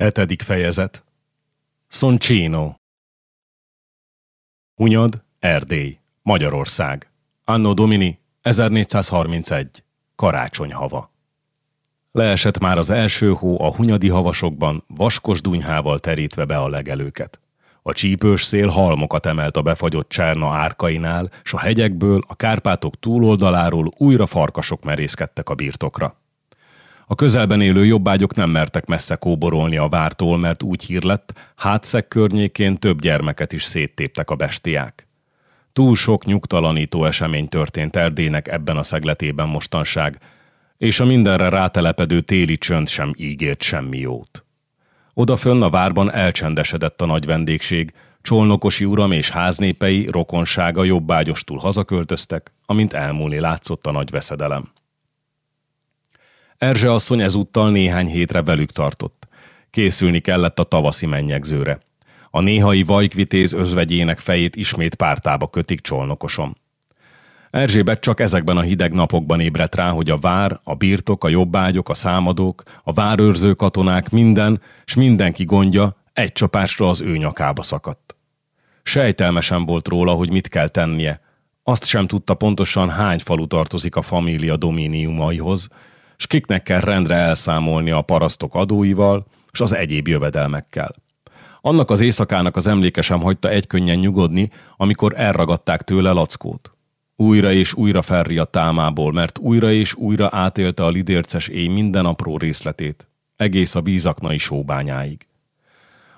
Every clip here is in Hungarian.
Hetedik fejezet Soncino Hunyad, Erdély, Magyarország. Anno Domini 1431. Karácsony hava. Leesett már az első hó a hunyadi havasokban, vaskos dunyhával terítve be a legelőket. A csípős szél halmokat emelt a befagyott csárna árkainál, s a hegyekből, a Kárpátok túloldaláról újra farkasok merészkedtek a birtokra. A közelben élő jobbágyok nem mertek messze kóborolni a vártól, mert úgy hír lett, hátszek környékén több gyermeket is széttéptek a bestiák. Túl sok nyugtalanító esemény történt Erdének ebben a szegletében mostanság, és a mindenre rátelepedő téli csönd sem ígért semmi jót. Odafönn a várban elcsendesedett a nagy vendégség, Csolnokosi uram és háznépei, rokonsága jobbágyostul hazaköltöztek, amint elmúlni látszott a nagy veszedelem. Erzse asszony ezúttal néhány hétre velük tartott. Készülni kellett a tavaszi mennyegzőre. A néhai vajkvitéz özvegyének fejét ismét pártába kötik csolnokosom. Erzsébet csak ezekben a hideg napokban ébredt rá, hogy a vár, a birtok, a jobbágyok, a számadók, a várőrző katonák, minden, s mindenki gondja egy csapásra az ő nyakába szakadt. Sejtelmesen volt róla, hogy mit kell tennie. Azt sem tudta pontosan hány falu tartozik a família domíniumaihoz, s kiknek kell rendre elszámolni a parasztok adóival, és az egyéb jövedelmekkel. Annak az éjszakának az emléke sem hagyta egykönnyen nyugodni, amikor elragadták tőle lackót. Újra és újra felriadt támából, mert újra és újra átélte a lidérces éj minden apró részletét, egész a bízaknai sóbányáig.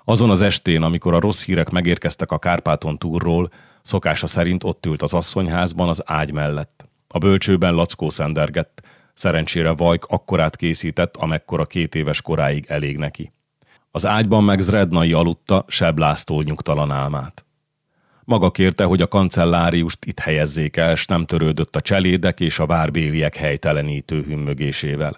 Azon az estén, amikor a rossz hírek megérkeztek a Kárpáton túlról, szokása szerint ott ült az asszonyházban az ágy mellett. A bölcsőben lackó szendergett, Szerencsére Vajk akkorát készített, amekkora két éves koráig elég neki. Az ágyban meg Zrednai aludta Seb László nyugtalan álmát. Maga kérte, hogy a kancelláriust itt helyezzék el, s nem törődött a cselédek és a várbéliek helytelenítő hümmögésével.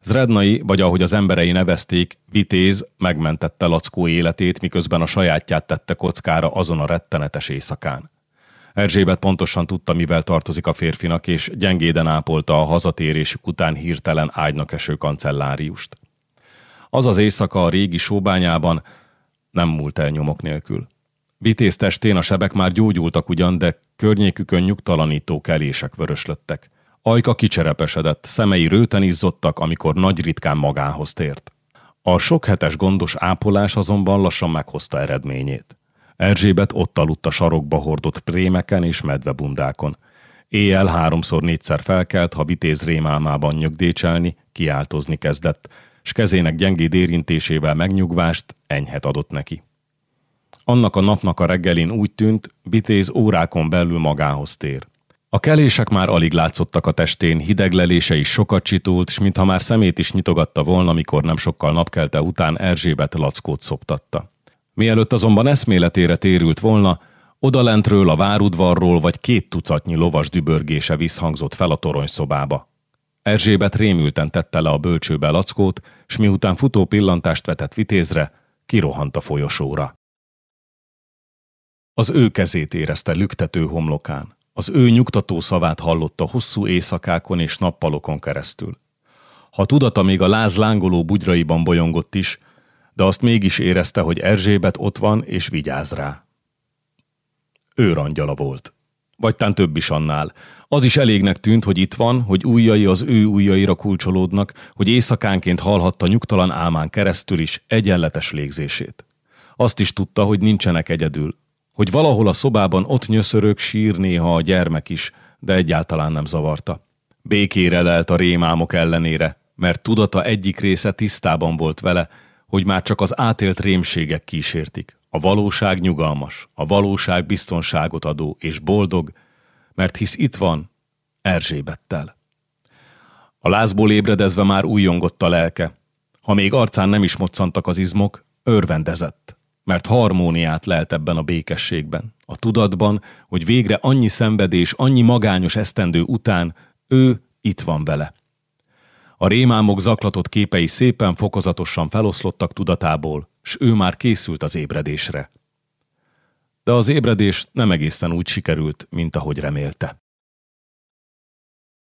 Zrednai, vagy ahogy az emberei nevezték, Vitéz megmentette Lackó életét, miközben a sajátját tette kockára azon a rettenetes éjszakán. Erzsébet pontosan tudta, mivel tartozik a férfinak, és gyengéden ápolta a hazatérésük után hirtelen ágynak eső kancelláriust. Az az éjszaka a régi sóbányában nem múlt el nyomok nélkül. Vitéz testén a sebek már gyógyultak ugyan, de környékükön nyugtalanító kelések vöröslöttek. Ajka kicserepesedett, szemei rőten izzottak, amikor nagy ritkán magához tért. A sok hetes gondos ápolás azonban lassan meghozta eredményét. Erzsébet ott aludt a sarokba hordott prémeken és medvebundákon. Éjjel háromszor-négyszer felkelt, ha vitéz rémálmában nyögdécselni, kiáltozni kezdett, s kezének gyengéd érintésével megnyugvást, enyhet adott neki. Annak a napnak a reggelin úgy tűnt, vitéz órákon belül magához tér. A kelések már alig látszottak a testén, hideglelése is sokat csitult, s mintha már szemét is nyitogatta volna, mikor nem sokkal napkelte után Erzsébet lackót szoptatta. Mielőtt azonban eszméletére térült volna, odalentről a várudvarról vagy két tucatnyi lovas dübörgése visszhangzott fel a toronyszobába. Erzsébet rémülten tette le a bölcsőbe lackót, s miután futó pillantást vetett vitézre, kirohant a folyosóra. Az ő kezét érezte lüktető homlokán. Az ő nyugtató szavát hallotta hosszú éjszakákon és nappalokon keresztül. Ha tudata még a láz lángoló bugyraiban bolyongott is, de azt mégis érezte, hogy Erzsébet ott van és vigyáz rá. Ő rangyala volt. Vagy tán több is annál. Az is elégnek tűnt, hogy itt van, hogy ujjai az ő ujjaira kulcsolódnak, hogy éjszakánként hallhatta nyugtalan álmán keresztül is egyenletes légzését. Azt is tudta, hogy nincsenek egyedül, hogy valahol a szobában ott nyöszörög, sír néha a gyermek is, de egyáltalán nem zavarta. Békére lelt a rémámok ellenére, mert tudata egyik része tisztában volt vele, hogy már csak az átélt rémségek kísértik. A valóság nyugalmas, a valóság biztonságot adó és boldog, mert hisz itt van Erzsébettel. A lázból ébredezve már újjongott a lelke. Ha még arcán nem is moccantak az izmok, örvendezett, mert harmóniát lelt ebben a békességben, a tudatban, hogy végre annyi szenvedés, annyi magányos esztendő után ő itt van vele. A rémámok zaklatott képei szépen fokozatosan feloszlottak tudatából, s ő már készült az ébredésre. De az ébredés nem egészen úgy sikerült, mint ahogy remélte.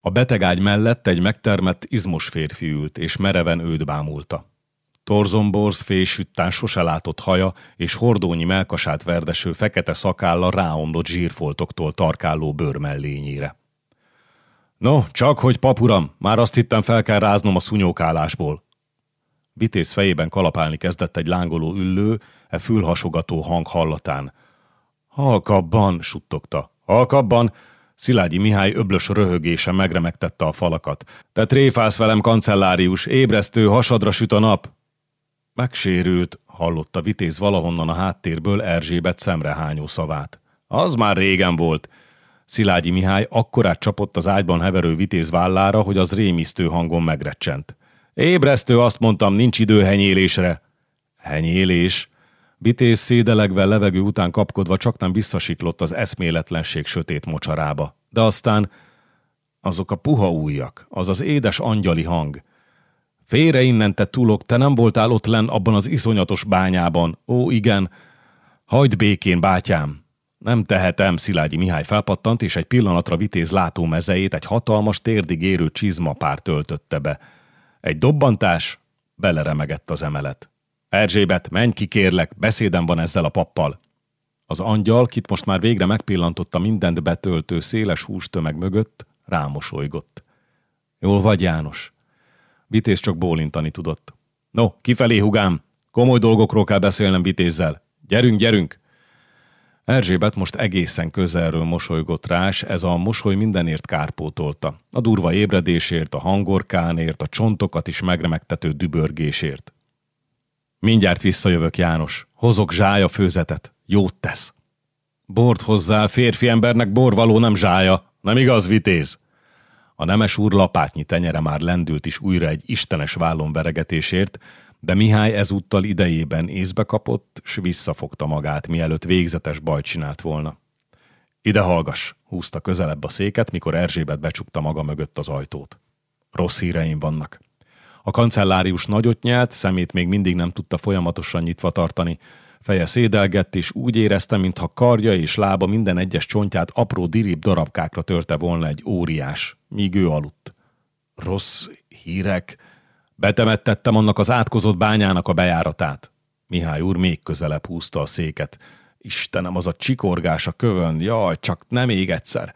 A betegágy mellett egy megtermett, izmos férfi ült, és mereven őt bámulta. Torzomborz fésüttán sose látott haja és hordónyi melkasát verdeső fekete szakálla ráomlott zsírfoltoktól tarkáló bőrmellényére. No, csak hogy papuram, már azt hittem fel kell ráznom a szunyókálásból. Vitéz fejében kalapálni kezdett egy lángoló üllő, e fülhasogató hang hallatán. Halkabban, suttogta. Halkabban, Szilágyi Mihály öblös röhögése megremegtette a falakat. Te tréfálsz velem, kancellárius, ébresztő, hasadra süt a nap. Megsérült, hallotta Vitéz valahonnan a háttérből Erzsébet szemrehányó szavát. Az már régen volt. Szilágyi Mihály akkorát csapott az ágyban heverő Vitéz vállára, hogy az rémisztő hangon megrecsent. Ébresztő, azt mondtam, nincs idő henyélésre. Henyélés? Vitéz szédelegve levegő után kapkodva csak nem visszasiklott az eszméletlenség sötét mocsarába. De aztán azok a puha újak, az az édes angyali hang. Félre innen te túlok, te nem voltál ott len abban az iszonyatos bányában. Ó, igen, hagyd békén, bátyám. Nem tehetem, Szilágyi Mihály felpattant, és egy pillanatra vitéz látómezejét egy hatalmas, térdig érő csizmapár töltötte be. Egy dobbantás, beleremegett az emelet. Erzsébet, menj ki kérlek, beszédem van ezzel a pappal. Az angyal, kit most már végre megpillantotta mindent betöltő széles hústömeg mögött, rámosolygott. Jól vagy, János? Vitéz csak bólintani tudott. No, kifelé, hugám! Komoly dolgokról kell beszélnem Vitézzel. Gyerünk, gyerünk! Erzsébet most egészen közelről mosolygott rá, és ez a mosoly mindenért kárpótolta. A durva ébredésért, a hangorkánért, a csontokat is megremegtető dübörgésért. Mindjárt visszajövök, János. Hozok zsája főzetet. Jót tesz. Bort hozzá, férfi embernek borvaló nem zsája. Nem igaz, vitéz? A nemes úr lapátnyi tenyere már lendült is újra egy istenes vállon veregetésért, de Mihály ezúttal idejében észbe kapott, s visszafogta magát, mielőtt végzetes bajt csinált volna. Ide hallgass, húzta közelebb a széket, mikor Erzsébet becsukta maga mögött az ajtót. Rossz híreim vannak. A kancellárius nagyot nyelt, szemét még mindig nem tudta folyamatosan nyitva tartani. Feje szédelgett, és úgy érezte, mintha karja és lába minden egyes csontját apró dirib darabkákra törte volna egy óriás, míg ő aludt. Rossz hírek. Betemettettem annak az átkozott bányának a bejáratát. Mihály úr még közelebb húzta a széket. Istenem, az a csikorgás a kövön, jaj, csak nem még egyszer.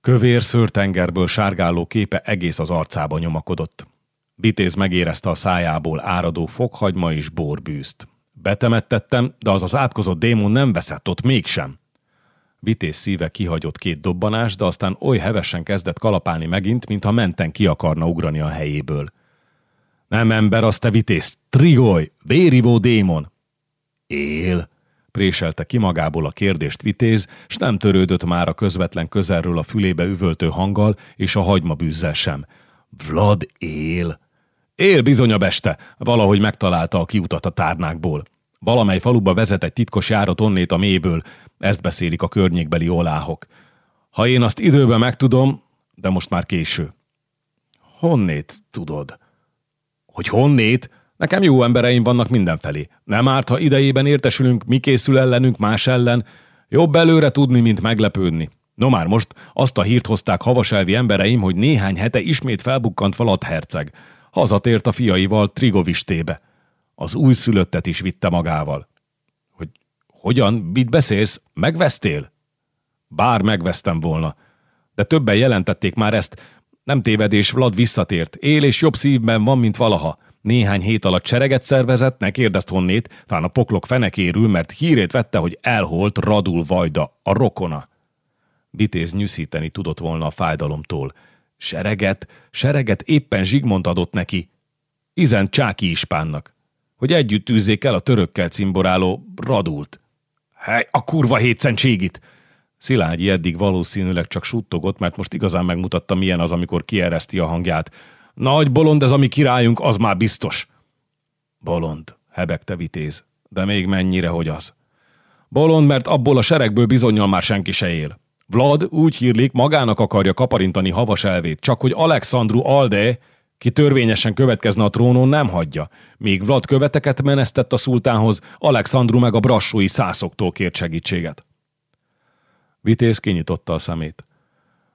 Kövér szőrtengerből sárgáló képe egész az arcába nyomakodott. Vitéz megérezte a szájából áradó fokhagyma és borbűzt. Betemettettem, de az az átkozott démon nem veszett ott mégsem. Vitéz szíve kihagyott két dobbanás, de aztán oly hevesen kezdett kalapálni megint, mintha menten ki akarna ugrani a helyéből. Nem ember, az te vitéz, trigoly, vérivó démon! Él, préselte ki magából a kérdést vitéz, s nem törődött már a közvetlen közelről a fülébe üvöltő hanggal és a hagymabűzzel sem. Vlad él! Él bizony a beste, valahogy megtalálta a kiutat a tárnákból. Valamely faluba vezet egy titkos járat onnét a mélyből, ezt beszélik a környékbeli oláhok. Ha én azt időben megtudom, de most már késő. Honnét tudod? Hogy honnét? Nekem jó embereim vannak mindenfelé. Nem árt, ha idejében értesülünk, mi készül ellenünk más ellen. Jobb előre tudni, mint meglepődni. No már most azt a hírt hozták havaselvi embereim, hogy néhány hete ismét felbukkant Valat herceg. Hazatért a fiaival Trigovistébe. Az újszülöttet is vitte magával. Hogy hogyan, mit beszélsz? Megvesztél? Bár megvesztem volna. De többen jelentették már ezt. Nem tévedés, Vlad visszatért. Él és jobb szívben van, mint valaha. Néhány hét alatt sereget szervezett, ne kérdezt honnét, talán a poklok fenekérül, mert hírét vette, hogy elholt Radul Vajda, a rokona. Vitéz nyűszíteni tudott volna a fájdalomtól. Sereget, sereget éppen Zsigmond adott neki. Izen Csáki ispánnak, hogy együtt tűzzék el a törökkel cimboráló radult. Hely, a kurva hétszentségit! Szilágyi eddig valószínűleg csak suttogott, mert most igazán megmutatta, milyen az, amikor kiereszti a hangját. Nagy bolond ez a mi királyunk, az már biztos. Bolond, hebegte vitéz, de még mennyire, hogy az. Bolond, mert abból a seregből bizonyal már senki se él. Vlad úgy hírlik, magának akarja kaparintani havas elvét, csak hogy Alexandru Alde, ki törvényesen következne a trónon, nem hagyja. Míg Vlad követeket menesztett a szultánhoz, Alexandru meg a brassói szászoktól kért segítséget. Vitéz kinyitotta a szemét.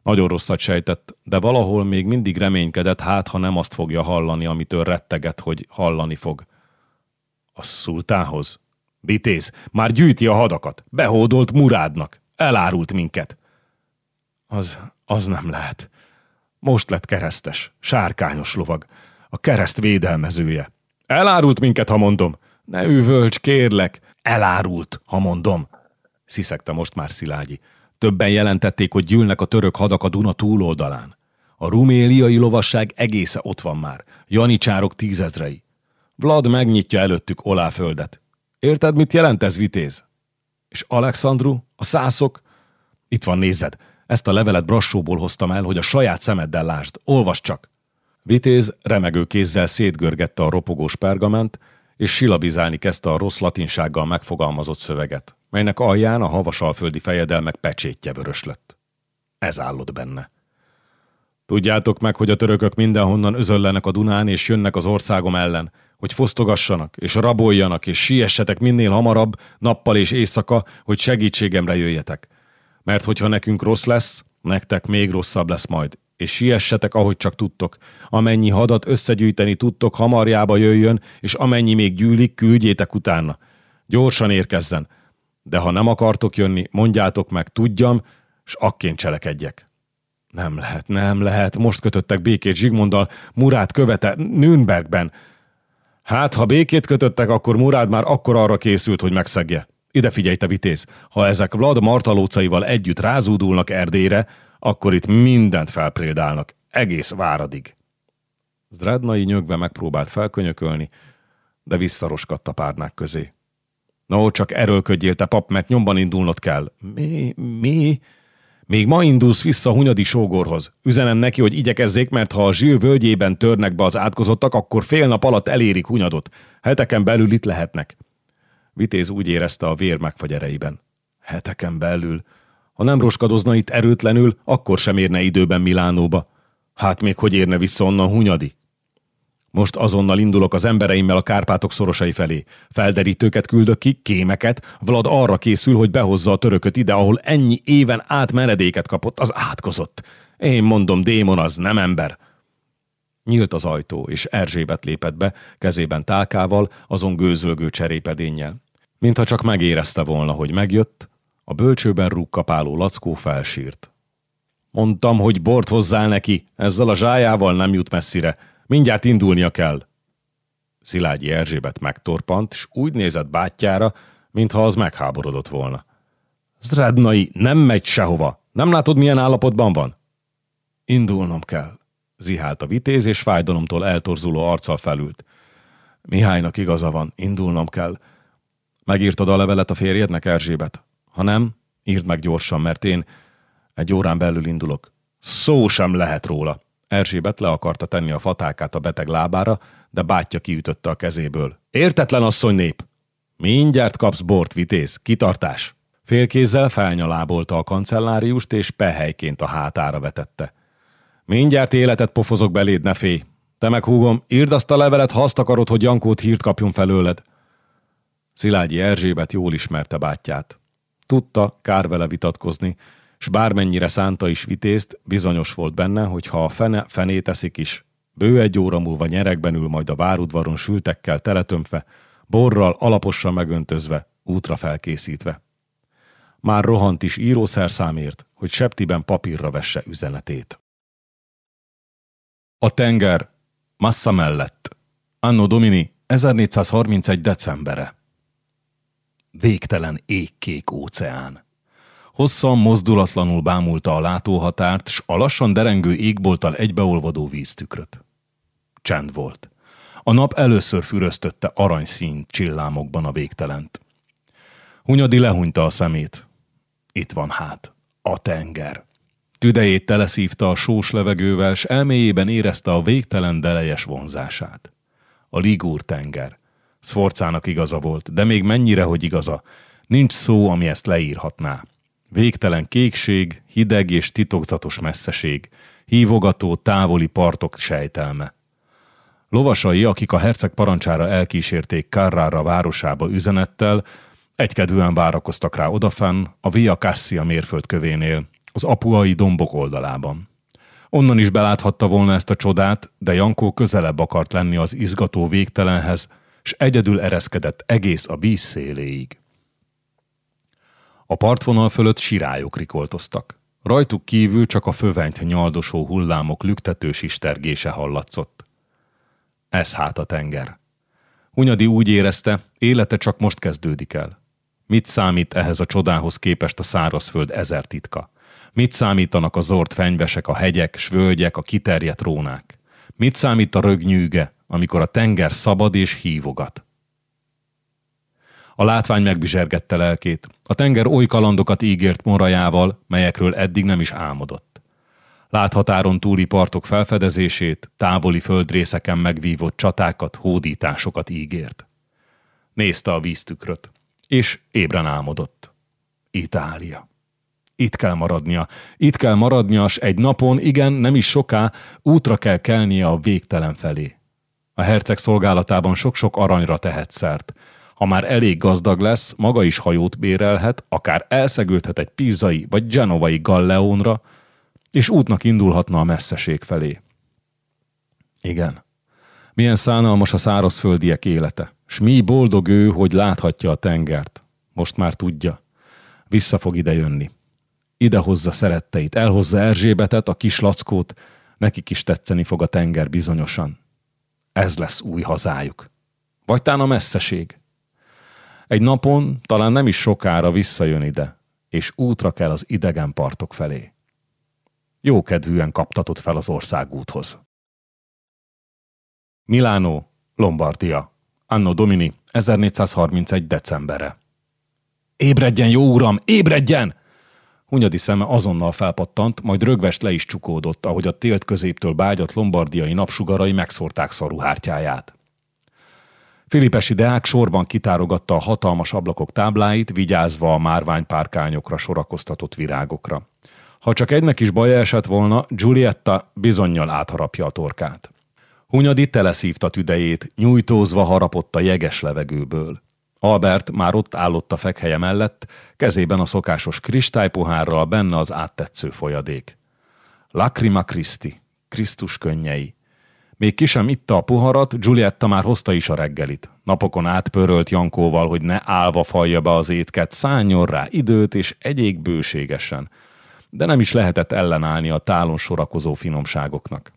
Nagyon rosszat sejtett, de valahol még mindig reménykedett, hát ha nem azt fogja hallani, amitől retteget, hogy hallani fog. A szultához? Vitéz, már gyűjti a hadakat. Behódolt Murádnak. Elárult minket. Az, az nem lehet. Most lett keresztes, sárkányos lovag. A kereszt védelmezője. Elárult minket, ha mondom. Ne üvölcs, kérlek. Elárult, ha mondom. Sziszegte most már Szilágyi. Többen jelentették, hogy gyűlnek a török hadak a Duna túloldalán. A ruméliai lovasság egésze ott van már. Janicsárok tízezrei. Vlad megnyitja előttük Oláföldet. Érted, mit jelent ez, vitéz? És Alexandru, a szászok? Itt van, nézed. Ezt a levelet Brassóból hoztam el, hogy a saját szemeddel lásd. Olvasd csak! Vitéz remegő kézzel szétgörgette a ropogós pergament, és silabizálni kezdte a rossz latinsággal megfogalmazott szöveget, melynek alján a havasalföldi fejedelmek pecsétje vörös lett. Ez állott benne. Tudjátok meg, hogy a törökök mindenhonnan özöllenek a Dunán, és jönnek az országom ellen, hogy fosztogassanak, és raboljanak, és siessetek minél hamarabb, nappal és éjszaka, hogy segítségemre jöjjetek. Mert hogyha nekünk rossz lesz, nektek még rosszabb lesz majd, és siessetek, ahogy csak tudtok. Amennyi hadat összegyűjteni tudtok, hamarjába jöjjön, és amennyi még gyűlik, küldjétek utána. Gyorsan érkezzen. De ha nem akartok jönni, mondjátok meg, tudjam, és akként cselekedjek. Nem lehet, nem lehet. Most kötöttek békét Zsigmonddal, Murát követe Nürnbergben. Hát, ha békét kötöttek, akkor Murád már akkor arra készült, hogy megszegje. Ide figyelj, te vitéz! Ha ezek Vlad martalócaival együtt rázúdulnak Erdélyre, akkor itt mindent felpréldálnak, egész váradig. Zrednai nyögve megpróbált felkönyökölni, de visszaroskadt a párnák közé. No, csak erőlködjél, te pap, mert nyomban indulnod kell. Mi? Mi? Még ma indulsz vissza Hunyadi sógorhoz. Üzenem neki, hogy igyekezzék, mert ha a zsír völgyében törnek be az átkozottak, akkor fél nap alatt elérik Hunyadot. Heteken belül itt lehetnek. Vitéz úgy érezte a vér megfagy ereiben. Heteken belül. Ha nem roskadozna itt erőtlenül, akkor sem érne időben Milánóba. Hát még hogy érne vissza onnan Hunyadi? Most azonnal indulok az embereimmel a Kárpátok szorosai felé. Felderítőket küldök ki, kémeket, Vlad arra készül, hogy behozza a törököt ide, ahol ennyi éven át menedéket kapott, az átkozott. Én mondom, démon az, nem ember. Nyílt az ajtó, és Erzsébet lépett be, kezében tálkával, azon gőzölgő cserépedénnyel. Mintha csak megérezte volna, hogy megjött, a bölcsőben rúgkapáló lackó felsírt. Mondtam, hogy bort hozzál neki, ezzel a zsájával nem jut messzire, mindjárt indulnia kell. Szilágyi Erzsébet megtorpant, s úgy nézett bátyjára, mintha az megháborodott volna. Zrednai, nem megy sehova. Nem látod, milyen állapotban van? Indulnom kell, zihált a vitéz, és fájdalomtól eltorzuló arccal felült. Mihálynak igaza van, indulnom kell. Megírtad a levelet a férjednek, Erzsébet? Ha nem, írd meg gyorsan, mert én egy órán belül indulok. Szó sem lehet róla. Erzsébet le akarta tenni a fatákát a beteg lábára, de bátyja kiütötte a kezéből. Értetlen asszony nép! Mindjárt kapsz bort, vitéz, kitartás! Félkézzel felnyalábolta a kancelláriust, és pehelyként a hátára vetette. Mindjárt életet pofozok beléd, ne félj! Te meg húgom, írd azt a levelet, ha azt akarod, hogy Jankót hírt kapjon felőled. Szilágyi Erzsébet jól ismerte bátyját. Tudta, kár vele vitatkozni, s bármennyire szánta is vitézt, bizonyos volt benne, hogy ha a fene fenét eszik is, bő egy óra múlva nyerekben ül majd a várudvaron sültekkel teletömve, borral alaposan megöntözve, útra felkészítve. Már rohant is írószerszámért, hogy septiben papírra vesse üzenetét. A tenger, Massa mellett. Anno Domini, 1431. decembere. Végtelen égkék óceán. Hosszan, mozdulatlanul bámulta a látóhatárt, s a lassan derengő égbolttal egybeolvadó víztükröt. Csend volt. A nap először füröztötte aranyszín csillámokban a végtelent. Hunyadi lehúnyta a szemét. Itt van hát, a tenger. Tüdejét teleszívta a sós levegővel, s elméjében érezte a végtelen delejes vonzását. A Ligúr tenger. Szforcának igaza volt, de még mennyire, hogy igaza. Nincs szó, ami ezt leírhatná. Végtelen kékség, hideg és titokzatos messzeség, hívogató, távoli partok sejtelme. Lovasai, akik a herceg parancsára elkísérték Carrara városába üzenettel, egykedvűen várakoztak rá odafenn, a Via Cassia mérföldkövénél, az apuai dombok oldalában. Onnan is beláthatta volna ezt a csodát, de Jankó közelebb akart lenni az izgató végtelenhez, s egyedül ereszkedett egész a víz széléig. A partvonal fölött sirályok rikoltoztak. Rajtuk kívül csak a fövenyt nyaldosó hullámok lüktetős istergése hallatszott. Ez hát a tenger. Hunyadi úgy érezte, élete csak most kezdődik el. Mit számít ehhez a csodához képest a szárazföld ezer titka? Mit számítanak a zord fenyvesek, a hegyek, s völgyek, a kiterjedt rónák? Mit számít a rögnyűge, amikor a tenger szabad és hívogat? A látvány megbizsergette lelkét. A tenger oly kalandokat ígért morajával, melyekről eddig nem is álmodott. Láthatáron túli partok felfedezését, távoli földrészeken megvívott csatákat, hódításokat ígért. Nézte a víztükröt, és ébren álmodott. Itália. Itt kell maradnia. Itt kell maradnia, s egy napon, igen, nem is soká, útra kell kelnie a végtelen felé. A herceg szolgálatában sok-sok aranyra tehet szert. Ha már elég gazdag lesz, maga is hajót bérelhet, akár elszegődhet egy pizzai vagy genovai galleónra, és útnak indulhatna a messzeség felé. Igen. Milyen szánalmas a szárazföldiek élete, s mi boldog ő, hogy láthatja a tengert. Most már tudja. Vissza fog ide jönni. Ide hozza szeretteit, elhozza Erzsébetet, a kis lackót, nekik is tetszeni fog a tenger bizonyosan. Ez lesz új hazájuk. Vagy tán a messzeség. Egy napon, talán nem is sokára visszajön ide, és útra kell az idegen partok felé. Jókedvűen kaptatott fel az országúthoz. Milánó, Lombardia, Anno Domini, 1431. decembere. Ébredjen, jó uram, ébredjen! Hunyadi szeme azonnal felpattant, majd rögvest le is csukódott, ahogy a télt középtől bágyat lombardiai napsugarai megszórták szaruhártyáját. Filipesi Deák sorban kitárogatta a hatalmas ablakok tábláit, vigyázva a márványpárkányokra sorakoztatott virágokra. Ha csak egynek is baja esett volna, Giulietta bizonyal átharapja a torkát. Hunyadi teleszívta tüdejét, nyújtózva harapott a jeges levegőből. Albert már ott állott a fekhelye mellett, kezében a szokásos kristálypohárral benne az áttetsző folyadék. Lacrima Christi, Krisztus könnyei. Még ki sem itta a poharat, Giulietta már hozta is a reggelit. Napokon átpörölt Jankóval, hogy ne állva falja be az étket, szálljon rá időt és egyék bőségesen. De nem is lehetett ellenállni a tálon sorakozó finomságoknak.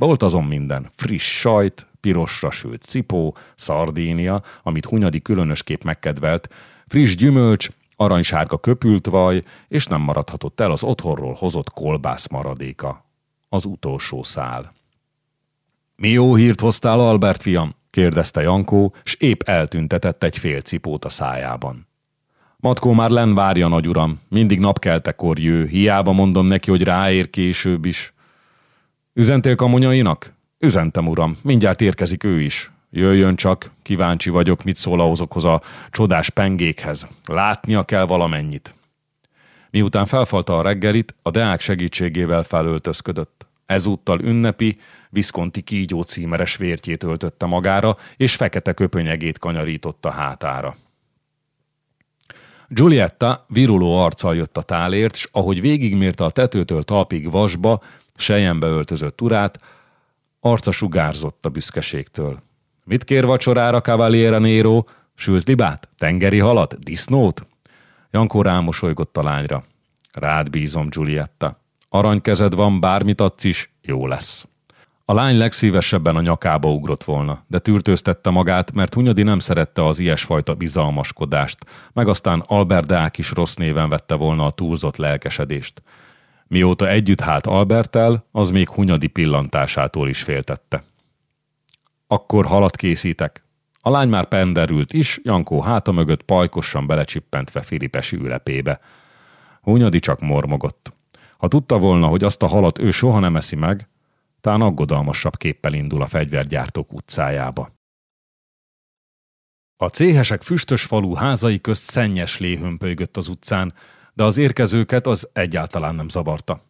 Volt azon minden. Friss sajt, pirosra sült cipó, szardínia, amit Hunyadi különösképp megkedvelt, friss gyümölcs, aranysárga köpült vaj, és nem maradhatott el az otthonról hozott kolbász maradéka. Az utolsó szál. Mi jó hírt hoztál, Albert fiam? kérdezte Jankó, s épp eltüntetett egy fél cipót a szájában. Matkó már len várja, nagy uram, mindig napkeltekor jő, hiába mondom neki, hogy ráér később is. Üzentél kamonyainak? Üzentem, uram, mindjárt érkezik ő is. Jöjjön csak, kíváncsi vagyok, mit szól ahhozokhoz a csodás pengékhez. Látnia kell valamennyit. Miután felfalta a reggelit, a deák segítségével felöltözködött. Ezúttal ünnepi, Viszkonti kígyó címeres vértjét öltötte magára, és fekete köpönyegét kanyarította hátára. Giulietta viruló arccal jött a tálért, s ahogy végigmérte a tetőtől talpig vasba, sejembe öltözött urát, arca sugárzott a büszkeségtől. Mit kér vacsorára, Cavaliere Nero? Sült libát? Tengeri halat? Disznót? Jankó rámosolygott a lányra. Rád bízom, Giulietta. Aranykezed van, bármit adsz is, jó lesz. A lány legszívesebben a nyakába ugrott volna, de tűrtőztette magát, mert Hunyadi nem szerette az ilyesfajta bizalmaskodást, meg aztán Albert Deák is rossz néven vette volna a túlzott lelkesedést. Mióta együtt hált Albertel, az még Hunyadi pillantásától is féltette. Akkor halat készítek. A lány már penderült is, Jankó háta mögött pajkosan belecsippentve Filipesi ülepébe. Hunyadi csak mormogott. Ha tudta volna, hogy azt a halat ő soha nem eszi meg, talán aggodalmasabb képpel indul a fegyvergyártók utcájába. A céhesek füstös falu házai közt szennyes lé hömpölygött az utcán, de az érkezőket az egyáltalán nem zavarta.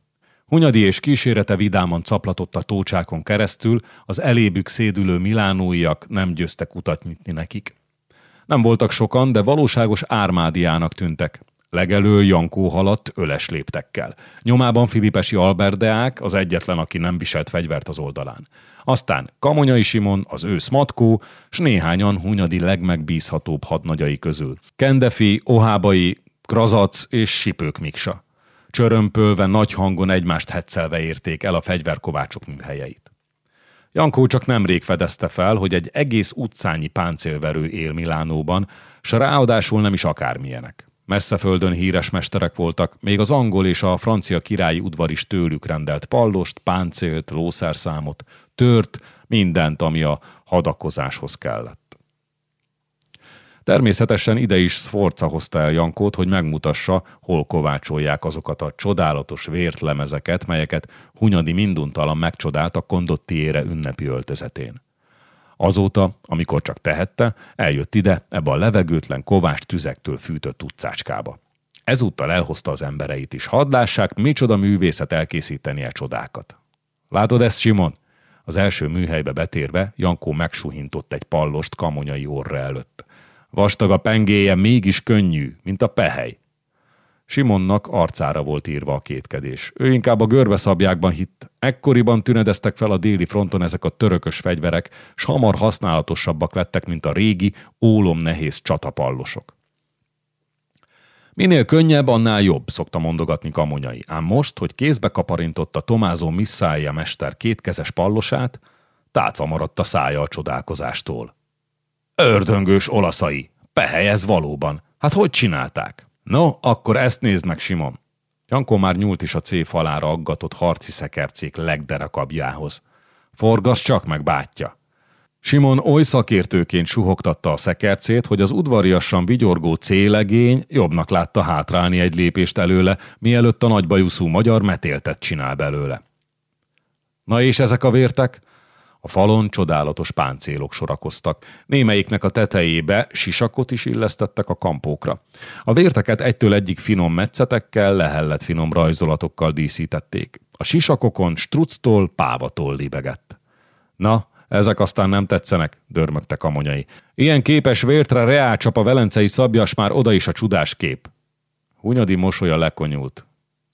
Hunyadi és kísérete vidáman caplatott a tócsákon keresztül, az elébük szédülő milánóiak nem győztek utat nyitni nekik. Nem voltak sokan, de valóságos ármádiának tűntek. Legelől Jankó haladt öles léptekkel. Nyomában Filipesi Albert Deák, az egyetlen, aki nem viselt fegyvert az oldalán. Aztán Kamonyai Simon, az ősz Matkó, s néhányan Hunyadi legmegbízhatóbb hadnagyai közül. Kendefi, Ohábai, Krazac és Sipők Miksa. Csörömpölve nagy hangon egymást hetszelve érték el a fegyverkovácsok műhelyeit. Jankó csak nemrég fedezte fel, hogy egy egész utcányi páncélverő él Milánóban, s ráadásul nem is akármilyenek. Messze földön híres mesterek voltak, még az angol és a francia királyi udvar is tőlük rendelt pallost, páncélt, lószerszámot, tört, mindent, ami a hadakozáshoz kellett. Természetesen ide is Sforza hozta el Jankót, hogy megmutassa, hol kovácsolják azokat a csodálatos vértlemezeket, melyeket Hunyadi minduntalan megcsodált a kondottiére ünnepi öltözetén. Azóta, amikor csak tehette, eljött ide, ebbe a levegőtlen kovás tüzektől fűtött utcácskába. Ezúttal elhozta az embereit is. Hadd lássák, micsoda művészet elkészíteni a csodákat. Látod ezt, Simon? Az első műhelybe betérve Jankó megsuhintott egy pallost kamonyai orra előtt. Vastag a pengéje, mégis könnyű, mint a pehely. Simonnak arcára volt írva a kétkedés. Ő inkább a görbeszabjákban hitt. Ekkoriban tünedeztek fel a déli fronton ezek a törökös fegyverek, s hamar használatosabbak lettek, mint a régi, ólom nehéz csatapallosok. Minél könnyebb, annál jobb, szokta mondogatni Kamonyai. Ám most, hogy kézbe kaparintotta Tomázó Misszája mester kétkezes pallosát, tátva maradt a szája a csodálkozástól. Ördöngős olaszai! Pehely ez valóban! Hát hogy csinálták? No, akkor ezt nézd meg, Simon. Jankó már nyúlt is a C falára aggatott harci szekercék legderekabjához. Forgass csak meg, bátyja! Simon oly szakértőként suhogtatta a szekercét, hogy az udvariasan vigyorgó célegény jobbnak látta hátrálni egy lépést előle, mielőtt a nagybajuszú magyar metéltet csinál belőle. Na és ezek a vértek? A falon csodálatos páncélok sorakoztak. Némelyiknek a tetejébe sisakot is illesztettek a kampókra. A vérteket egytől egyik finom metszetekkel, lehellett finom rajzolatokkal díszítették. A sisakokon structól, pávatól libegett. Na, ezek aztán nem tetszenek, dörmögte kamonyai. Ilyen képes vértre reálcsap a velencei szabjas már oda is a csudás kép. Hunyadi mosolya lekonyult.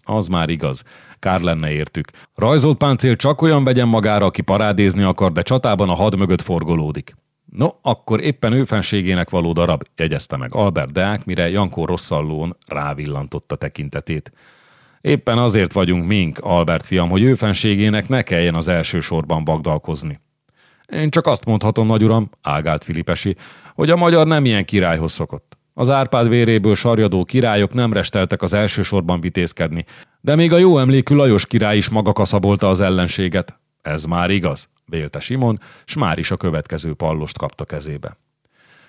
Az már igaz. Kár lenne értük. Rajzolt páncél csak olyan vegyen magára, aki parádézni akar, de csatában a had mögött forgolódik. No, akkor éppen őfenségének való darab, jegyezte meg Albert Deák, mire Jankó rosszallón rávillantotta tekintetét. Éppen azért vagyunk mink, Albert fiam, hogy őfenségének ne kelljen az első sorban bagdalkozni. Én csak azt mondhatom, nagyuram, ágált Filipesi, hogy a magyar nem ilyen királyhoz szokott. Az Árpád véréből sarjadó királyok nem resteltek az elsősorban vitézkedni, de még a jó emlékű Lajos király is maga kaszabolta az ellenséget. Ez már igaz, vélte Simon, s már is a következő pallost kapta kezébe.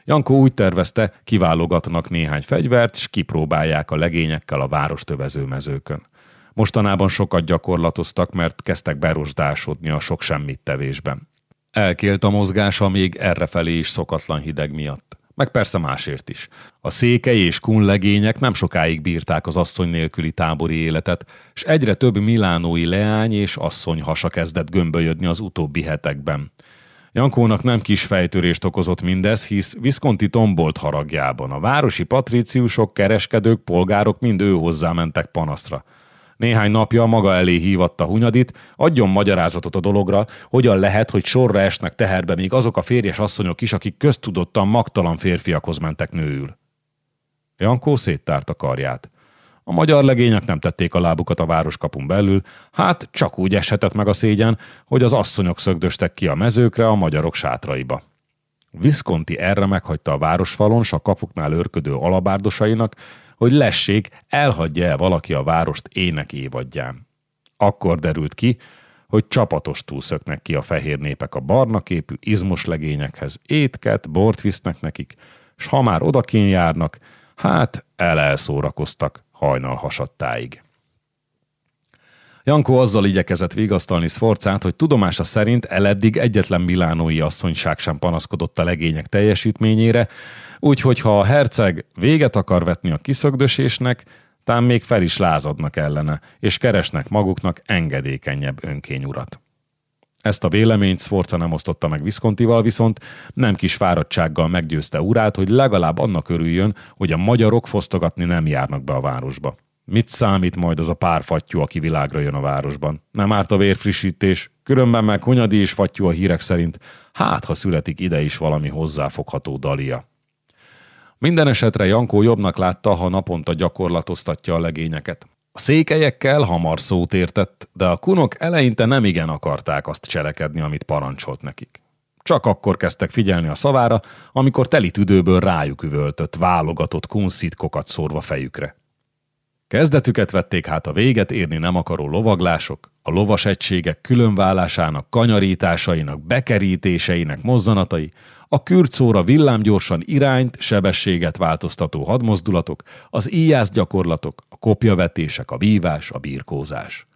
Jankó úgy tervezte, kiválogatnak néhány fegyvert, s kipróbálják a legényekkel a város tövező mezőkön. Mostanában sokat gyakorlatoztak, mert kezdtek berosdásodni a sok semmit tevésben. Elkélt a mozgása még errefelé is szokatlan hideg miatt meg persze másért is. A székely és kun legények nem sokáig bírták az asszony nélküli tábori életet, és egyre több milánói leány és asszony hasa kezdett gömbölyödni az utóbbi hetekben. Jankónak nem kis fejtörést okozott mindez, hisz Visconti tombolt haragjában. A városi patríciusok, kereskedők, polgárok mind ő hozzá mentek panaszra – néhány napja maga elé hívatta Hunyadit, adjon magyarázatot a dologra, hogyan lehet, hogy sorra esnek teherbe még azok a férjes asszonyok is, akik köztudottan magtalan férfiakhoz mentek nőül. Jankó széttárt a karját. A magyar legények nem tették a lábukat a városkapun belül, hát csak úgy eshetett meg a szégyen, hogy az asszonyok szögdöstek ki a mezőkre a magyarok sátraiba. Visconti erre meghagyta a városfalon, s a kapuknál örködő alabárdosainak, hogy lessék, elhagyja-e valaki a várost ének évadján. Akkor derült ki, hogy csapatos túlszöknek ki a fehér népek a barna képű, izmos legényekhez, étket, bort visznek nekik, s ha már odakén járnak, hát el elszórakoztak hajnal hasadtáig. Jankó azzal igyekezett vigasztalni Sforcát, hogy tudomása szerint eleddig egyetlen milánói asszonyság sem panaszkodott a legények teljesítményére, úgyhogy ha a herceg véget akar vetni a kiszögdösésnek, tám még fel is lázadnak ellene, és keresnek maguknak engedékenyebb önkényurat. Ezt a véleményt Sforza nem osztotta meg Viscontival, viszont nem kis fáradtsággal meggyőzte urát, hogy legalább annak örüljön, hogy a magyarok fosztogatni nem járnak be a városba. Mit számít majd az a pár fattyú, aki világra jön a városban? Nem árt a vérfrissítés, különben meg Hunyadi és fattyú a hírek szerint, hát ha születik ide is valami hozzáfogható dalia. Minden esetre Jankó jobbnak látta, ha naponta gyakorlatoztatja a legényeket. A székelyekkel hamar szót értett, de a kunok eleinte nem igen akarták azt cselekedni, amit parancsolt nekik. Csak akkor kezdtek figyelni a szavára, amikor teli tüdőből rájuk üvöltött, válogatott kunszitkokat szórva fejükre. Kezdetüket vették hát a véget érni nem akaró lovaglások, a lovas egységek különválásának, kanyarításainak, bekerítéseinek mozzanatai, a kürcóra villámgyorsan irányt, sebességet változtató hadmozdulatok, az íjász gyakorlatok, a kopjavetések, a vívás, a birkózás.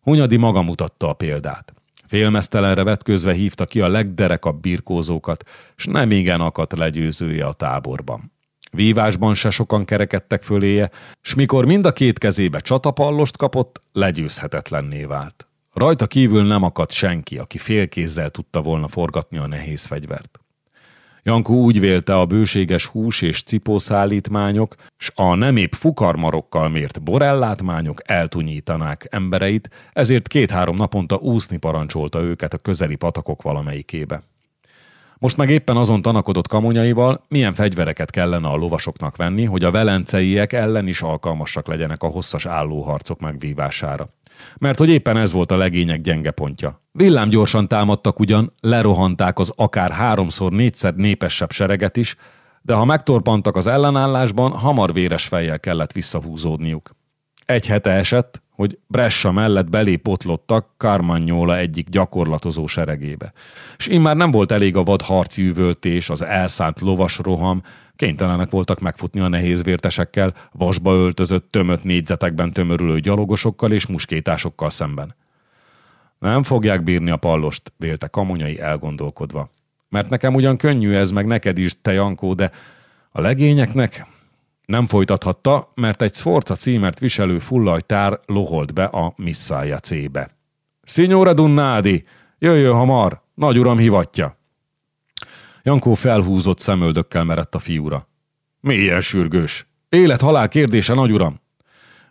Hunyadi maga mutatta a példát. Félmeztelenre vetközve hívta ki a legderekabb birkózókat, s nem igen akadt legyőzője a táborban. Vívásban se sokan kerekedtek föléje, s mikor mind a két kezébe csatapallost kapott, legyőzhetetlenné vált. Rajta kívül nem akadt senki, aki félkézzel tudta volna forgatni a nehéz fegyvert. Jankó úgy vélte a bőséges hús és cipószállítmányok, s a nem épp fukarmarokkal mért borellátmányok eltunyítanák embereit, ezért két-három naponta úszni parancsolta őket a közeli patakok valamelyikébe. Most meg éppen azon tanakodott kamonyaival, milyen fegyvereket kellene a lovasoknak venni, hogy a velenceiek ellen is alkalmasak legyenek a hosszas állóharcok megvívására. Mert hogy éppen ez volt a legények gyenge pontja. Villám gyorsan támadtak ugyan, lerohanták az akár háromszor négyszer népesebb sereget is, de ha megtorpantak az ellenállásban, hamar véres fejjel kellett visszahúzódniuk. Egy hete esett, hogy Bressa mellett belé potlottak Carmagnola egyik gyakorlatozó seregébe. És immár nem volt elég a vad harci üvöltés, az elszánt lovas roham, kénytelenek voltak megfutni a nehéz vértesekkel, vasba öltözött, tömött négyzetekben tömörülő gyalogosokkal és muskétásokkal szemben. Nem fogják bírni a pallost, vélte Kamonyai elgondolkodva. Mert nekem ugyan könnyű ez, meg neked is, te Jankó, de a legényeknek nem folytathatta, mert egy Sforza címert viselő fullajtár loholt be a misszája cébe. Signora Dunnádi, jöjjön hamar, nagy uram hivatja. Jankó felhúzott szemöldökkel merett a fiúra. Milyen sürgős? Élet-halál kérdése, nagy uram.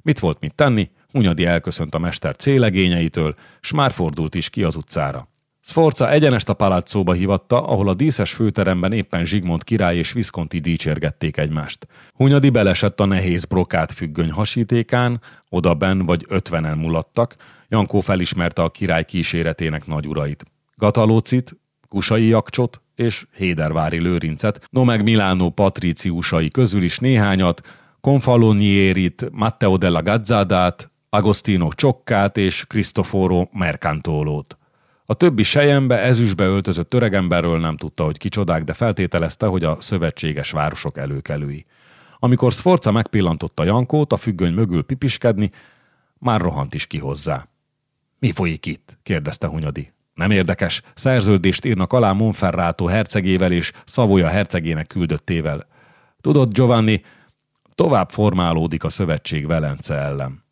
Mit volt mit tenni? Hunyadi elköszönt a mester célegényeitől, s már fordult is ki az utcára. Sforza egyenest a paláccóba hívatta, ahol a díszes főteremben éppen Zsigmond király és Visconti dicsérgették egymást. Hunyadi belesett a nehéz brokát függöny hasítékán, odaben vagy ötvenen mulattak, Jankó felismerte a király kíséretének nagy urait. Gatalócit, Kusai Jakcsot és Hédervári Lőrincet, no meg Milánó patriciusai közül is néhányat, Confaloniérit, Matteo della Gazzadát, Agostino Csokkát és Cristoforo Mercantolót. A többi sejembe, ezüstbe öltözött öregemberről nem tudta, hogy kicsodák, de feltételezte, hogy a szövetséges városok előkelői. Amikor Sforza megpillantotta Jankót a függöny mögül pipiskedni, már rohant is ki hozzá. Mi folyik itt? kérdezte Hunyadi. Nem érdekes, szerződést írnak alá Monferrato hercegével és Szavoya hercegének küldöttével. Tudod, Giovanni, tovább formálódik a szövetség Velence ellen.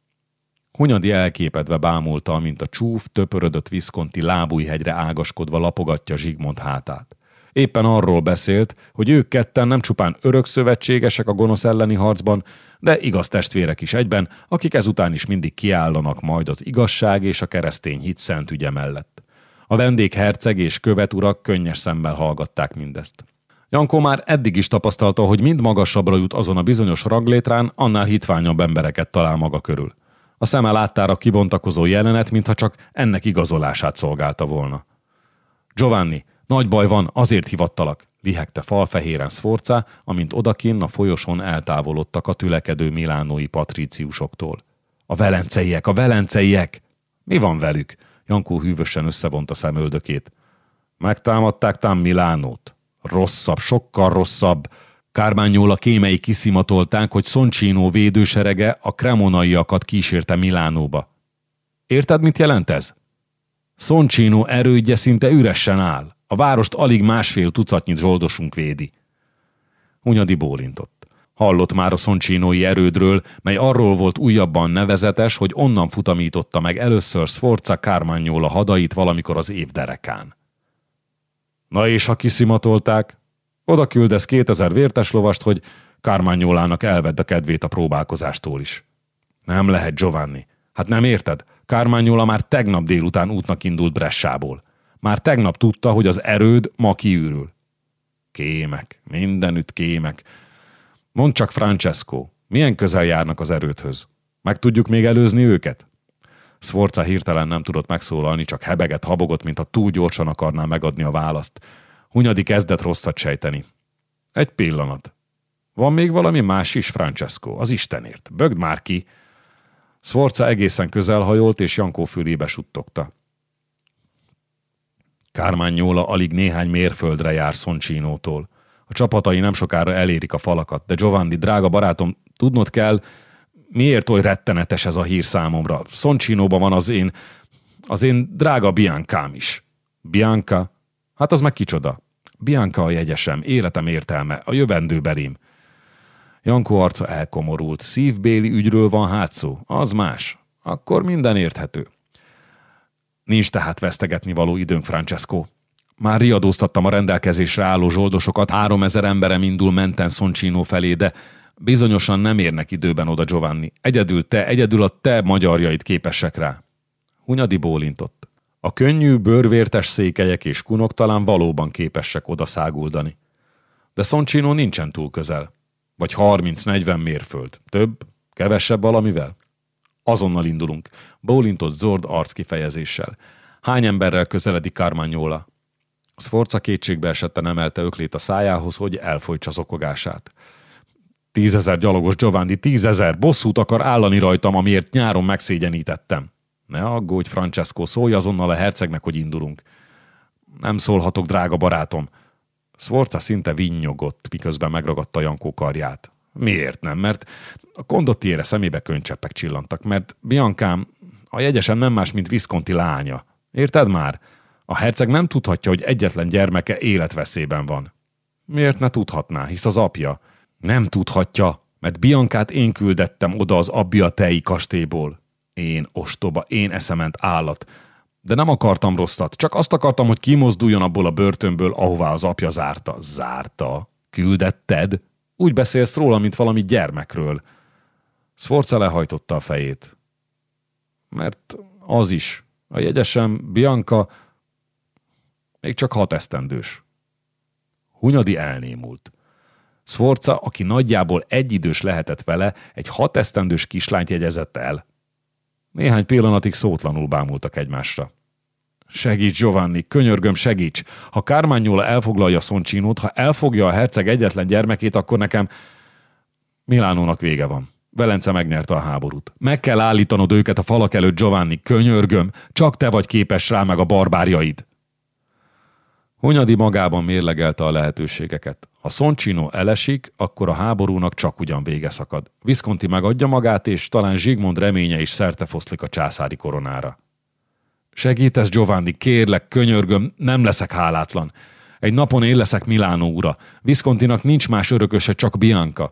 Hunyadi elképedve bámulta, mint a csúf, töpörödött Viszkonti lábújhegyre ágaskodva lapogatja Zsigmond hátát. Éppen arról beszélt, hogy ők ketten nem csupán örök szövetségesek a gonosz elleni harcban, de igaz testvérek is egyben, akik ezután is mindig kiállanak majd az igazság és a keresztény hit szent ügye mellett. A vendégherceg és követurak könnyes szemmel hallgatták mindezt. Jankó már eddig is tapasztalta, hogy mind magasabbra jut azon a bizonyos ranglétrán, annál hitványabb embereket talál maga körül. A szeme láttára kibontakozó jelenet, mintha csak ennek igazolását szolgálta volna. Giovanni, nagy baj van, azért hivattalak, lihegte falfehéren Sforza, amint odakinn a folyosón eltávolodtak a tülekedő milánói patríciusoktól. A velenceiek, a velenceiek! Mi van velük? Jankó hűvösen összevonta szemöldökét. Megtámadták tám Milánót. Rosszabb, sokkal rosszabb. Kármányóla kémei kiszimatolták, hogy Szoncsínó védőserege a kremonaiakat kísérte Milánóba. Érted, mit jelent ez? Szoncsínó erődje szinte üresen áll. A várost alig másfél tucatnyi zsoldosunk védi. Hunyadi bólintott. Hallott már a szoncsinói erődről, mely arról volt újabban nevezetes, hogy onnan futamította meg először Sforza Kármányóla hadait valamikor az év derekán. Na és ha kiszimatolták, oda küldesz 2000 vértes lovast, hogy Kármányólának elvedd a kedvét a próbálkozástól is. Nem lehet, Giovanni. Hát nem érted? Kármányola már tegnap délután útnak indult Bressából. Már tegnap tudta, hogy az erőd ma kiürül. Kémek, mindenütt kémek. Mondd csak, Francesco, milyen közel járnak az erődhöz? Meg tudjuk még előzni őket? Sforza hirtelen nem tudott megszólalni, csak hebeget, habogott, mint ha túl gyorsan akarná megadni a választ. Hunyadi kezdett rosszat sejteni. Egy pillanat. Van még valami más is, Francesco, az Istenért. Bögd már ki! Sforza egészen közel hajolt, és Jankó fülébe suttogta. Kármán nyóla alig néhány mérföldre jár Szoncsinótól. A csapatai nem sokára elérik a falakat, de Giovanni, drága barátom, tudnod kell, miért oly rettenetes ez a hír számomra. Szoncsinóban van az én, az én drága Biancám is. Bianca? Hát az meg kicsoda. Bianca a jegyesem, életem értelme, a jövendőbelim. Jankó arca elkomorult. Szívbéli ügyről van hát szó. Az más. Akkor minden érthető. Nincs tehát vesztegetni való időnk, Francesco. Már riadóztattam a rendelkezésre álló zsoldosokat, három ezer emberem indul menten Szoncsinó felé, de bizonyosan nem érnek időben oda Giovanni. Egyedül te, egyedül a te magyarjait képesek rá. Hunyadi bólintott. A könnyű, bőrvértes székelyek és kunok talán valóban képesek oda száguldani. De Szoncsinó nincsen túl közel. Vagy 30-40 mérföld. Több? Kevesebb valamivel? Azonnal indulunk. Bólintott Zord arckifejezéssel. Hány emberrel közeledik Carmagnola? Sforza kétségbe esetten emelte öklét a szájához, hogy elfolytsa zokogását. Tízezer gyalogos Giovanni, tízezer! Bosszút akar állani rajtam, amiért nyáron megszégyenítettem. Ne aggódj, Francesco, szólj azonnal a hercegnek, hogy indulunk. Nem szólhatok, drága barátom. Sforza szinte vinnyogott, miközben megragadta Jankó karját. Miért nem? Mert a kondottiére szemébe könycseppek csillantak, mert Biancám a jegyesen nem más, mint Visconti lánya. Érted már? A herceg nem tudhatja, hogy egyetlen gyermeke életveszélyben van. Miért ne tudhatná, hisz az apja? Nem tudhatja, mert Biancát én küldettem oda az Abbia tei kastélyból. Én ostoba, én eszement állat. De nem akartam rosszat, csak azt akartam, hogy kimozduljon abból a börtönből, ahová az apja zárta. Zárta? Küldetted? Úgy beszélsz róla, mint valami gyermekről. Sforza lehajtotta a fejét. Mert az is. A jegyesem Bianca még csak hat esztendős. Hunyadi elnémult. Sforza, aki nagyjából egyidős lehetett vele, egy hat esztendős kislányt jegyezett el. Néhány pillanatig szótlanul bámultak egymásra. Segíts, Giovanni, könyörgöm, segíts! Ha Kármányola elfoglalja Szoncsinót, ha elfogja a herceg egyetlen gyermekét, akkor nekem Milánónak vége van. Velence megnyerte a háborút. Meg kell állítanod őket a falak előtt, Giovanni, könyörgöm, csak te vagy képes rá meg a barbárjaid. Hunyadi magában mérlegelte a lehetőségeket. Ha Szoncsino elesik, akkor a háborúnak csak ugyan vége szakad. Visconti megadja magát, és talán Zsigmond reménye is foszlik a császári koronára. Segítesz, Giovanni, kérlek, könyörgöm, nem leszek hálátlan. Egy napon én leszek Milánó ura. Viscontinak nincs más örököse, csak Bianca.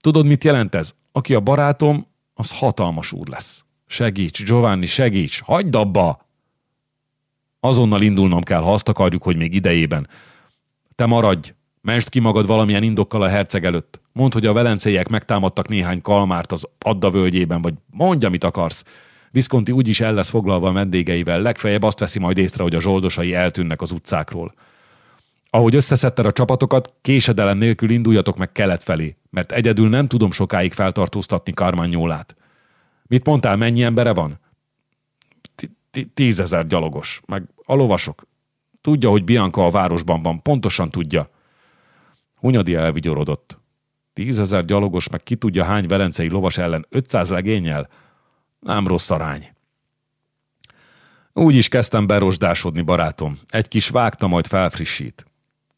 Tudod, mit jelent ez? Aki a barátom, az hatalmas úr lesz. Segíts, Giovanni, segíts, hagyd abba! Azonnal indulnom kell, ha azt akarjuk, hogy még idejében. Te maradj, Mest ki magad valamilyen indokkal a herceg előtt. Mondd, hogy a velencéiek megtámadtak néhány kalmárt az Adda völgyében, vagy mondj, amit akarsz. Visconti úgyis el lesz foglalva a vendégeivel, legfeljebb azt veszi majd észre, hogy a zsoldosai eltűnnek az utcákról. Ahogy összeszedted a csapatokat, késedelem nélkül induljatok meg kelet felé, mert egyedül nem tudom sokáig feltartóztatni Karmanyólát. Mit mondtál, mennyi embere van? Tízezer gyalogos, meg a lovasok. Tudja, hogy Bianca a városban van, pontosan tudja. Hunyadi elvigyorodott. Tízezer gyalogos, meg ki tudja hány velencei lovas ellen 500 legényel? Nem rossz arány. Úgy is kezdtem berosdásodni, barátom. Egy kis vágta, majd felfrissít.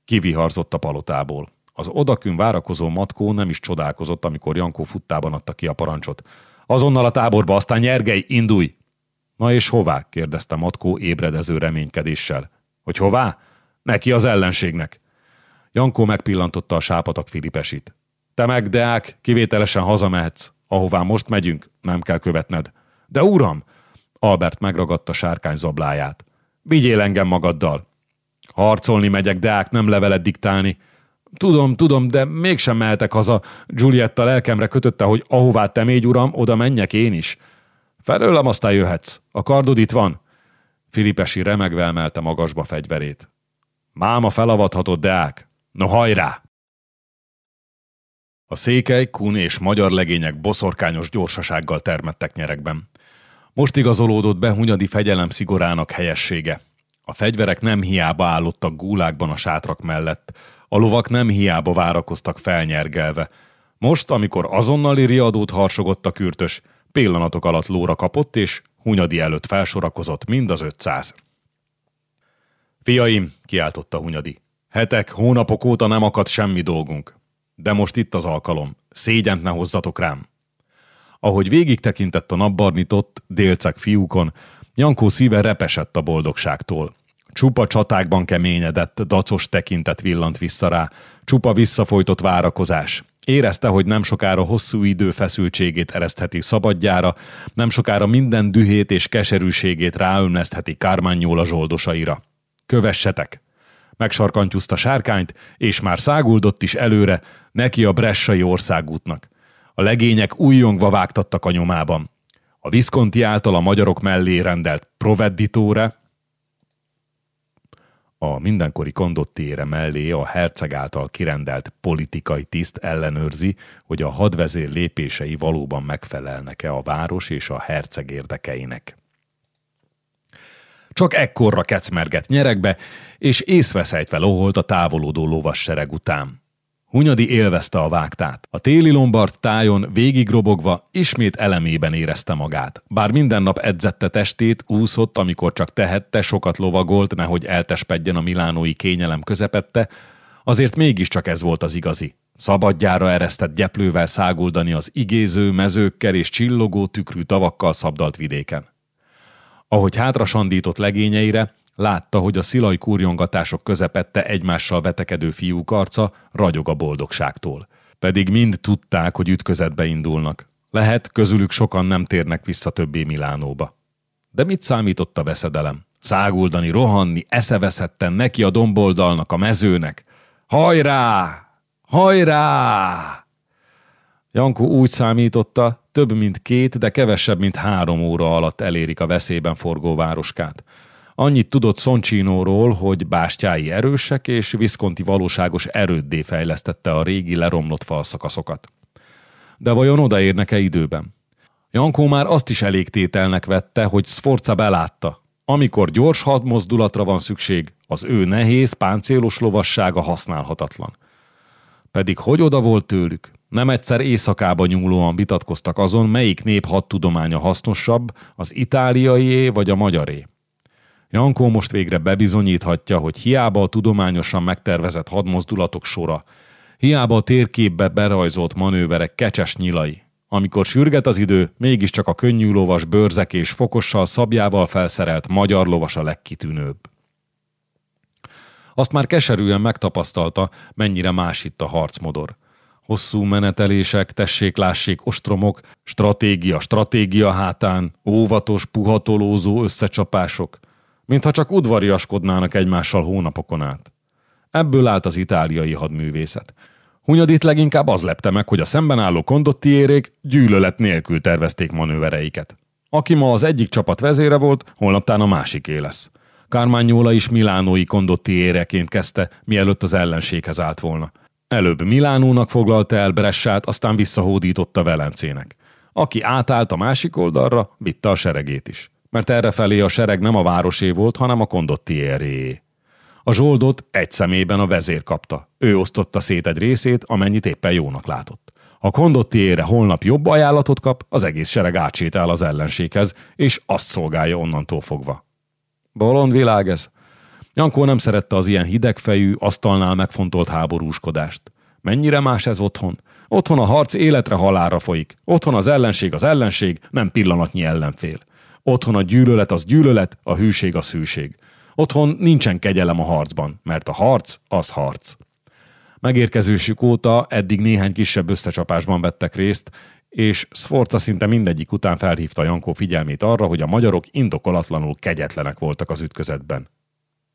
Kiviharzott a palotából. Az odakün várakozó matkó nem is csodálkozott, amikor Jankó futtában adta ki a parancsot. Azonnal a táborba, aztán nyergej, indulj! Na és hová? kérdezte matkó ébredező reménykedéssel. Hogy hová? Neki az ellenségnek. Jankó megpillantotta a sápatak Filipesit. Te meg, Deák, kivételesen hazamehetsz. Ahová most megyünk, nem kell követned. De uram! Albert megragadta sárkány zabláját. Vigyél engem magaddal. Harcolni megyek, Deák, nem levelet diktálni. Tudom, tudom, de mégsem mehetek haza. Giulietta lelkemre kötötte, hogy ahová te mégy, uram, oda menjek én is. Felőlem aztán jöhetsz. A kardod itt van. Filipesi remegve emelte magasba fegyverét. Máma felavathatod, Deák. No hajrá! A székely, kun és magyar legények boszorkányos gyorsasággal termettek nyerekben. Most igazolódott be Hunyadi fegyelem szigorának helyessége. A fegyverek nem hiába állottak gúlákban a sátrak mellett, a lovak nem hiába várakoztak felnyergelve. Most, amikor azonnali riadót harsogott a kürtös, pillanatok alatt lóra kapott, és Hunyadi előtt felsorakozott mind az ötszáz. Fiaim, kiáltotta Hunyadi, hetek, hónapok óta nem akadt semmi dolgunk. De most itt az alkalom, szégyent ne hozzatok rám. Ahogy végig tekintett a napbarnitott, délceg fiúkon, Jankó szíve repesett a boldogságtól. Csupa csatákban keményedett, dacos tekintet villant vissza rá, csupa visszafolytott várakozás. Érezte, hogy nem sokára hosszú idő feszültségét eresztheti szabadjára, nem sokára minden dühét és keserűségét ráömlesztheti Kármánynyól zsoldosaira. Kövessetek! Megsarkantyúzta sárkányt, és már száguldott is előre, neki a Bressai országútnak. A legények újjongva vágtattak a nyomában. A Visconti által a magyarok mellé rendelt Provedditóre, a mindenkori kondottiére mellé a herceg által kirendelt politikai tiszt ellenőrzi, hogy a hadvezér lépései valóban megfelelnek-e a város és a herceg érdekeinek. Csak ekkorra kecmergett nyerekbe, és észveszejtve loholt a távolodó lovassereg után. Hunyadi élvezte a vágtát. A téli lombard tájon végigrobogva ismét elemében érezte magát. Bár minden nap edzette testét, úszott, amikor csak tehette, sokat lovagolt, nehogy eltespedjen a milánói kényelem közepette, azért mégiscsak ez volt az igazi. Szabadjára eresztett gyeplővel száguldani az igéző, mezőkkel és csillogó tükrű tavakkal szabdalt vidéken. Ahogy hátra sandított legényeire, Látta, hogy a szilai kurjongatások közepette egymással vetekedő fiúk arca ragyog a boldogságtól. Pedig mind tudták, hogy ütközetbe indulnak. Lehet, közülük sokan nem térnek vissza többé Milánóba. De mit számított a veszedelem? Száguldani, rohanni, eszeveszetten neki a domboldalnak, a mezőnek. Hajrá! Hajrá! Jankó úgy számította, több mint két, de kevesebb, mint három óra alatt elérik a veszélyben forgó városkát. Annyit tudott Szoncsínóról, hogy bástyái erősek, és Visconti valóságos erőddé fejlesztette a régi leromlott falszakaszokat. De vajon odaérnek-e időben? Jankó már azt is elég tételnek vette, hogy Sforza belátta. Amikor gyors hadmozdulatra van szükség, az ő nehéz, páncélos lovassága használhatatlan. Pedig hogy oda volt tőlük? Nem egyszer éjszakába nyúlóan vitatkoztak azon, melyik nép hadtudománya hasznosabb, az itáliaié vagy a magyaré. Jankó most végre bebizonyíthatja, hogy hiába a tudományosan megtervezett hadmozdulatok sora, hiába a térképbe berajzolt manőverek kecses nyilai, amikor sürget az idő, mégiscsak a könnyű lovas bőrzek és fokossal szabjával felszerelt magyar lovas a legkitűnőbb. Azt már keserűen megtapasztalta, mennyire más itt a harcmodor. Hosszú menetelések, tessék-lássék ostromok, stratégia, stratégia hátán, óvatos, puhatolózó összecsapások, mintha csak udvariaskodnának egymással hónapokon át. Ebből állt az itáliai hadművészet. Hunyadit leginkább az lepte meg, hogy a szemben álló kondottiérék gyűlölet nélkül tervezték manővereiket. Aki ma az egyik csapat vezére volt, holnaptán a másiké lesz. Kármányóla is milánói kondottiéreként kezdte, mielőtt az ellenséghez állt volna. Előbb Milánónak foglalta el Bressát, aztán visszahódította Velencének. Aki átállt a másik oldalra, vitte a seregét is mert errefelé a sereg nem a városé volt, hanem a kondottiéré. A zsoldot egy szemében a vezér kapta. Ő osztotta szét egy részét, amennyit éppen jónak látott. Ha kondottiére holnap jobb ajánlatot kap, az egész sereg átsétál az ellenséghez, és azt szolgálja onnantól fogva. Bolond világ ez. Jankó nem szerette az ilyen hidegfejű, asztalnál megfontolt háborúskodást. Mennyire más ez otthon? Otthon a harc életre halálra folyik. Otthon az ellenség az ellenség, nem pillanatnyi ellenfél. Otthon a gyűlölet az gyűlölet, a hűség az hűség. Otthon nincsen kegyelem a harcban, mert a harc az harc. Megérkezésük óta eddig néhány kisebb összecsapásban vettek részt, és Sforza szinte mindegyik után felhívta Jankó figyelmét arra, hogy a magyarok indokolatlanul kegyetlenek voltak az ütközetben.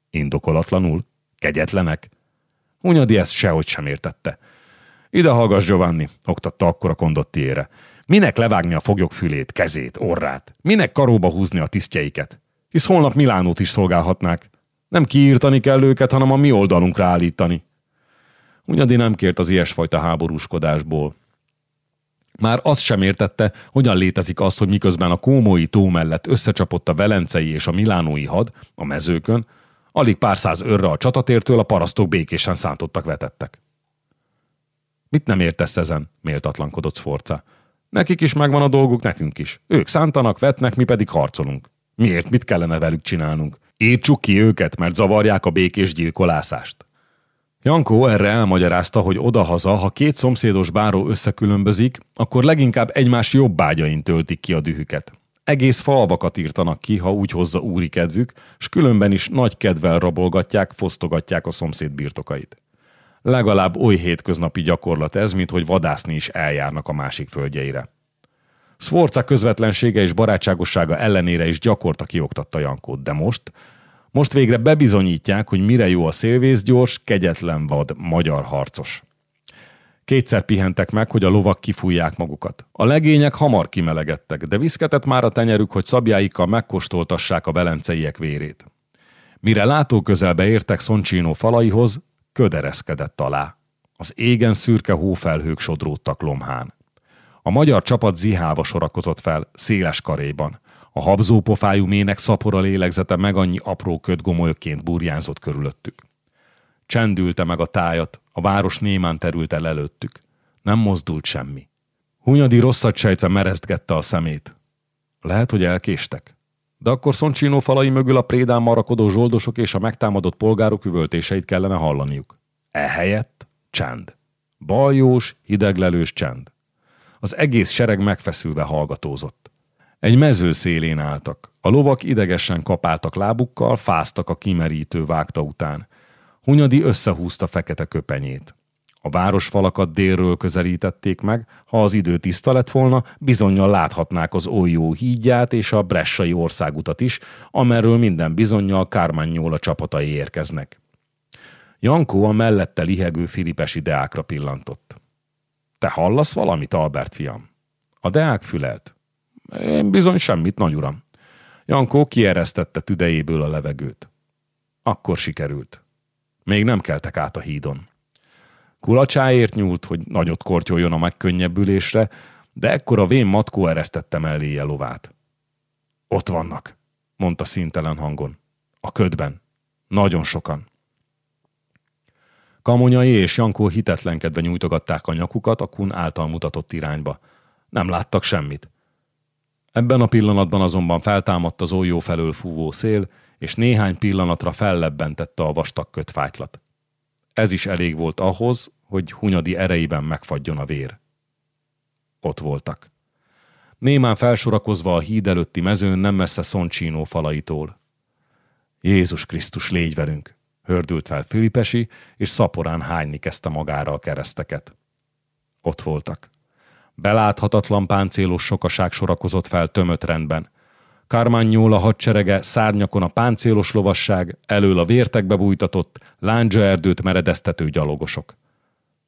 Indokolatlanul? Kegyetlenek? Hunyadi ezt sehogy sem értette. Ide hallgass, Giovanni, oktatta akkor a kondottiére. Minek levágni a foglyok fülét, kezét, orrát? Minek karóba húzni a tisztjeiket? Hisz holnap Milánót is szolgálhatnák. Nem kiírtani kell őket, hanem a mi oldalunkra állítani. Hunyadi nem kért az ilyesfajta háborúskodásból. Már azt sem értette, hogyan létezik az, hogy miközben a kómói tó mellett összecsapott a velencei és a milánói had a mezőkön, alig pár száz örre a csatatértől a parasztok békésen szántottak vetettek. Mit nem értesz ezen? méltatlankodott Sforca. Nekik is megvan a dolguk, nekünk is. Ők szántanak, vetnek, mi pedig harcolunk. Miért? Mit kellene velük csinálnunk? Írtsuk ki őket, mert zavarják a békés gyilkolászást. Jankó erre elmagyarázta, hogy odahaza, ha két szomszédos báró összekülönbözik, akkor leginkább egymás jobb ágyain töltik ki a dühüket. Egész falvakat írtanak ki, ha úgy hozza úri kedvük, s különben is nagy kedvel rabolgatják, fosztogatják a szomszéd birtokait. Legalább oly hétköznapi gyakorlat ez, mint hogy vadászni is eljárnak a másik földjeire. Sforca közvetlensége és barátságossága ellenére is gyakorta kioktatta Jankót, de most, most végre bebizonyítják, hogy mire jó a szélvészgyors, kegyetlen vad magyar harcos. Kétszer pihentek meg, hogy a lovak kifújják magukat. A legények hamar kimelegedtek, de viszketett már a tenyerük, hogy szabjáikkal megkóstoltassák a belenceiek vérét. Mire látóközelbe értek Szoncsínó falaihoz, ködereszkedett alá. Az égen szürke hófelhők sodródtak lomhán. A magyar csapat zihálva sorakozott fel, széles karéban. A habzó pofájú mének szapora lélegzete meg annyi apró ködgomolyként burjánzott körülöttük. Csendülte meg a tájat, a város némán terült el előttük. Nem mozdult semmi. Hunyadi rosszat sejtve merezdgette a szemét. Lehet, hogy elkéstek. De akkor Szoncsino falai mögül a prédán marakodó zsoldosok és a megtámadott polgárok üvöltéseit kellene hallaniuk. Ehelyett csend. Baljós, hideglelős csend. Az egész sereg megfeszülve hallgatózott. Egy mező szélén álltak. A lovak idegesen kapáltak lábukkal, fáztak a kimerítő vágta után. Hunyadi összehúzta fekete köpenyét. A városfalakat délről közelítették meg, ha az idő tiszta lett volna, bizonyal láthatnák az Olyó hídját és a Bressai országutat is, amerről minden bizonyal Kármányóla csapatai érkeznek. Jankó a mellette lihegő filipesi deákra pillantott. Te hallasz valamit, Albert fiam? A deák fülelt. Én bizony semmit, nagy uram. Jankó kieresztette tüdejéből a levegőt. Akkor sikerült. Még nem keltek át a hídon. Kulacsáért nyúlt, hogy nagyot kortyoljon a megkönnyebbülésre, de ekkor a vén matkó eresztette melléje lovát. Ott vannak, mondta szintelen hangon. A ködben. Nagyon sokan. Kamonyai és Jankó hitetlenkedve nyújtogatták a nyakukat a kun által mutatott irányba. Nem láttak semmit. Ebben a pillanatban azonban feltámadt az oljó felől fúvó szél, és néhány pillanatra fellebbentette a vastag kötfájtlat. Ez is elég volt ahhoz, hogy Hunyadi erejében megfagyjon a vér. Ott voltak. Némán felsorakozva a híd előtti mezőn nem messze Szoncsínó falaitól. Jézus Krisztus, légy velünk! Hördült fel Filipesi, és szaporán hányni kezdte magára a kereszteket. Ott voltak. Beláthatatlan páncélos sokaság sorakozott fel tömött rendben. Karmányól a hadserege, szárnyakon a páncélos lovasság, elől a vértekbe bújtatott, lándzsa erdőt meredeztető gyalogosok.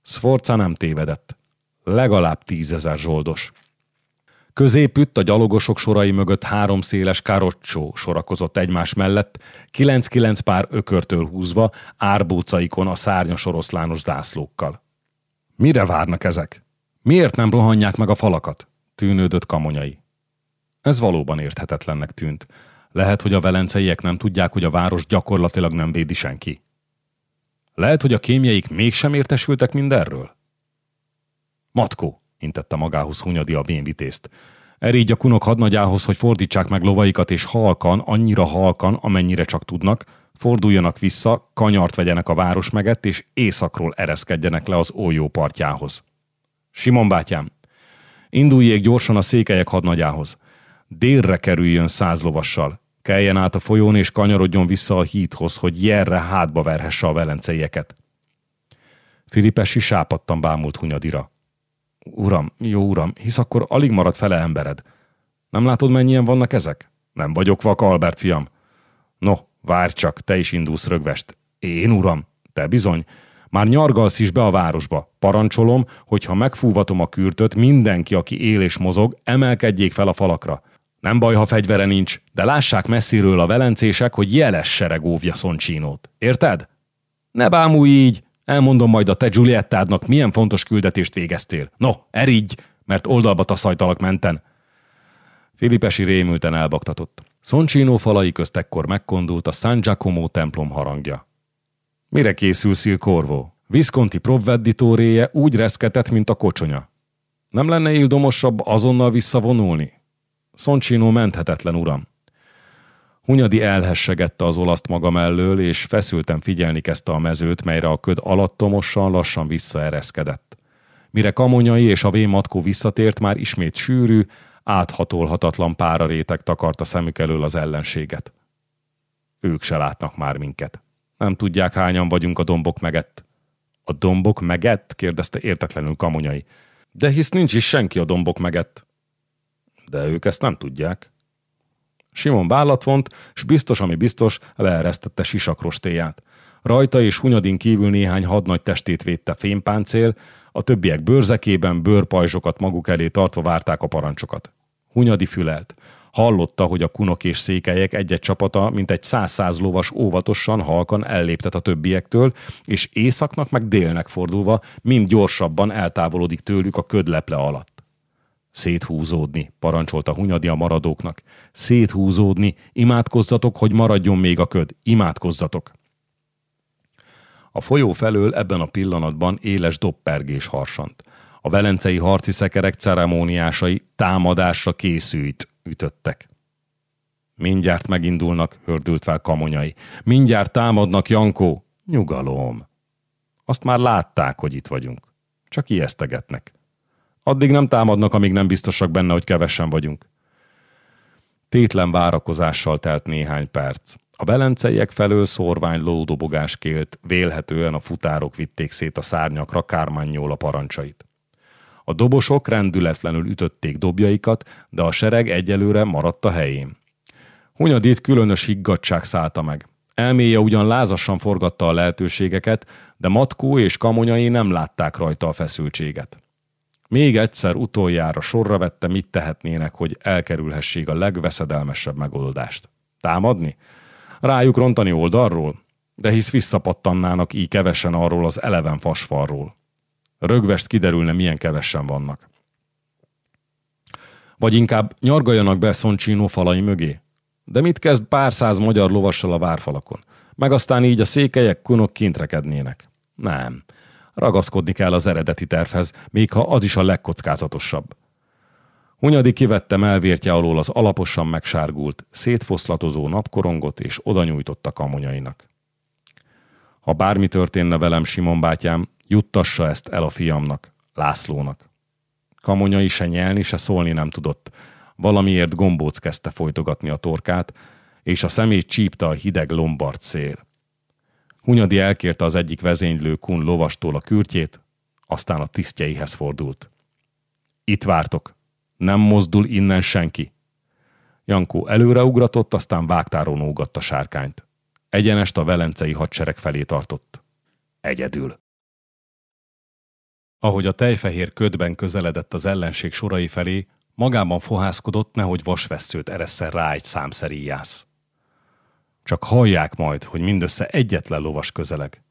Sforza nem tévedett. Legalább tízezer zsoldos. Középütt a gyalogosok sorai mögött három széles karocsó sorakozott egymás mellett, kilenc-kilenc pár ökörtől húzva, árbócaikon a szárnyas oroszlános zászlókkal. Mire várnak ezek? Miért nem rohanják meg a falakat? Tűnődött kamonyai. Ez valóban érthetetlennek tűnt. Lehet, hogy a velenceiek nem tudják, hogy a város gyakorlatilag nem védi senki. Lehet, hogy a kémjeik mégsem értesültek mindenről? Matkó, intette magához Hunyadi a bénvitézt. Erígy a kunok hadnagyához, hogy fordítsák meg lovaikat, és halkan, annyira halkan, amennyire csak tudnak, forduljanak vissza, kanyart vegyenek a város megett, és északról ereszkedjenek le az Ójó partjához. Simon bátyám, induljék gyorsan a székelyek hadnagyához. Délre kerüljön száz lovassal. Keljen át a folyón és kanyarodjon vissza a hídhoz, hogy jelre hátba verhesse a velenceieket. Filipesi sápadtan bámult Hunyadira. Uram, jó uram, hisz akkor alig marad fele embered. Nem látod, mennyien vannak ezek? Nem vagyok vak, Albert fiam. No, várj csak, te is indulsz rögvest. Én, uram? Te bizony. Már nyargalsz is be a városba. Parancsolom, hogy ha megfúvatom a kürtöt, mindenki, aki él és mozog, emelkedjék fel a falakra. Nem baj, ha fegyvere nincs, de lássák messziről a velencések, hogy jeles sereg óvja Szoncsinót. Érted? Ne bámulj így! Elmondom majd a te Giuliettádnak, milyen fontos küldetést végeztél. No, erigy, mert oldalba taszajtalak menten. Filipesi rémülten elbaktatott. Szoncsínó falai közt ekkor megkondult a San Giacomo templom harangja. Mire készül Il Corvo? Visconti provveditóréje úgy reszketett, mint a kocsonya. Nem lenne ildomosabb azonnal visszavonulni? Szoncsínó menthetetlen, uram. Hunyadi elhessegette az olaszt maga mellől, és feszülten figyelni kezdte a mezőt, melyre a köd alattomosan lassan visszaereszkedett. Mire Kamonyai és a vématkó visszatért, már ismét sűrű, áthatolhatatlan párarétek takarta szemük elől az ellenséget. Ők se látnak már minket. Nem tudják, hányan vagyunk a dombok megett. A dombok megett? kérdezte értetlenül Kamonyai. De hisz nincs is senki a dombok megett. De ők ezt nem tudják. Simon bállat vont, s biztos, ami biztos, leeresztette sisakrostéját. Rajta és Hunyadin kívül néhány hadnagy testét védte fémpáncél, a többiek bőrzekében bőrpajzsokat maguk elé tartva várták a parancsokat. Hunyadi fülelt. Hallotta, hogy a kunok és székelyek egy-egy csapata, mint egy száz-száz lovas óvatosan, halkan elléptet a többiektől, és északnak meg délnek fordulva mind gyorsabban eltávolodik tőlük a ködleple alatt. Széthúzódni, parancsolta Hunyadi a maradóknak. Széthúzódni, imádkozzatok, hogy maradjon még a köd, imádkozzatok. A folyó felől ebben a pillanatban éles dobpergés harsant. A velencei harci szekerek ceremóniásai támadásra készült ütöttek. Mindjárt megindulnak, hördült fel kamonyai. Mindjárt támadnak, Jankó. Nyugalom. Azt már látták, hogy itt vagyunk. Csak ijesztegetnek. Addig nem támadnak, amíg nem biztosak benne, hogy kevesen vagyunk. Tétlen várakozással telt néhány perc. A belenceiek felől szorvány lódobogás kélt, vélhetően a futárok vitték szét a szárnyakra Kármányól a parancsait. A dobosok rendületlenül ütötték dobjaikat, de a sereg egyelőre maradt a helyén. Hunyadit különös higgadság szállta meg. Elméje ugyan lázasan forgatta a lehetőségeket, de Matkó és Kamonyai nem látták rajta a feszültséget. Még egyszer utoljára sorra vette, mit tehetnének, hogy elkerülhessék a legveszedelmesebb megoldást. Támadni? Rájuk rontani oldalról? De hisz visszapattannának így kevesen arról az eleven fasfalról. Rögvest kiderülne, milyen kevesen vannak. Vagy inkább nyargaljanak be Szoncsínó falai mögé? De mit kezd pár száz magyar lovassal a várfalakon? Meg aztán így a székelyek kunok kintrekednének. Nem. Ragaszkodni kell az eredeti tervhez, még ha az is a legkockázatosabb. Hunyadi kivette melvértje alól az alaposan megsárgult, szétfoszlatozó napkorongot, és oda nyújtotta kamonyainak. Ha bármi történne velem, Simon bátyám, juttassa ezt el a fiamnak, Lászlónak. Kamonyai se nyelni, se szólni nem tudott. Valamiért gombóc kezdte folytogatni a torkát, és a szemét csípte a hideg lombard szél. Hunyadi elkérte az egyik vezénylő kun lovastól a kürtjét, aztán a tisztjeihez fordult. Itt vártok, nem mozdul innen senki. Jankó előreugratott, aztán vágtáron ógatta sárkányt. Egyenest a velencei hadsereg felé tartott. Egyedül. Ahogy a tejfehér ködben közeledett az ellenség sorai felé, magában fohászkodott, nehogy vasvesszőt eresszen rá egy számszeri jász. Csak hallják majd, hogy mindössze egyetlen lovas közeleg.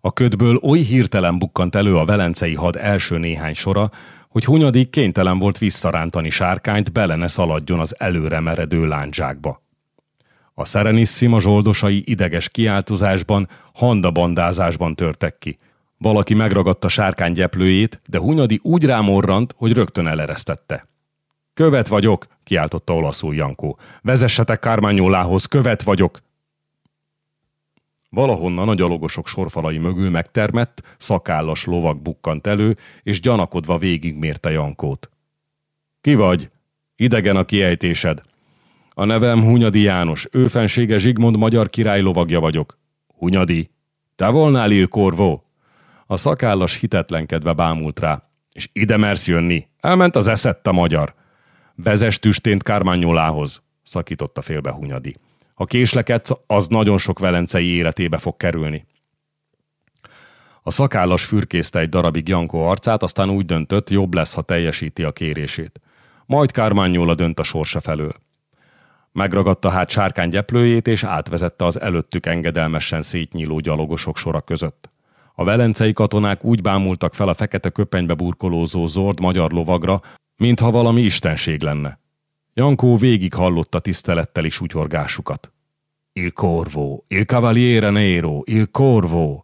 A ködből oly hirtelen bukkant elő a velencei had első néhány sora, hogy Hunyadik kénytelen volt visszarántani sárkányt, bele ne szaladjon az előre meredő lándzsákba. A Serenissima zsoldosai ideges kiáltozásban, handabandázásban törtek ki. Valaki megragadta sárkány gyeplőjét, de Hunyadi úgy rámorrant, hogy rögtön eleresztette. Követ vagyok, kiáltotta olaszul Jankó. Vezessetek Kármányólához, követ vagyok! Valahonnan a gyalogosok sorfalai mögül megtermett, szakállas lovak bukkant elő, és gyanakodva végigmérte Jankót. Ki vagy? Idegen a kiejtésed. A nevem Hunyadi János, őfensége Zsigmond magyar király lovagja vagyok. Hunyadi. Te volnál Il? A szakállas hitetlenkedve bámult rá. És ide mersz jönni? Elment az eszett a magyar. Vezes tüstént Kármányólához, szakította félbe Hunyadi. Ha késlekedsz, az nagyon sok velencei életébe fog kerülni. A szakállas fürkészte egy darabig Jankó arcát, aztán úgy döntött, jobb lesz, ha teljesíti a kérését. Majd Kármányóla dönt a sorsa felől. Megragadta hát sárkány gyeplőjét, és átvezette az előttük engedelmesen szétnyíló gyalogosok sora között. A velencei katonák úgy bámultak fel a fekete köpenybe burkolózó zord magyar lovagra, mintha valami istenség lenne. Jankó végig hallotta tisztelettel is útyorgásukat. Il Corvo, il Cavaliere Nero, il Corvo.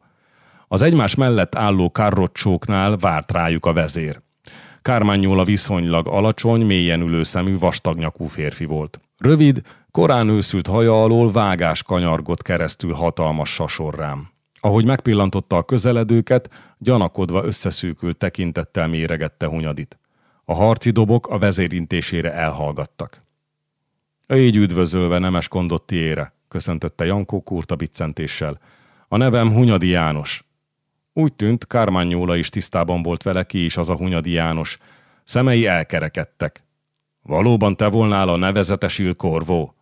Az egymás mellett álló karrocsóknál várt rájuk a vezér. Kármányóla viszonylag alacsony, mélyen ülő szemű, vastagnyakú férfi volt. Rövid, korán őszült haja alól vágás kanyargott keresztül hatalmas sasorrám. Ahogy megpillantotta a közeledőket, gyanakodva összeszűkült tekintettel méregette Hunyadit. A harci dobok a vezérintésére elhallgattak. Így üdvözölve nemes kondottiére, köszöntötte Jankó kurta biccentéssel. A nevem Hunyadi János. Úgy tűnt, Kármányóla is tisztában volt vele, ki is az a Hunyadi János. Szemei elkerekedtek. Valóban te volnál a nevezetes Ilkorvó?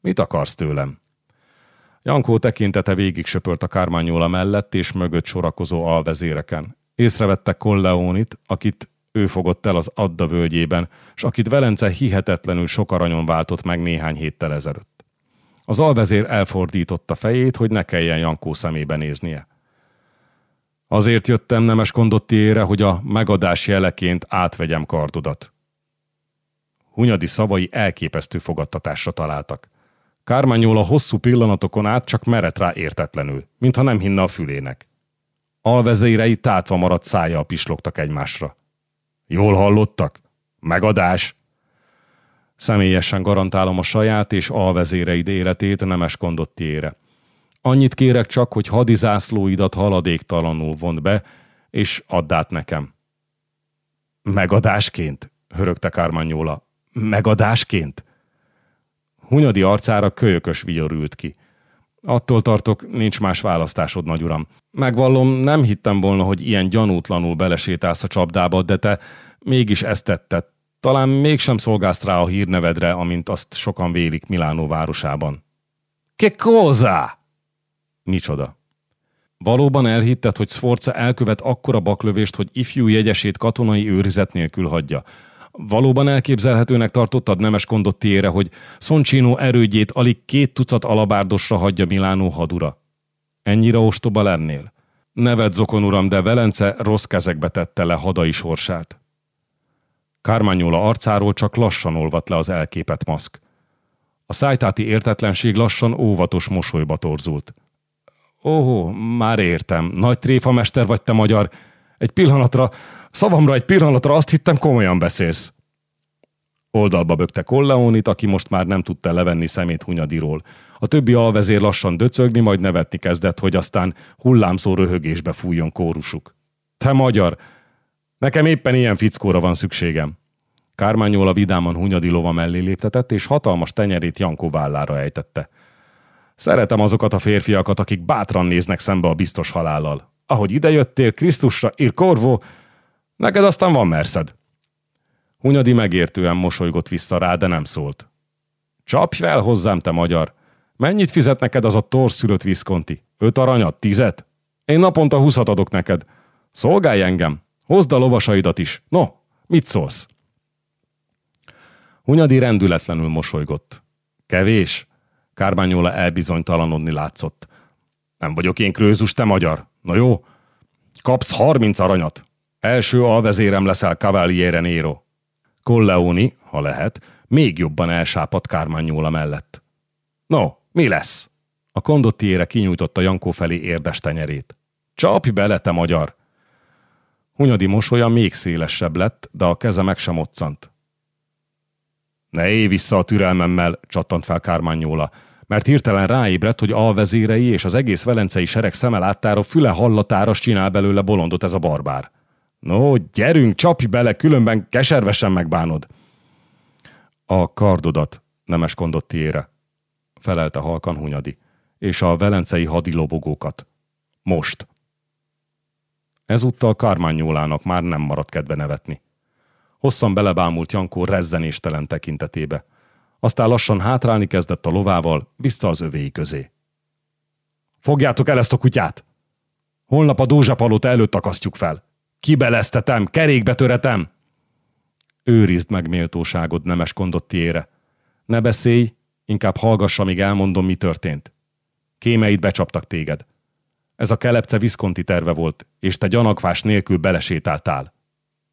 Mit akarsz tőlem? Jankó tekintete végig söpört a Kármányóla mellett és mögött sorakozó alvezéreken. Észrevette Colleonit, akit ő fogott el az Adda völgyében, s akit Velence hihetetlenül sok aranyon váltott meg néhány héttel ezelőtt. Az alvezér elfordította fejét, hogy ne kelljen Jankó szemébe néznie. Azért jöttem nemes kondottiére, hogy a megadás jeleként átvegyem kardodat. Hunyadi szavai elképesztő fogadtatásra találtak. Kármányól a hosszú pillanatokon át csak merett rá értetlenül, mintha nem hinne a fülének. Alvezérei tátva maradt szája pislogtak egymásra. Jól hallottak? Megadás! Személyesen garantálom a saját és alvezéreid életét nemes kondottiére. Annyit kérek csak, hogy hadizászlóidat haladéktalanul vont be, és add át nekem. Megadásként? hörögte Kármányóla. Megadásként? Hunyadi arcára kölyökös vigyor ki. Attól tartok, nincs más választásod, nagy uram. Megvallom, nem hittem volna, hogy ilyen gyanútlanul belesétálsz a csapdába, de te mégis ezt tetted. Talán mégsem szolgálsz rá a hírnevedre, amint azt sokan vélik Milánó városában. Ke cosa? Micsoda? Valóban elhitted, hogy Sforza elkövet akkora baklövést, hogy ifjú jegyesét katonai őrizet nélkül hagyja. Valóban elképzelhetőnek tartottad nemes kondottiére, hogy Szoncsino erődjét alig két tucat alabárdosra hagyja Milánó hadura? Ennyire ostoba lennél? Neved zokon uram, de Velence rossz kezekbe tette le hadai sorsát. Kármányola arcáról csak lassan olvadt le az elképet maszk. A szájtáti értetlenség lassan óvatos mosolyba torzult. Óhó, már értem. Nagy tréfamester vagy te magyar. Egy pillanatra, szavamra egy pillanatra azt hittem komolyan beszélsz. Oldalba bökte Colleonit, aki most már nem tudta levenni szemét Hunyadiról. A többi alvezér lassan döcögni, majd nevetni kezdett, hogy aztán hullámszó röhögésbe fújjon kórusuk. Te magyar! Nekem éppen ilyen fickóra van szükségem. Kármányóla vidáman Hunyadi lova mellé léptetett, és hatalmas tenyerét Jankó vállára ejtette. Szeretem azokat a férfiakat, akik bátran néznek szembe a biztos halállal. Ahogy idejöttél Krisztusra, ír Korvó, neked aztán van merszed. Hunyadi megértően mosolygott vissza rá, de nem szólt. Csapj fel hozzám, te magyar! Mennyit fizet neked az a torszülött viszkonti? Öt aranyat? Tizet? Én naponta húszat adok neked. Szolgálj engem! Hozd a lovasaidat is! No, mit szólsz? Hunyadi rendületlenül mosolygott. Kevés? Kárbányóla elbizonytalanodni látszott. Nem vagyok én krőzus, te magyar. Na jó, kapsz harminc aranyat. Első alvezérem leszel Cavaliere Nero. Colleoni, ha lehet, még jobban elsápadt Kármányóla mellett. No, mi lesz? A kondottiére kinyújtotta Jankó felé érdes tenyerét. Csapj bele, te magyar! Hunyadi mosolya még szélesebb lett, de a keze meg sem moccant. Ne élj vissza a türelmemmel, csattant fel Kármányóla mert hirtelen ráébredt, hogy alvezérei és az egész velencei sereg szeme láttára, füle hallatára csinál belőle bolondot ez a barbár. No, gyerünk, csapj bele, különben keservesen megbánod. A kardodat, nemes kondottiére, felelte halkan Hunyadi, és a velencei hadilobogókat. Most. Ezúttal Karmányólának már nem maradt kedve nevetni. Hosszan belebámult Jankó rezzenéstelen tekintetébe. Aztán lassan hátrálni kezdett a lovával, vissza az övéi közé. Fogjátok el ezt a kutyát! Holnap a Dózsapalota előtt akasztjuk fel. Kibeleztetem, kerékbe töretem! Őrizd meg méltóságod, nemes kondottiére. Ne beszélj, inkább hallgass, amíg elmondom, mi történt. Kémeid becsaptak téged. Ez a kelepce viszkonti terve volt, és te gyanakvás nélkül belesétáltál.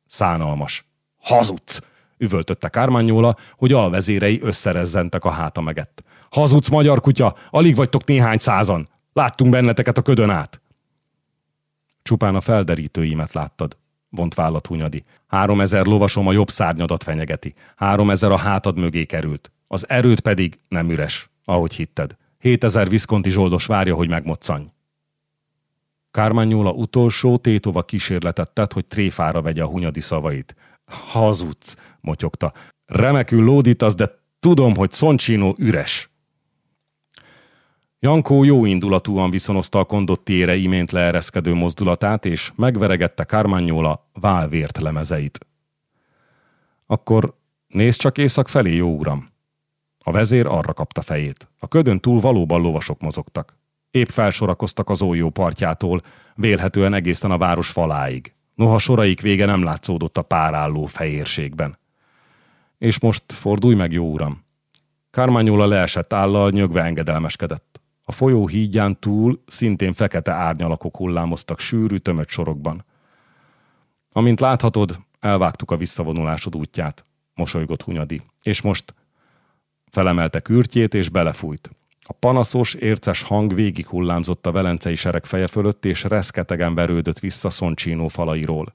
Szánalmas. Hazudsz! üvöltötte Kármányóla, hogy alvezérei összerezzentek a háta megett. Hazudsz, magyar kutya! Alig vagytok néhány százan! Láttunk benneteket a ködön át! Csupán a felderítőimet láttad, vont vállat Hunyadi. Három ezer lovasom a jobb szárnyadat fenyegeti. Három ezer a hátad mögé került. Az erőt pedig nem üres, ahogy hitted. Hétezer viszkonti zsoldos várja, hogy megmoccanj. Kármányóla utolsó tétova kísérletet tett, hogy tréfára vegye a hunyadi szavait. Hazudsz, motyogta. Remekül lódítasz, de tudom, hogy Szoncsino üres. Jankó jó indulatúan viszonozta a kondottiére imént leereszkedő mozdulatát, és megveregette Kármányóla válvért lemezeit. Akkor nézd csak észak felé, jó uram. A vezér arra kapta fejét. A ködön túl valóban lovasok mozogtak. Épp felsorakoztak az ójó partjától, vélhetően egészen a város faláig. Noha soraik vége nem látszódott a párálló fejérségben. És most fordulj meg, jó uram. Kármányóla leesett állal, nyögve engedelmeskedett. A folyó hídján túl szintén fekete árnyalakok hullámoztak sűrű, tömött sorokban. Amint láthatod, elvágtuk a visszavonulásod útját, mosolygott Hunyadi, és most felemelte kürtjét és belefújt. A panaszos, érces hang végig hullámzott a velencei sereg feje fölött, és reszketegen verődött vissza Szoncsínó falairól.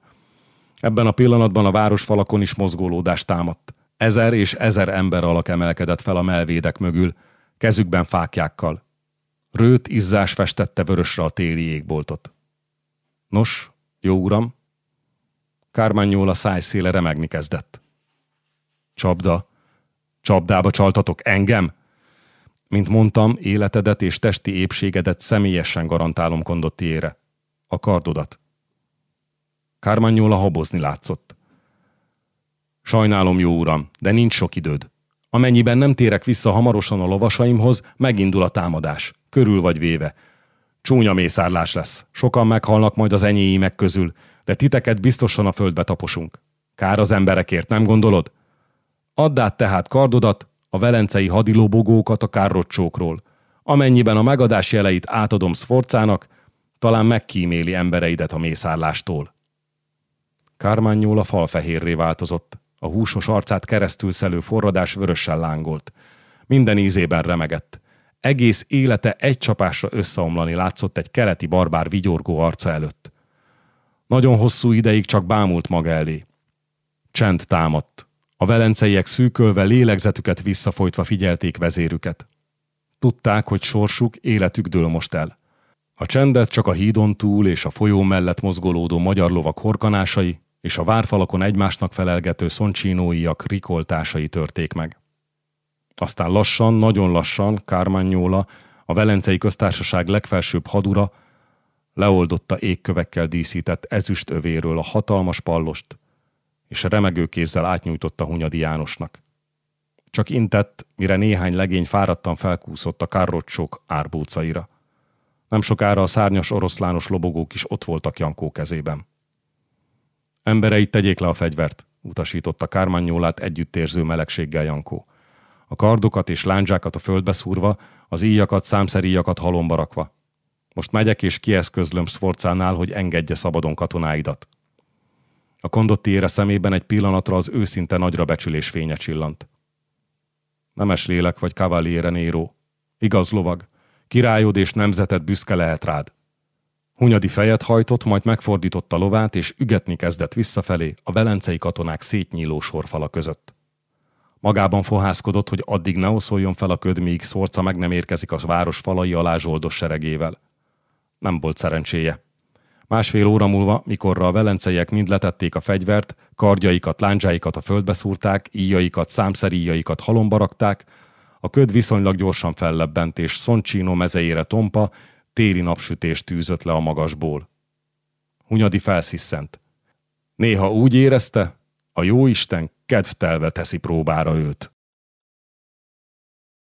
Ebben a pillanatban a város falakon is mozgólódást támadt. Ezer és ezer ember alak emelkedett fel a melvédek mögül, kezükben fákjákkal. Rőt izzás festette vörösre a téli égboltot. Nos, jó uram? Kármányól a szájszéle remegni kezdett. Csapda. Csapdába csaltatok engem? Mint mondtam, életedet és testi épségedet személyesen garantálom kondottiére. A kardodat. Kármányóla habozni látszott. Sajnálom, jó uram, de nincs sok időd. Amennyiben nem térek vissza hamarosan a lovasaimhoz, megindul a támadás. Körül vagy véve. Csúnya mészárlás lesz. Sokan meghalnak majd az enyéimek közül, de titeket biztosan a földbe taposunk. Kár az emberekért, nem gondolod? Add át tehát kardodat, a velencei hadilobogókat a kárrocsókról. Amennyiben a megadás jeleit átadom Sforcának, talán megkíméli embereidet a mészárlástól. Kármányól a falfehérré változott. A húsos arcát keresztül szelő forradás vörössel lángolt. Minden ízében remegett. Egész élete egy csapásra összeomlani látszott egy keleti barbár vigyorgó arca előtt. Nagyon hosszú ideig csak bámult maga elé. Csend támadt. A velenceiek szűkölve lélegzetüket visszafolytva figyelték vezérüket. Tudták, hogy sorsuk, életük dől most el. A csendet csak a hídon túl és a folyó mellett mozgolódó magyar lovak horkanásai és a várfalakon egymásnak felelgető szoncsinóiak rikoltásai törték meg. Aztán lassan, nagyon lassan Kármányóla, a Velencei Köztársaság legfelsőbb hadura, leoldotta égkövekkel díszített ezüst övéről a hatalmas pallost, és remegő kézzel átnyújtotta Hunyadi Jánosnak. Csak intett, mire néhány legény fáradtan felkúszott a kárrocsok árbócaira. Nem sokára a szárnyas oroszlános lobogók is ott voltak Jankó kezében. Embereit tegyék le a fegyvert, utasította Kármányólát együttérző melegséggel Jankó. A kardokat és lándzsákat a földbe szúrva, az íjakat, számszeríjakat halomba rakva. Most megyek és kieszközlöm Sforcánál, hogy engedje szabadon katonáidat. A kondottiére szemében egy pillanatra az őszinte nagyra becsülés fénye csillant. Nemes lélek vagy Cavaliere Nero. Igaz lovag. Királyod és nemzeted büszke lehet rád. Hunyadi fejet hajtott, majd megfordította lovát, és ügetni kezdett visszafelé a velencei katonák szétnyíló sorfala között. Magában fohászkodott, hogy addig ne oszoljon fel a köd, míg Szorca meg nem érkezik az város falai alá zsoldos seregével. Nem volt szerencséje. Másfél óra múlva, mikorra a velenceiek mind letették a fegyvert, kardjaikat, láncsáikat a földbe szúrták, íjaikat, számszeríjaikat halomba rakták, a köd viszonylag gyorsan fellebbent, és Szoncsino mezeére tompa téli napsütést tűzött le a magasból. Hunyadi felsziszent. Néha úgy érezte, a jóisten kedvtelve teszi próbára őt.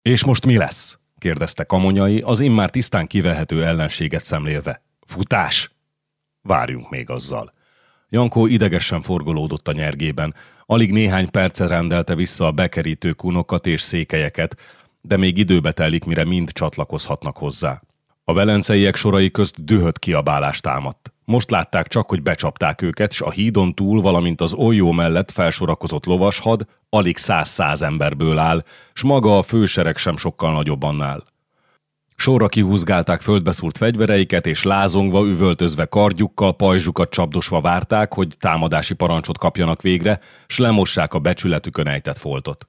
És most mi lesz? kérdezte Kamonyai, az immár tisztán kivehető ellenséget szemlélve. Futás! Várjunk még azzal. Jankó idegesen forgolódott a nyergében. Alig néhány percet rendelte vissza a bekerítő kunokat és székelyeket, de még időbe telik, mire mind csatlakozhatnak hozzá. A velenceiek sorai közt dühött kiabálást támadt. Most látták csak, hogy becsapták őket, és a hídon túl, valamint az olyó mellett felsorakozott lovashad alig száz-száz emberből áll, s maga a fősereg sem sokkal nagyobb annál. Sorra kihúzgálták földbeszúrt fegyvereiket, és lázongva, üvöltözve kardjukkal, pajzsukat csapdosva várták, hogy támadási parancsot kapjanak végre, s lemossák a becsületükön ejtett foltot.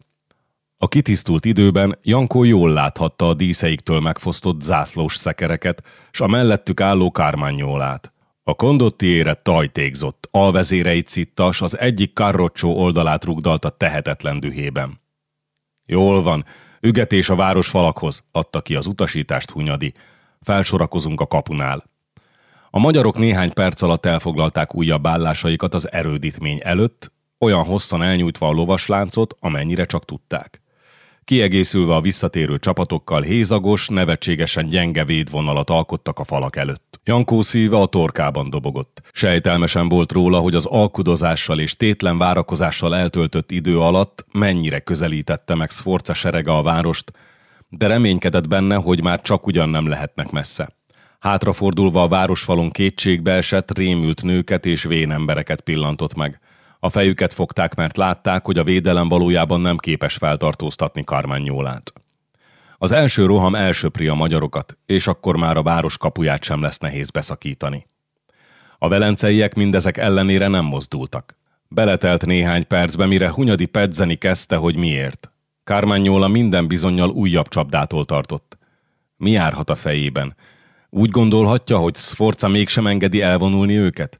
A kitisztult időben Jankó jól láthatta a díszeiktől megfosztott zászlós szekereket, s a mellettük álló kármánynyólát. A kondotti ére tajtékzott, alvezéreit cittas, az egyik karrocsó oldalát rugdalt a tehetetlen dühében. Jól van, ügetés a város falakhoz, adta ki az utasítást Hunyadi. Felsorakozunk a kapunál. A magyarok néhány perc alatt elfoglalták újabb állásaikat az erődítmény előtt, olyan hosszan elnyújtva a lovasláncot, amennyire csak tudták kiegészülve a visszatérő csapatokkal hézagos, nevetségesen gyenge védvonalat alkottak a falak előtt. Jankó szíve a torkában dobogott. Sejtelmesen volt róla, hogy az alkudozással és tétlen várakozással eltöltött idő alatt mennyire közelítette meg Sforca serege a várost, de reménykedett benne, hogy már csak ugyan nem lehetnek messze. Hátrafordulva a városfalon kétségbe esett, rémült nőket és vén embereket pillantott meg – a fejüket fogták, mert látták, hogy a védelem valójában nem képes feltartóztatni Karmányólát. Az első roham elsöpri a magyarokat, és akkor már a város kapuját sem lesz nehéz beszakítani. A velenceiek mindezek ellenére nem mozdultak. Beletelt néhány percbe, mire Hunyadi pedzeni kezdte, hogy miért. Kármányóla minden bizonyal újabb csapdától tartott. Mi járhat a fejében? Úgy gondolhatja, hogy Sforca mégsem engedi elvonulni őket?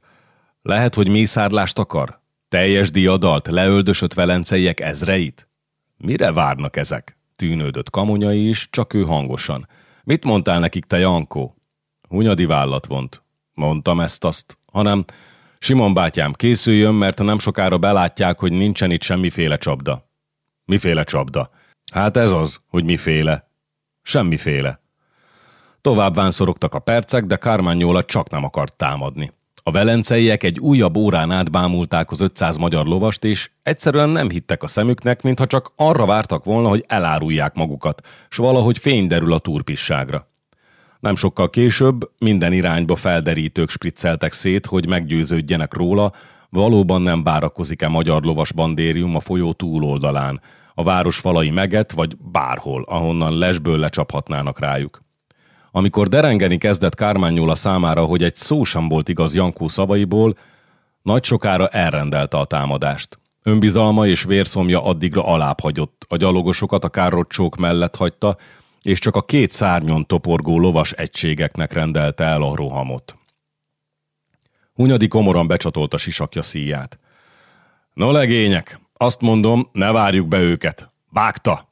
Lehet, hogy mészárlást akar? Teljes diadalt, leöldösött velenceiek ezreit? Mire várnak ezek? Tűnődött kamonyai is, csak ő hangosan. Mit mondtál nekik, te Jankó? Hunyadi vállat vont. Mondtam ezt-azt, hanem Simon bátyám, készüljön, mert nem sokára belátják, hogy nincsen itt semmiféle csapda. Miféle csapda? Hát ez az, hogy miféle. Semmiféle. Tovább vánszorogtak a percek, de Kármányóla csak nem akart támadni. A velenceiek egy újabb órán át bámulták az 500 magyar lovast, és egyszerűen nem hittek a szemüknek, mintha csak arra vártak volna, hogy elárulják magukat, s valahogy fény derül a turpisságra. Nem sokkal később minden irányba felderítők spricceltek szét, hogy meggyőződjenek róla, valóban nem bárakozik-e magyar lovas bandérium a folyó túloldalán, a város falai meget, vagy bárhol, ahonnan lesből lecsaphatnának rájuk. Amikor derengeni kezdett Kármányóla számára, hogy egy szó sem volt igaz Jankó szavaiból, nagy sokára elrendelte a támadást. Önbizalma és vérszomja addigra alább hagyott, a gyalogosokat a kárrocsók mellett hagyta, és csak a két szárnyon toporgó lovas egységeknek rendelte el a rohamot. Hunyadi komoran becsatolta sisakja szíját. No legények, azt mondom, ne várjuk be őket. Vágta!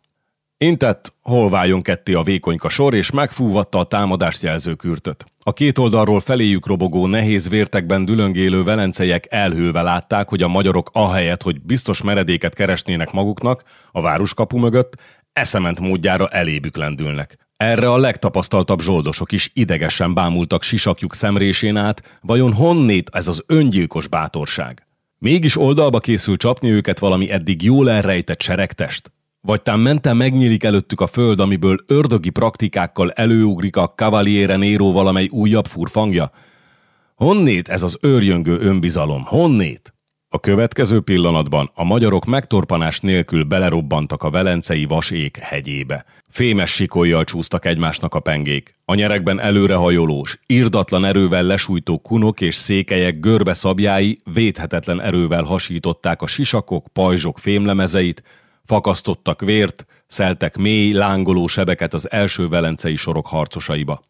Intett, hol váljon ketté a vékonyka sor, és megfúvatta a támadást jelző kürtöt. A két oldalról feléjük robogó, nehéz vértekben dülöngélő velenceiek elhűlve látták, hogy a magyarok ahelyett, hogy biztos meredéket keresnének maguknak a városkapu mögött, eszement módjára elébük lendülnek. Erre a legtapasztaltabb zsoldosok is idegesen bámultak sisakjuk szemrésén át, vajon honnét ez az öngyilkos bátorság? Mégis oldalba készül csapni őket valami eddig jól elrejtett seregtest? Vagy tám mentem megnyílik előttük a föld, amiből ördögi praktikákkal előugrik a Cavaliere Nero valamely újabb furfangja? Honnét ez az őrjöngő önbizalom? Honnét? A következő pillanatban a magyarok megtorpanás nélkül belerobbantak a velencei vasék hegyébe. Fémes sikolyjal csúsztak egymásnak a pengék. A nyerekben előrehajolós, irdatlan erővel lesújtó kunok és székelyek görbe szabjái védhetetlen erővel hasították a sisakok, pajzsok fémlemezeit, Fakasztottak vért, szeltek mély, lángoló sebeket az első velencei sorok harcosaiba.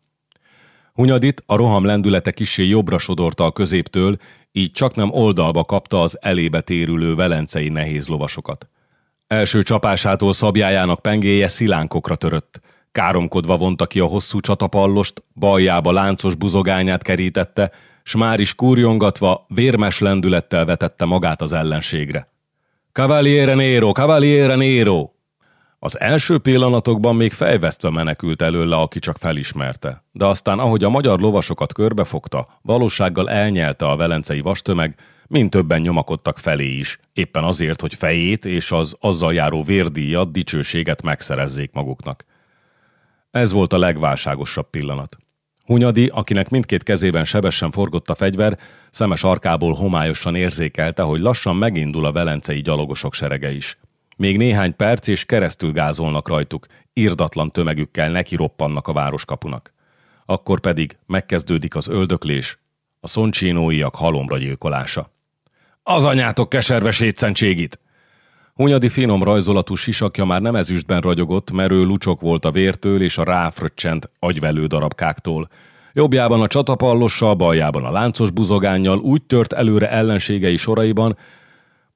Hunyadit a roham lendülete kisé jobbra sodorta a középtől, így csak nem oldalba kapta az elébe térülő velencei nehéz lovasokat. Első csapásától szabjájának pengéje szilánkokra törött. Káromkodva vonta ki a hosszú csatapallost, baljába láncos buzogányát kerítette, s már is kurjongatva, vérmes lendülettel vetette magát az ellenségre. Cavaliere Nero, Cavaliere Nero! Az első pillanatokban még fejvesztve menekült előle, aki csak felismerte. De aztán, ahogy a magyar lovasokat körbefogta, valósággal elnyelte a velencei vastömeg, mind többen nyomakodtak felé is, éppen azért, hogy fejét és az azzal járó vérdíjat, dicsőséget megszerezzék maguknak. Ez volt a legválságosabb pillanat. Hunyadi, akinek mindkét kezében sebesen forgott a fegyver, szemes arkából homályosan érzékelte, hogy lassan megindul a velencei gyalogosok serege is. Még néhány perc és keresztül gázolnak rajtuk, irdatlan tömegükkel neki roppannak a városkapunak. Akkor pedig megkezdődik az öldöklés, a szoncsinóiak halomra gyilkolása. Az anyátok keserves étszentségit! Hunyadi finom rajzolatú sisakja már nem ezüstben ragyogott, merő lucsok volt a vértől és a ráfröccsent agyvelő darabkáktól. Jobbjában a csatapallossal, baljában a láncos buzogánnyal úgy tört előre ellenségei soraiban,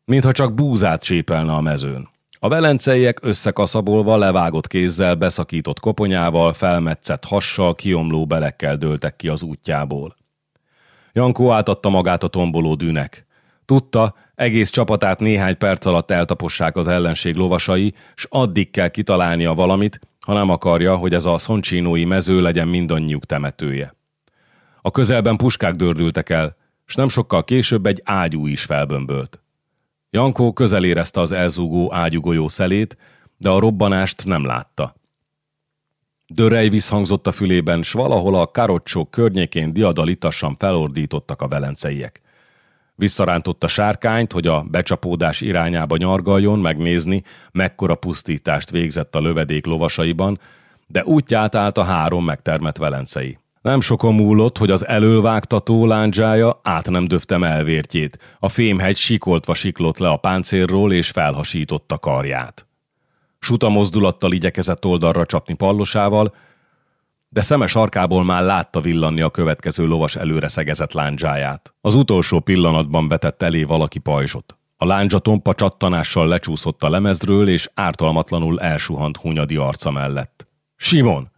mintha csak búzát csépelne a mezőn. A velenceiek összekaszabolva, levágott kézzel, beszakított koponyával, felmetszett hassal, kiomló belekkel dőltek ki az útjából. Jankó átadta magát a tomboló dűnek. Tudta, egész csapatát néhány perc alatt eltapossák az ellenség lovasai, s addig kell kitalálnia valamit, ha nem akarja, hogy ez a szoncsinói mező legyen mindannyiuk temetője. A közelben puskák dördültek el, s nem sokkal később egy ágyú is felbömbölt. Jankó közel érezte az elzúgó ágyugolyó szelét, de a robbanást nem látta. Dörej visszhangzott a fülében, s valahol a karocsók környékén diadalitassan felordítottak a velenceiek. Visszarántotta sárkányt, hogy a becsapódás irányába nyargaljon, megnézni, mekkora pusztítást végzett a lövedék lovasaiban, de útját állt a három megtermett velencei. Nem sokon múlott, hogy az elővágtató lándzsája át nem döftem elvértjét. A fémhegy sikoltva siklott le a páncélról és felhasította karját. Suta mozdulattal igyekezett oldalra csapni pallosával, de szemes arkából már látta villanni a következő lovas előre szegezett lándzsáját. Az utolsó pillanatban betett elé valaki pajzsot. A lándzsa tompa csattanással lecsúszott a lemezről, és ártalmatlanul elsuhant Hunyadi arca mellett. Simon!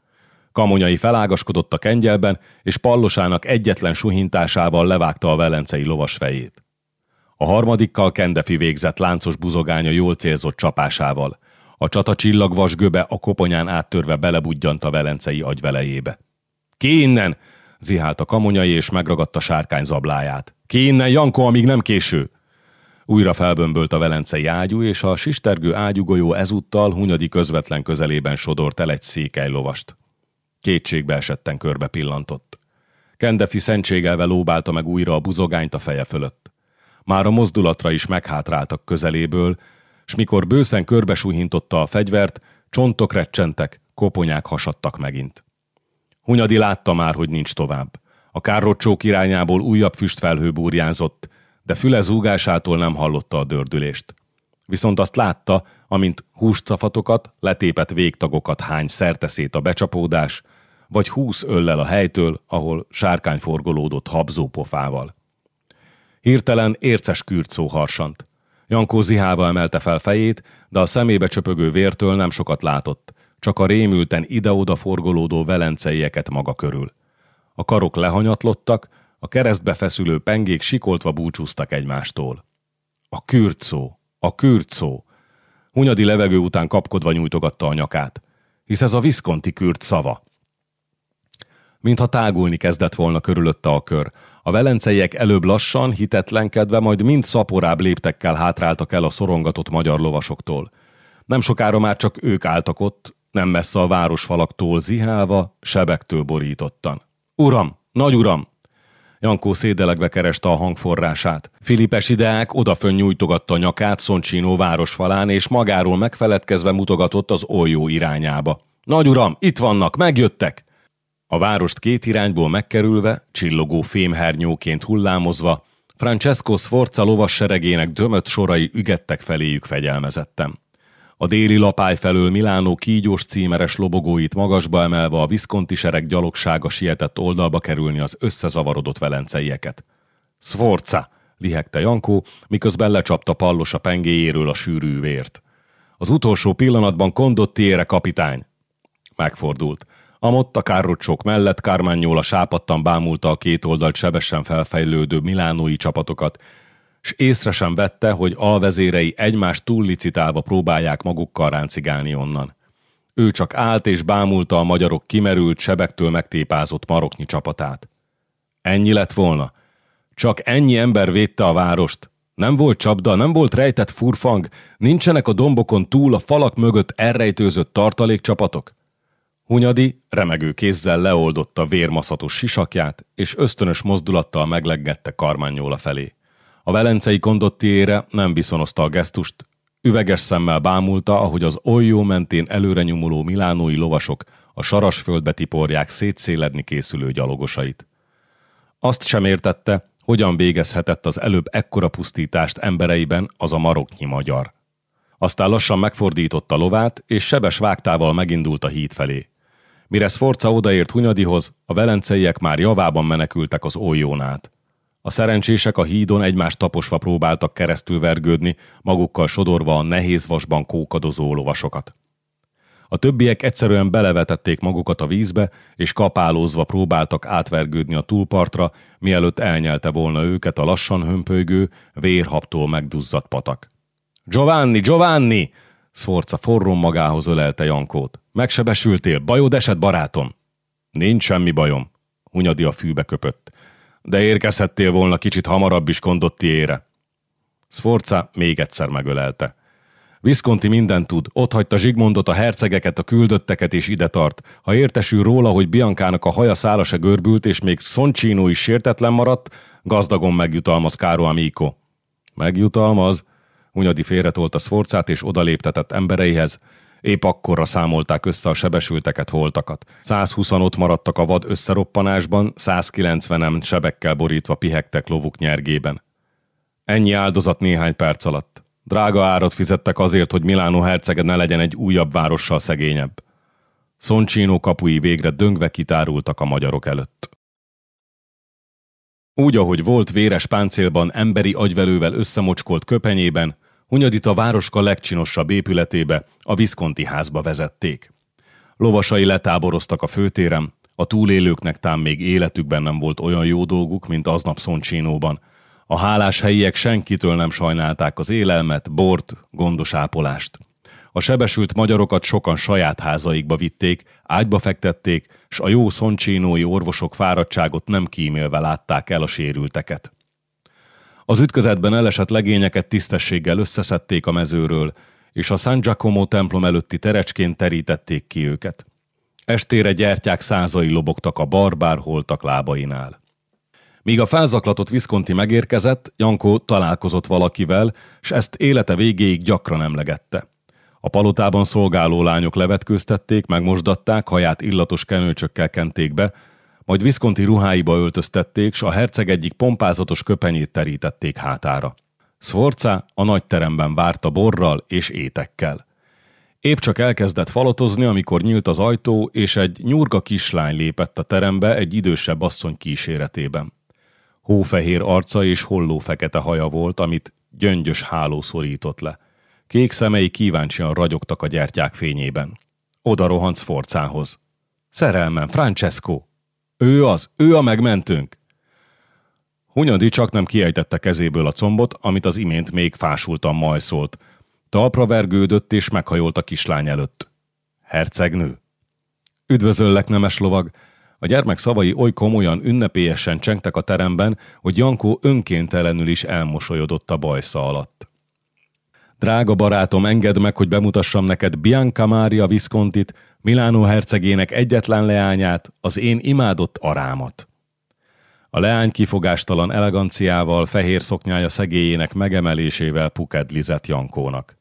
Kamonyai felágaskodott a kengyelben, és pallosának egyetlen suhintásával levágta a velencei lovas fejét. A harmadikkal Kendefi végzett láncos buzogánya jól célzott csapásával. A csata csillagvas göbe a koponyán áttörve belebudjant a velencei agyvelejébe. Ki innen! zihált a kamonyai, és megragadta sárkány zabláját. Ki innen, Janko, amíg nem késő! Újra felbömbölt a velencei ágyú, és a sistergő ágyugolyó ezúttal Hunyadi közvetlen közelében sodort el egy székely lovast. Kétségbe esetten körbe pillantott. Kendefi szentségelve lóbálta meg újra a buzogányt a feje fölött. Már a mozdulatra is meghátráltak közeléből, s mikor bőszen körbesúhintotta a fegyvert, csontok recsentek, koponyák hasadtak megint. Hunyadi látta már, hogy nincs tovább. A kárrocsók irányából újabb füstfelhő burjánzott, de füle zúgásától nem hallotta a dördülést. Viszont azt látta, amint húscafatokat, letépet végtagokat hány szerteszét a becsapódás, vagy húsz öllel a helytől, ahol sárkány forgolódott habzó pofával. Hirtelen érces kürtszó harsant. Jankó zihálva emelte fel fejét, de a szemébe csöpögő vértől nem sokat látott, csak a rémülten ide-oda forgolódó velenceieket maga körül. A karok lehanyatlottak, a keresztbe feszülő pengék sikoltva búcsúztak egymástól. A kürtszó, a kürtszó. Hunyadi levegő után kapkodva nyújtogatta a nyakát, hisz ez a viszkonti kürt szava mintha tágulni kezdett volna körülötte a kör. A velenceiek előbb lassan, hitetlenkedve, majd mind szaporább léptekkel hátráltak el a szorongatott magyar lovasoktól. Nem sokára már csak ők álltak ott, nem messze a városfalaktól zihálva, sebektől borítottan. Uram, nagy uram! Jankó szédelegve kereste a hangforrását. Filipes ideák odafönn nyújtogatta a nyakát Szoncsinó városfalán, és magáról megfeledkezve mutogatott az oljó irányába. Nagy uram, itt vannak, megjöttek! A várost két irányból megkerülve, csillogó fémhernyóként hullámozva, Francesco Sforza lovas seregének dömött sorai ügettek feléjük fegyelmezettem. A déli lapály felől Milánó kígyós címeres lobogóit magasba emelve a Visconti sereg gyalogsága sietett oldalba kerülni az összezavarodott velenceieket. Sforza! lihegte Jankó, miközben lecsapta pallos a pengéjéről a sűrű vért. Az utolsó pillanatban Kondottiére kapitány. Megfordult. Amott a kárrocsók mellett Kármányóla sápadtan bámulta a két oldalt sebesen felfejlődő milánói csapatokat, s észre sem vette, hogy alvezérei egymást túllicitálva próbálják magukkal ráncigálni onnan. Ő csak állt és bámulta a magyarok kimerült, sebektől megtépázott maroknyi csapatát. Ennyi lett volna. Csak ennyi ember védte a várost. Nem volt csapda, nem volt rejtett furfang, nincsenek a dombokon túl a falak mögött elrejtőzött tartalékcsapatok. Hunyadi remegő kézzel leoldotta vérmaszatos sisakját, és ösztönös mozdulattal megleggette Karmányóla felé. A velencei kondottiére nem viszonozta a gesztust, üveges szemmel bámulta, ahogy az oljó mentén előre nyomuló milánói lovasok a sarasföldbe tiporják szétszéledni készülő gyalogosait. Azt sem értette, hogyan végezhetett az előbb ekkora pusztítást embereiben az a maroknyi magyar. Aztán lassan megfordította lovát, és sebes vágtával megindult a híd felé. Mire Sforca odaért Hunyadihoz, a velenceiek már javában menekültek az ójón át. A szerencsések a hídon egymást taposva próbáltak keresztül vergődni, magukkal sodorva a nehéz vasban kókadozó lovasokat. A többiek egyszerűen belevetették magukat a vízbe, és kapálózva próbáltak átvergődni a túlpartra, mielőtt elnyelte volna őket a lassan hömpölygő, vérhaptól megduzzadt patak. Giovanni, Giovanni! Szforca forrón magához ölelte Jankót. Megsebesültél, bajod esett, barátom? Nincs semmi bajom. Hunyadi a fűbe köpött. De érkezhettél volna kicsit hamarabb is kondotti ére. Szforca még egyszer megölelte. Visconti mindent tud, ott hagyta Zsigmondot, a hercegeket, a küldötteket és ide tart. Ha értesül róla, hogy Biankának a haja szála görbült, és még Szoncsínó is sértetlen maradt, gazdagon megjutalmaz Káro Amico. Megjutalmaz? Hunyadi félretolta Szforcát és odaléptetett embereihez. Épp akkorra számolták össze a sebesülteket, holtakat. 120 ott maradtak a vad összeroppanásban, 190-en sebekkel borítva pihegtek lovuk nyergében. Ennyi áldozat néhány perc alatt. Drága árat fizettek azért, hogy Milánó hercege ne legyen egy újabb várossal szegényebb. Szoncsínó kapui végre döngve kitárultak a magyarok előtt. Úgy, ahogy volt véres páncélban, emberi agyvelővel összemocskolt köpenyében, Hunyadit a városka legcsinosabb épületébe, a Viszkonti házba vezették. Lovasai letáboroztak a főtérem, a túlélőknek tám még életükben nem volt olyan jó dolguk, mint aznap Szoncsinóban. A hálás helyiek senkitől nem sajnálták az élelmet, bort, gondos ápolást. A sebesült magyarokat sokan saját házaikba vitték, ágyba fektették, s a jó szoncsinói orvosok fáradtságot nem kímélve látták el a sérülteket. Az ütközetben elesett legényeket tisztességgel összeszedték a mezőről, és a San Giacomo templom előtti terecskén terítették ki őket. Estére gyertyák százai lobogtak a barbár holtak lábainál. Míg a felzaklatott Visconti megérkezett, Jankó találkozott valakivel, s ezt élete végéig gyakran emlegette. A palotában szolgáló lányok levetkőztették, megmosdatták, haját illatos kenőcsökkel kenték be, majd Visconti ruháiba öltöztették, s a herceg egyik pompázatos köpenyét terítették hátára. Sforza a nagy teremben várta borral és étekkel. Épp csak elkezdett falotozni, amikor nyílt az ajtó, és egy nyurga kislány lépett a terembe egy idősebb asszony kíséretében. Hófehér arca és holló fekete haja volt, amit gyöngyös háló szorított le. Kék szemei kíváncsian ragyogtak a gyertyák fényében. Oda rohant Sforzához. Szerelmem, Francesco! Ő az, ő a megmentőnk. Hunyadi csak nem kiejtette kezéből a combot, amit az imént még fásultan majszolt. Talpra vergődött és meghajolt a kislány előtt. Hercegnő. Üdvözöllek, nemes lovag! A gyermek szavai oly komolyan, ünnepélyesen csengtek a teremben, hogy Jankó önkéntelenül is elmosolyodott a bajsza alatt. Drága barátom, engedd meg, hogy bemutassam neked Bianca Mária Viscontit, Milánó hercegének egyetlen leányát, az én imádott arámat. A leány kifogástalan eleganciával, fehér szoknyája szegélyének megemelésével pukedlizett Jankónak.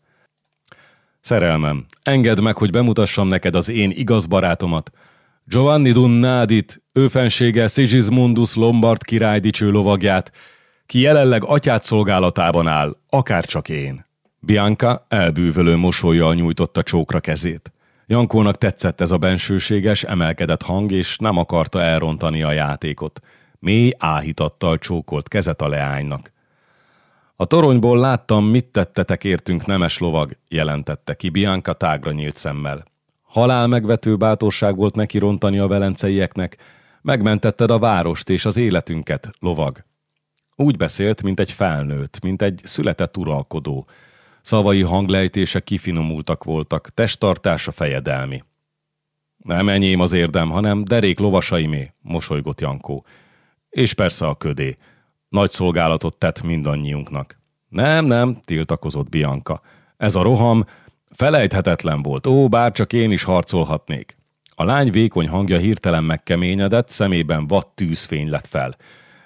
Szerelmem, engedd meg, hogy bemutassam neked az én igaz barátomat, Giovanni Dunnádit, ő fensége Sigismundus Lombard király dicső lovagját, ki jelenleg atyát szolgálatában áll, akár csak én. Bianca elbűvölő mosolyjal nyújtotta csókra kezét. Jankónak tetszett ez a bensőséges, emelkedett hang, és nem akarta elrontani a játékot. Mély áhítattal csókolt kezet a leánynak. A toronyból láttam, mit tettetek értünk nemes lovag, jelentette ki Bianca tágra nyílt szemmel. Halál megvető bátorság volt neki rontani a velenceieknek, megmentetted a várost és az életünket, lovag. Úgy beszélt, mint egy felnőtt, mint egy született uralkodó. Szavai hanglejtése kifinomultak voltak, testtartása fejedelmi. Nem enyém az érdem, hanem derék lovasaimé, mosolygott Jankó. És persze a ködé. Nagy szolgálatot tett mindannyiunknak. Nem, nem, tiltakozott Bianca. Ez a roham felejthetetlen volt. Ó, bár csak én is harcolhatnék. A lány vékony hangja hirtelen megkeményedett, szemében vad tűzfény lett fel.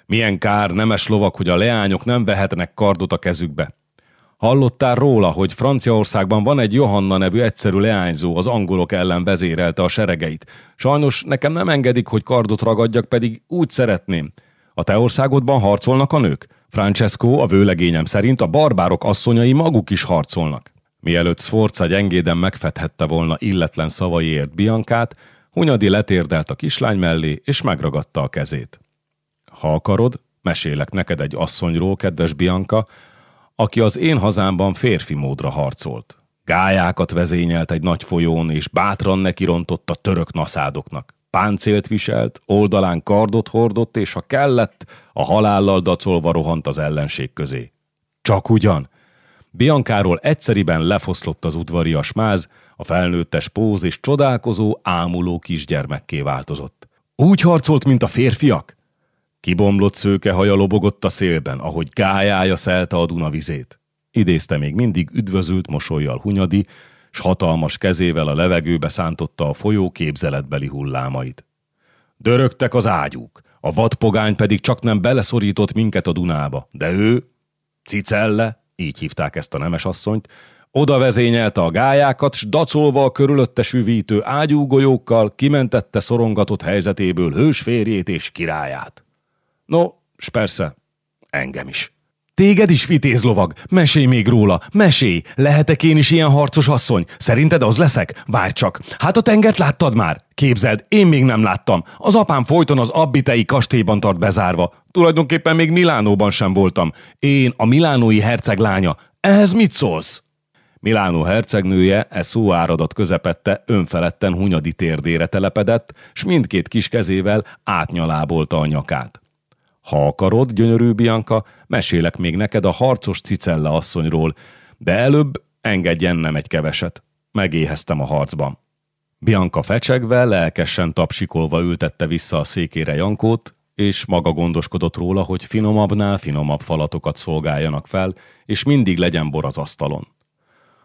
Milyen kár, nemes lovak, hogy a leányok nem vehetnek kardot a kezükbe. Hallottál róla, hogy Franciaországban van egy Johanna nevű egyszerű leányzó, az angolok ellen vezérelte a seregeit. Sajnos nekem nem engedik, hogy kardot ragadjak, pedig úgy szeretném. A te országodban harcolnak a nők? Francesco, a vőlegényem szerint a barbárok asszonyai maguk is harcolnak. Mielőtt Sforza gyengéden megfethette volna illetlen szavaiért Biankát, Hunyadi letérdelt a kislány mellé, és megragadta a kezét. Ha akarod, mesélek neked egy asszonyról, kedves Bianka, aki az én hazámban férfi módra harcolt. Gályákat vezényelt egy nagy folyón, és bátran nekirontott a török naszádoknak. Páncélt viselt, oldalán kardot hordott, és ha kellett, a halállal dacolva rohant az ellenség közé. Csak ugyan! Biankáról egyszeriben lefoszlott az udvarias máz, a felnőttes póz és csodálkozó, ámuló kisgyermekké változott. Úgy harcolt, mint a férfiak? Kibomlott szőke haja lobogott a szélben, ahogy gályája szelte a Duna vizét. Idézte még mindig üdvözült mosolyjal Hunyadi, s hatalmas kezével a levegőbe szántotta a folyó képzeletbeli hullámait. Dörögtek az ágyúk, a vadpogány pedig csak nem beleszorított minket a Dunába, de ő, Cicelle, így hívták ezt a nemes asszonyt, oda vezényelte a gályákat, s dacolva a körülötte süvítő ágyúgolyókkal kimentette szorongatott helyzetéből hősférjét és királyát. No, s persze, engem is. Téged is vitézlovag. Mesélj még róla. Mesélj. Lehetek én is ilyen harcos asszony? Szerinted az leszek? Várj csak. Hát a tengert láttad már? Képzeld, én még nem láttam. Az apám folyton az abbitei kastélyban tart bezárva. Tulajdonképpen még Milánóban sem voltam. Én, a milánói herceg lánya. Ehhez mit szólsz? Milánó hercegnője e szó áradat közepette önfeledten Hunyadi térdére telepedett, s mindkét kis kezével átnyalábolta a nyakát. Ha akarod, gyönyörű Bianca, mesélek még neked a harcos Cicella asszonyról, de előbb engedj ennem egy keveset. Megéheztem a harcban. Bianca fecsegve, lelkesen tapsikolva ültette vissza a székére Jankót, és maga gondoskodott róla, hogy finomabbnál finomabb falatokat szolgáljanak fel, és mindig legyen bor az asztalon.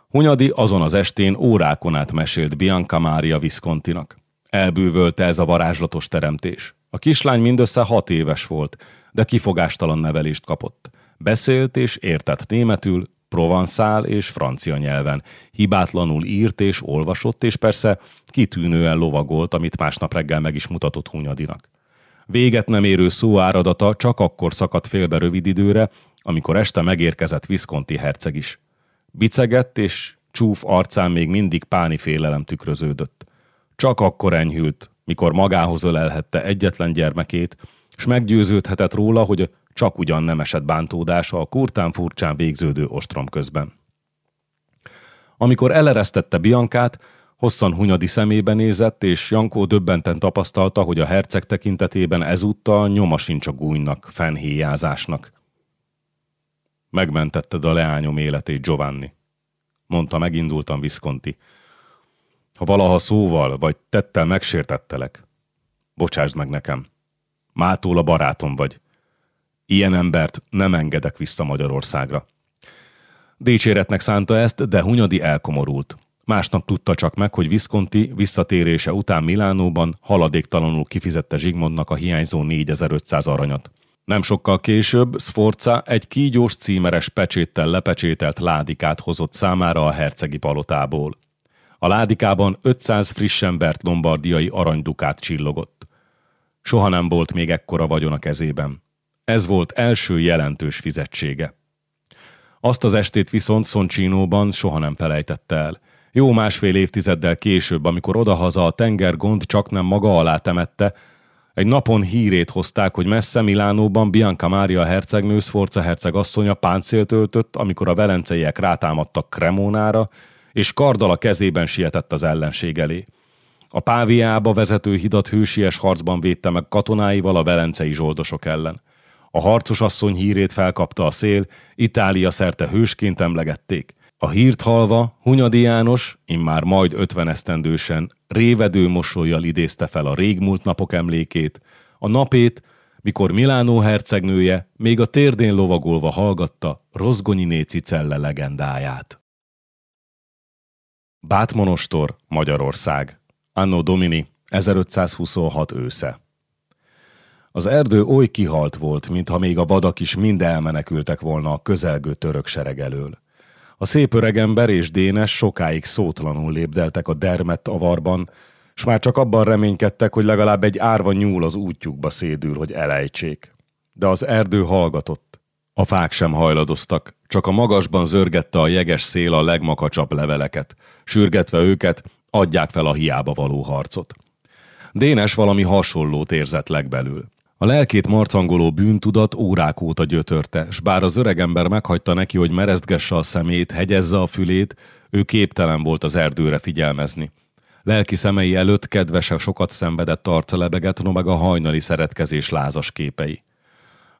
Hunyadi azon az estén órákon át mesélt Bianca Mária Viscontinak. Elbűvölte ez a varázslatos teremtés. A kislány mindössze hat éves volt, de kifogástalan nevelést kapott. Beszélt és értett németül, provanszál és francia nyelven. Hibátlanul írt és olvasott, és persze kitűnően lovagolt, amit másnap reggel meg is mutatott Hunyadinak. Véget nem érő szó áradata csak akkor szakadt félbe rövid időre, amikor este megérkezett Visconti herceg is. Bicegett, és csúf arcán még mindig páni félelem tükröződött. Csak akkor enyhült, mikor magához ölelhette egyetlen gyermekét, és meggyőződhetett róla, hogy csak ugyan nem esett bántódása a kurtán furcsán végződő ostrom közben. Amikor eleresztette Biankát, hosszan Hunyadi szemébe nézett, és Jankó döbbenten tapasztalta, hogy a herceg tekintetében ezúttal nyoma sincs a gúnynak, fenhéjázásnak. Megmentetted a leányom életét, Giovanni, mondta megindultan Visconti. Ha valaha szóval vagy tettel megsértettelek, bocsásd meg nekem. Mától a barátom vagy. Ilyen embert nem engedek vissza Magyarországra. Dicséretnek szánta ezt, de Hunyadi elkomorult. Másnap tudta csak meg, hogy Visconti visszatérése után Milánóban haladéktalanul kifizette Zsigmondnak a hiányzó 4500 aranyat. Nem sokkal később Sforza egy kígyós címeres pecséttel lepecsételt ládikát hozott számára a hercegi palotából. A ládikában 500 frissen vert lombardiai aranydukát csillogott. Soha nem volt még ekkora vagyon a kezében. Ez volt első jelentős fizetsége. Azt az estét viszont Szoncsínóban soha nem felejtette el. Jó másfél évtizeddel később, amikor odahaza a tengergond csak nem maga alá temette, egy napon hírét hozták, hogy messze Milánóban Bianca Mária hercegnő Sforza herceg asszonya páncélt öltött, amikor a velenceiek rátámadtak Kremónára, és karddal a kezében sietett az ellenség elé. A Páviába vezető hidat hősies harcban védte meg katonáival a velencei zsoldosok ellen. A harcos asszony hírét felkapta a szél, Itália szerte hősként emlegették. A hírt halva Hunyadi János, immár majd ötven esztendősen, révedő mosolyjal idézte fel a régmúlt napok emlékét, a napét, mikor Milánó hercegnője még a térdén lovagolva hallgatta Rozgonyiné Cicelle legendáját. Bátmonostor, Magyarország. Anno Domini, 1526 ősze. Az erdő oly kihalt volt, mintha még a vadak is mind elmenekültek volna a közelgő török sereg elől. A szép öregember és Dénes sokáig szótlanul lépdeltek a dermett avarban, s már csak abban reménykedtek, hogy legalább egy árva nyúl az útjukba szédül, hogy elejtsék. De az erdő hallgatott. A fák sem hajladoztak, csak a magasban zörgette a jeges szél a legmakacsabb leveleket, sürgetve őket, adják fel a hiába való harcot. Dénes valami hasonlót érzett legbelül. A lelkét marcangoló bűntudat órák óta gyötörte, s bár az öregember meghagyta neki, hogy merezdgesse a szemét, hegyezze a fülét, ő képtelen volt az erdőre figyelmezni. Lelki szemei előtt kedvese sokat szenvedett arca lebegett, no meg a hajnali szeretkezés lázas képei.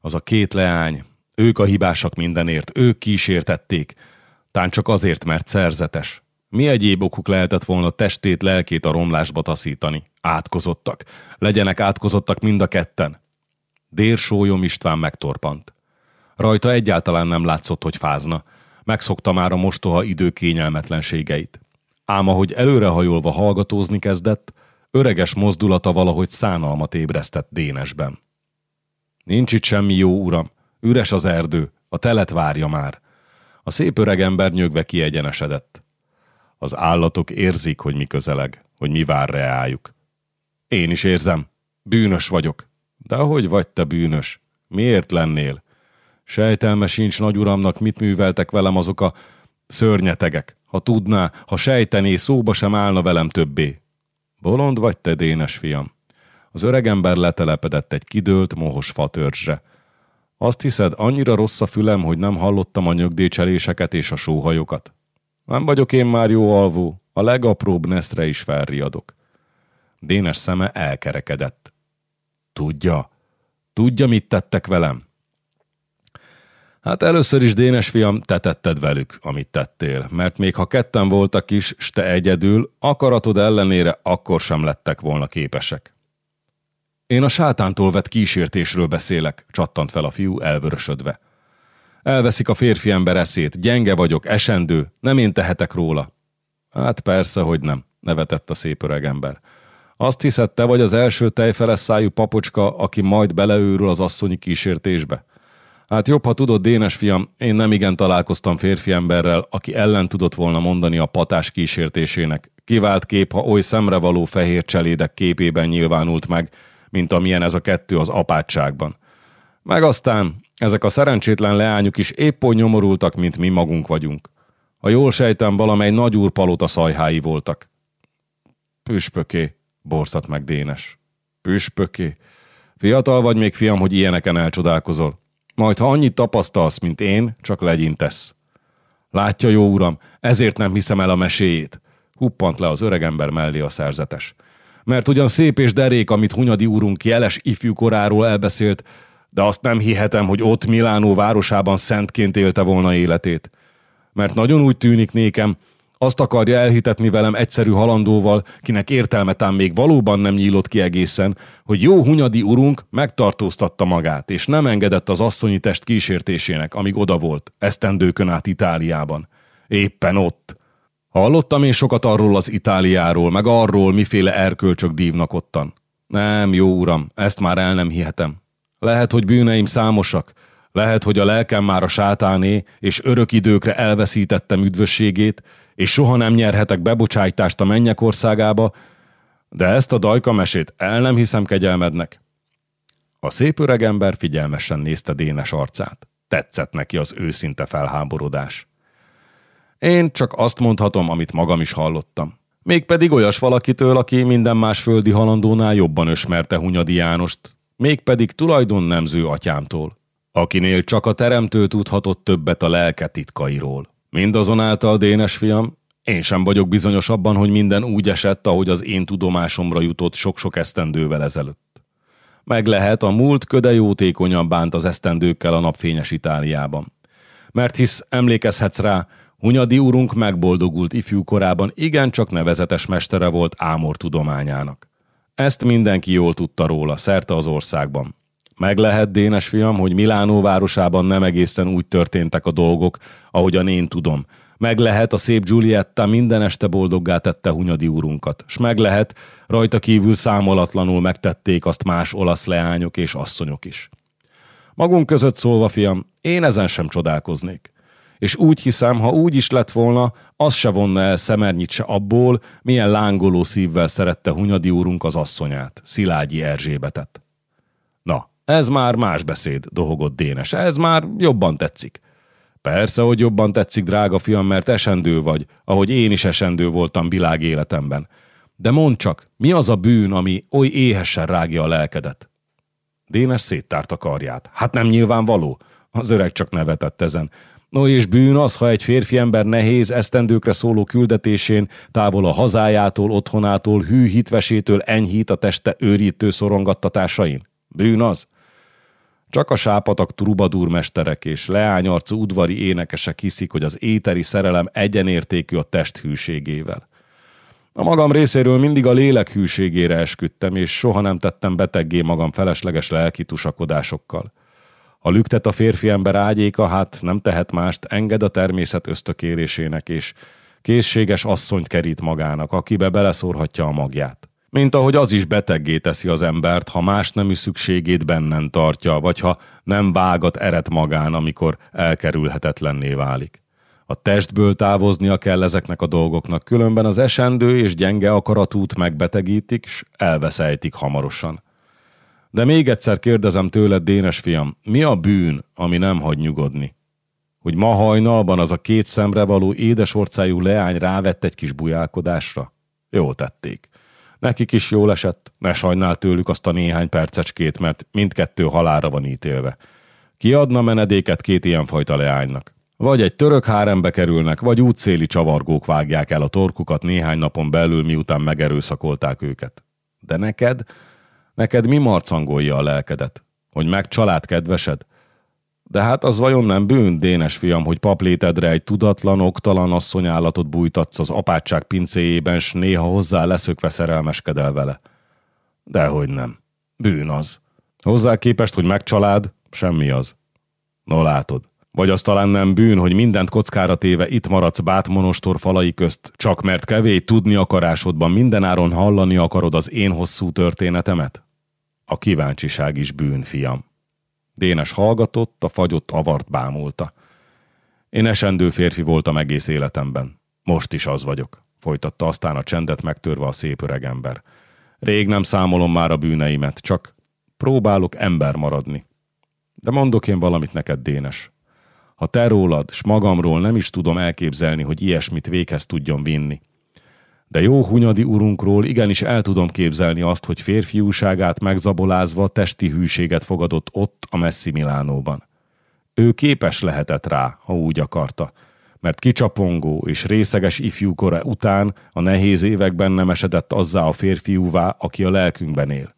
Az a két leány, ők a hibásak mindenért, ők kísértették, tán csak azért, mert szerzetes. Mi egyéb okuk lehetett volna testét, lelkét a romlásba taszítani? Átkozottak. Legyenek átkozottak mind a ketten. Dérsólyom István megtorpant. Rajta egyáltalán nem látszott, hogy fázna. Megszokta már a mostoha idő kényelmetlenségeit. Ám ahogy előrehajolva hallgatózni kezdett, öreges mozdulata valahogy szánalmat ébresztett Dénesben. Nincs itt semmi jó, uram. Üres az erdő. A telet várja már. A szép öreg ember nyögve kiegyenesedett. Az állatok érzik, hogy mi közeleg, hogy mi vár reájuk. Én is érzem. Bűnös vagyok. De hogy vagy te bűnös? Miért lennél? Sejtelme sincs nagyuramnak, mit műveltek velem azok a szörnyetegek. Ha tudná, ha sejtené, szóba sem állna velem többé. Bolond vagy te, dénes fiam? Az öregember letelepedett egy kidőlt, mohos fatörzsre. Azt hiszed, annyira rossz a fülem, hogy nem hallottam a nyögdécseléseket és a sóhajokat? Nem vagyok én már jó alvó, a legapróbb neszre is felriadok. Dénes szeme elkerekedett. Tudja, tudja, mit tettek velem? Hát először is, Dénes fiam, te tetted velük, amit tettél, mert még ha ketten voltak is, s te egyedül, akaratod ellenére akkor sem lettek volna képesek. Én a sátántól vett kísértésről beszélek, csattant fel a fiú elvörösödve. Elveszik a férfi ember eszét, gyenge vagyok, esendő, nem én tehetek róla. Hát persze, hogy nem, nevetett a szép öreg ember. Azt hiszed, te vagy az első tejfeles szájú papocska, aki majd beleőrül az asszonyi kísértésbe? Hát jobb, ha tudod, Dénes fiam, én nem igen találkoztam férfi emberrel, aki ellen tudott volna mondani a patás kísértésének. Kivált kép, ha oly szemrevaló fehér cselédek képében nyilvánult meg, mint amilyen ez a kettő az apátságban. Meg aztán ezek a szerencsétlen leányuk is épp oly nyomorultak, mint mi magunk vagyunk. Ha jól sejtem, valamely nagyúr palota szajhái voltak. Püspöké, borzat meg Dénes. Püspöké. Fiatal vagy még, fiam, hogy ilyeneken elcsodálkozol. Majd, ha annyit tapasztalsz, mint én, csak legyintesz. Látja, jó uram, ezért nem hiszem el a meséjét. Huppant le az öregember mellé a szerzetes. Mert ugyan szép és derék, amit Hunyadi úrunk jeles ifjúkoráról elbeszélt, de azt nem hihetem, hogy ott Milánó városában szentként élte volna életét. Mert nagyon úgy tűnik nékem, azt akarja elhitetni velem egyszerű halandóval, kinek értelmetán még valóban nem nyílott ki egészen, hogy jó hunyadi urunk megtartóztatta magát, és nem engedett az asszonyi test kísértésének, amíg oda volt, esztendőkön át Itáliában. Éppen ott. Hallottam én sokat arról az Itáliáról, meg arról, miféle erkölcsök dívnak ottan. Nem, jó uram, ezt már el nem hihetem. Lehet, hogy bűneim számosak, lehet, hogy a lelkem már a sátáné, és örök időkre elveszítettem üdvösségét, és soha nem nyerhetek bebocsájtást a mennyek országába, de ezt a dajka mesét el nem hiszem kegyelmednek. A szép öregember figyelmesen nézte Dénes arcát. Tetszett neki az őszinte felháborodás. Én csak azt mondhatom, amit magam is hallottam. Mégpedig olyas valakitől, aki minden más földi halandónál jobban ösmerte Hunyadi Jánost, mégpedig tulajdon nemző atyámtól, akinél csak a teremtő tudhatott többet a lelke titkairól. Mindazonáltal, Dénes fiam, Én sem vagyok bizonyos abban, hogy minden úgy esett, ahogy az én tudomásomra jutott sok-sok esztendővel ezelőtt. Meg lehet, a múlt köde jótékonyan bánt az esztendőkkel a napfényes Itáliában. Mert hisz emlékezhetsz rá, Hunyadi úrunk megboldogult ifjú korában igencsak nevezetes mestere volt ámor tudományának. Ezt mindenki jól tudta róla, szerte az országban. Meg lehet, Dénes fiam, hogy Milánó városában nem egészen úgy történtek a dolgok, ahogyan én tudom. Meg lehet, a szép Giulietta minden este boldoggá tette Hunyadi úrunkat. S meg lehet, rajta kívül számolatlanul megtették azt más olasz leányok és asszonyok is. Magunk között szólva, fiam, én ezen sem csodálkoznék. És úgy hiszem, ha úgy is lett volna, az se vonna el szemernyit se abból, milyen lángoló szívvel szerette Hunyadi úrunk az asszonyát, Szilágyi Erzsébetet. Na, ez már más beszéd, dohogott Dénes, ez már jobban tetszik. Persze, hogy jobban tetszik, drága fiam, mert esendő vagy, ahogy én is esendő voltam világ életemben. De mondd csak, mi az a bűn, ami oly éhesen rágja a lelkedet? Dénes széttárt a karját. Hát nem nyilvánvaló. Az öreg csak nevetett ezen. No és bűn az, ha egy férfi ember nehéz, esztendőkre szóló küldetésén, távol a hazájától, otthonától, hű hitvesétől enyhít a teste őrítő szorongattatásain? Bűn az? Csak a sápatak trubadúrmesterek és leányarcú udvari énekesek hiszik, hogy az éteri szerelem egyenértékű a test hűségével. A magam részéről mindig a lélek hűségére esküdtem, és soha nem tettem beteggé magam felesleges lelki tusakodásokkal. Ha lüktet a férfi ember ágyéka, hát nem tehet mást, enged a természet ösztökérésének, és készséges asszonyt kerít magának, akibe beleszórhatja a magját. Mint ahogy az is beteggé teszi az embert, ha más nemű szükségét bennen tartja, vagy ha nem vágat eret magán, amikor elkerülhetetlenné válik. A testből távoznia kell ezeknek a dolgoknak, különben az esendő és gyenge akaratút megbetegítik, s elveszejtik hamarosan. De még egyszer kérdezem tőled, Dénes fiam, mi a bűn, ami nem hagy nyugodni? Hogy ma hajnalban az a két szemre való édesorcájú leány rávett egy kis bujálkodásra? Jól tették. Nekik is jól esett, ne sajnál tőlük azt a néhány percecskét, mert mindkettő halára van ítélve. Ki adna menedéket két ilyenfajta leánynak? Vagy egy török hárembe kerülnek, vagy útszéli csavargók vágják el a torkukat néhány napon belül, miután megerőszakolták őket. De neked, neked mi marcangolja a lelkedet? Hogy meg család kedvesed? De hát az vajon nem bűn, dénes fiam, hogy paplétedre egy tudatlan, oktalan asszonyállatot bújtatsz az apátság pincéjében, s néha hozzá leszökve szerelmeskedel vele? Dehogy nem. Bűn az. Hozzá képest, hogy megcsalád, semmi az. No látod. Vagy az talán nem bűn, hogy mindent kockára téve itt maradsz bátmonostor falai közt, csak mert kevés tudni akarásodban mindenáron hallani akarod az én hosszú történetemet? A kíváncsiság is bűn, fiam. Dénes hallgatott, a fagyott avart bámulta. Én esendő férfi voltam egész életemben. Most is az vagyok, folytatta aztán a csendet megtörve a szép öregember. Rég nem számolom már a bűneimet, csak próbálok ember maradni. De mondok én valamit neked, Dénes. Ha te rólad, s magamról nem is tudom elképzelni, hogy ilyesmit véghez tudjon vinni. De jó Hunyadi urunkról igenis el tudom képzelni azt, hogy férfiúságát megzabolázva testi hűséget fogadott ott a messzi Milánóban. Ő képes lehetett rá, ha úgy akarta, mert kicsapongó és részeges ifjúkora után a nehéz években nem esedett azzá a férfiúvá, aki a lelkünkben él.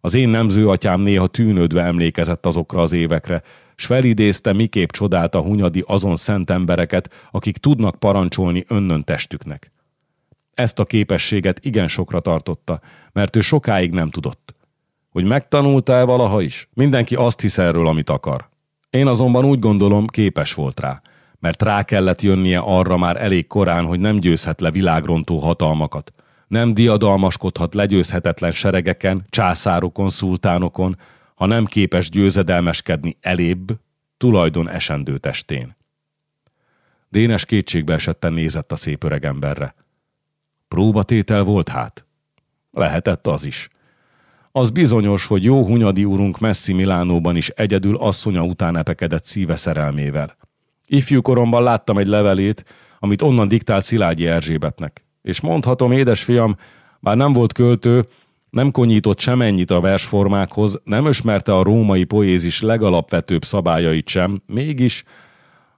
Az én nemző atyám néha tűnődve emlékezett azokra az évekre, s felidézte, miképp csodálta Hunyadi azon szent embereket, akik tudnak parancsolni önnön testüknek. Ezt a képességet igen sokra tartotta, mert ő sokáig nem tudott. Hogy megtanulta-e valaha is? Mindenki azt hisz erről, amit akar. Én azonban úgy gondolom, képes volt rá, mert rá kellett jönnie arra már elég korán, hogy nem győzhet le világrontó hatalmakat. Nem diadalmaskodhat legyőzhetetlen seregeken, császárokon, szultánokon, ha nem képes győzedelmeskedni elébb, tulajdon esendő testén. Dénes kétségbe esetten nézett a szép öregemberre. Próbatétel volt hát? Lehetett az is. Az bizonyos, hogy jó Hunyadi úrunk messzi Milánóban is egyedül asszonya után epekedett szíve szerelmével. Ifjú koromban láttam egy levelét, amit onnan diktált Szilágyi Erzsébetnek. És mondhatom, édesfiam, bár nem volt költő, nem konyított semennyit a versformákhoz, nem ismerte a római poézis legalapvetőbb szabályait sem, mégis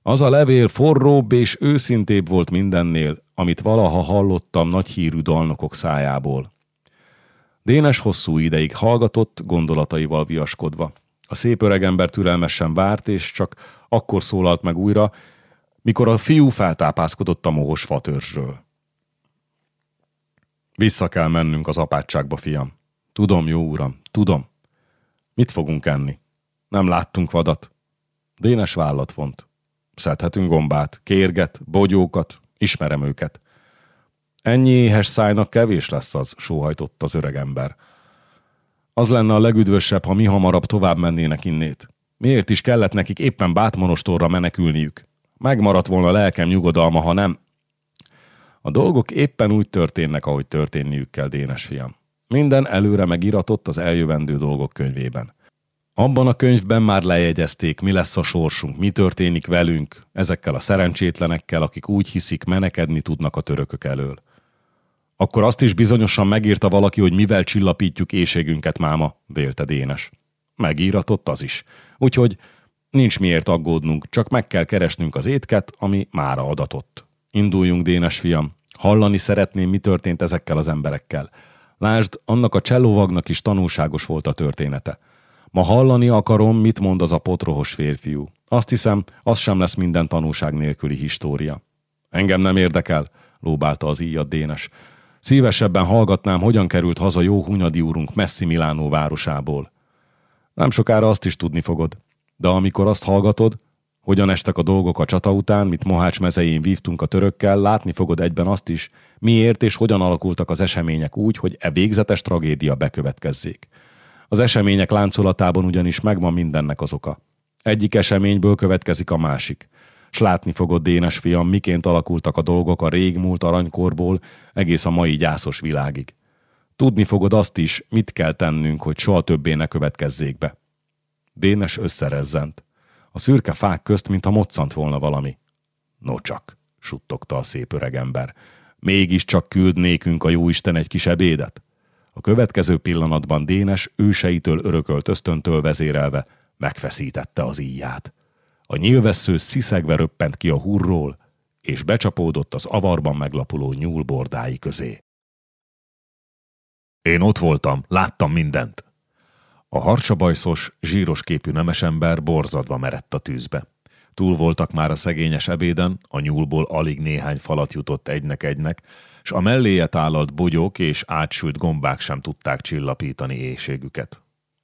Az a levél forróbb és őszintébb volt mindennél, amit valaha hallottam nagy hírű dalnokok szájából. Dénes hosszú ideig hallgatott, gondolataival viaskodva. A szép öregember türelmesen várt, és csak akkor szólalt meg újra, mikor a fiú feltápászkodott a mohos fatörzsről. Vissza kell mennünk az apátságba, fiam. Tudom, jó uram, tudom. Mit fogunk enni? Nem láttunk vadat. Dénes vállat vont. Szedhetünk gombát, kérget, bogyókat, ismerem őket. Ennyi éhes szájnak kevés lesz az, sóhajtott az öregember. Az lenne a legüdvösebb, ha mi hamarabb tovább mennének innét. Miért is kellett nekik éppen bátmonostorra menekülniük? Megmaradt volna lelkem nyugodalma, ha nem. A dolgok éppen úgy történnek, ahogy történniük kell, Dénes fiam. Minden előre megiratott az eljövendő dolgok könyvében. Abban a könyvben már lejegyezték, mi lesz a sorsunk, mi történik velünk, ezekkel a szerencsétlenekkel, akik úgy hiszik, menekedni tudnak a törökök elől. Akkor azt is bizonyosan megírta valaki, hogy mivel csillapítjuk éjségünket, máma, vélte Dénes. Megíratott az is. Úgyhogy nincs miért aggódnunk, csak meg kell keresnünk az étket, ami mára adatott. Induljunk, Dénes fiam. Hallani szeretném, mi történt ezekkel az emberekkel. Lásd, annak a csellóvagnak is tanulságos volt a története. Ma hallani akarom, mit mond az a potrohos férfiú. Azt hiszem, az sem lesz minden tanulság nélküli história. Engem nem érdekel, lóbálta az íjad Dénes. Szívesebben hallgatnám, hogyan került haza jó Hunyadi úrunk messzi Milánó városából. Nem sokára azt is tudni fogod. De amikor azt hallgatod, hogyan estek a dolgok a csata után, mit Mohács mezején vívtunk a törökkel, látni fogod egyben azt is, miért és hogyan alakultak az események úgy, hogy e végzetes tragédia bekövetkezzék. Az események láncolatában ugyanis megvan mindennek az oka. Egyik eseményből következik a másik. S látni fogod, Dénes fiam, miként alakultak a dolgok a régmúlt aranykorból egész a mai gyászos világig. Tudni fogod azt is, mit kell tennünk, hogy soha többé ne következzék be. Dénes összerezzent. A szürke fák közt, mintha moccant volna valami. No csak, suttogta a szép öregember. Mégiscsak küld nékünk a jóisten egy kis ebédet? A következő pillanatban Dénes őseitől örökölt ösztöntől vezérelve megfeszítette az íját. A nyilvessző sziszegve röppent ki a hurról, és becsapódott az avarban meglapuló nyúl bordái közé. Én ott voltam, láttam mindent. A harcsabajszos, zsíros képű nemesember borzadva merett a tűzbe. Túl voltak már a szegényes ebéden, a nyúlból alig néhány falat jutott egynek-egynek, s a melléje tálalt bogyók és átsült gombák sem tudták csillapítani éjségüket.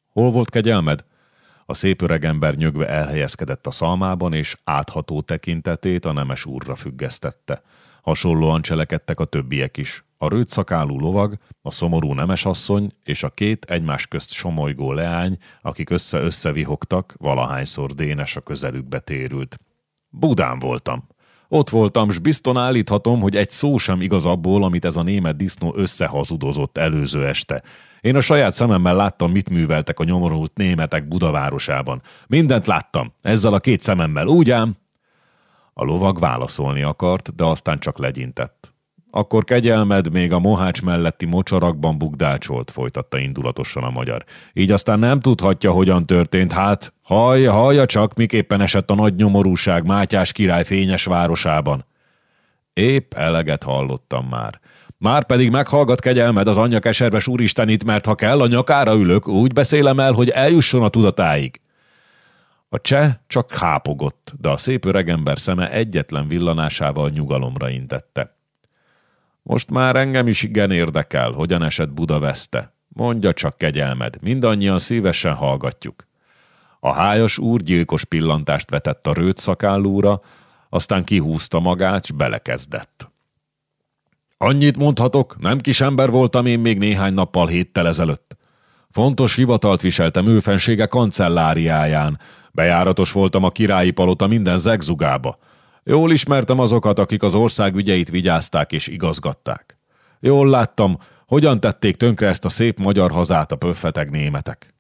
Hol volt kegyelmed? A szép öregember nyögve elhelyezkedett a szalmában, és átható tekintetét a nemes úrra függesztette. Hasonlóan cselekedtek a többiek is. A rőtszakálú lovag, a szomorú nemesasszony és a két egymás közt somolygó leány, akik össze-össze vihogtak, valahányszor Dénes a közelükbe térült. Budán voltam. Ott voltam, s bizton állíthatom, hogy egy szó sem igaz abból, amit ez a német disznó összehazudozott előző este. Én a saját szememmel láttam, mit műveltek a nyomorult németek Budavárosában. Mindent láttam, ezzel a két szememmel, úgy ám? A lovag válaszolni akart, de aztán csak legyintett. Akkor kegyelmed még a mohács melletti mocsarakban bugdácsolt, folytatta indulatosan a magyar. Így aztán nem tudhatja, hogyan történt, hát hallja, hallja csak, miképpen esett a nagy nyomorúság Mátyás király fényes városában. Épp eleget hallottam már. Már pedig meghallgat kegyelmed az anyja keserves úristenit, mert ha kell, a nyakára ülök, úgy beszélem el, hogy eljusson a tudatáig. A cseh csak hápogott, de a szép öregember szeme egyetlen villanásával nyugalomra intette. Most már engem is igen érdekel, hogyan esett Budaveszte. Mondja csak kegyelmed, mindannyian szívesen hallgatjuk. A hájas úr gyilkos pillantást vetett a rőt szakállúra, aztán kihúzta magát, s belekezdett. Annyit mondhatok, nem kis ember voltam én még néhány nappal héttel ezelőtt. Fontos hivatalt viseltem őfensége kancelláriáján, bejáratos voltam a királyi palota minden zegzugába – Jól ismertem azokat, akik az ország ügyeit vigyázták és igazgatták. Jól láttam, hogyan tették tönkre ezt a szép magyar hazát a pöffeteg németek.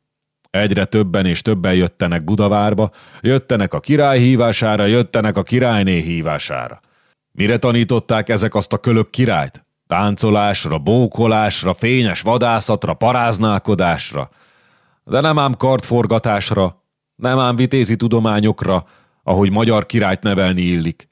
Egyre többen és többen jöttenek Budavárba, jöttenek a király hívására, jöttenek a királyné hívására. Mire tanították ezek azt a kölök királyt? Táncolásra, bókolásra, fényes vadászatra, paráználkodásra. De nem ám kartforgatásra, nem ám vitézi tudományokra, ahogy magyar királyt nevelni illik.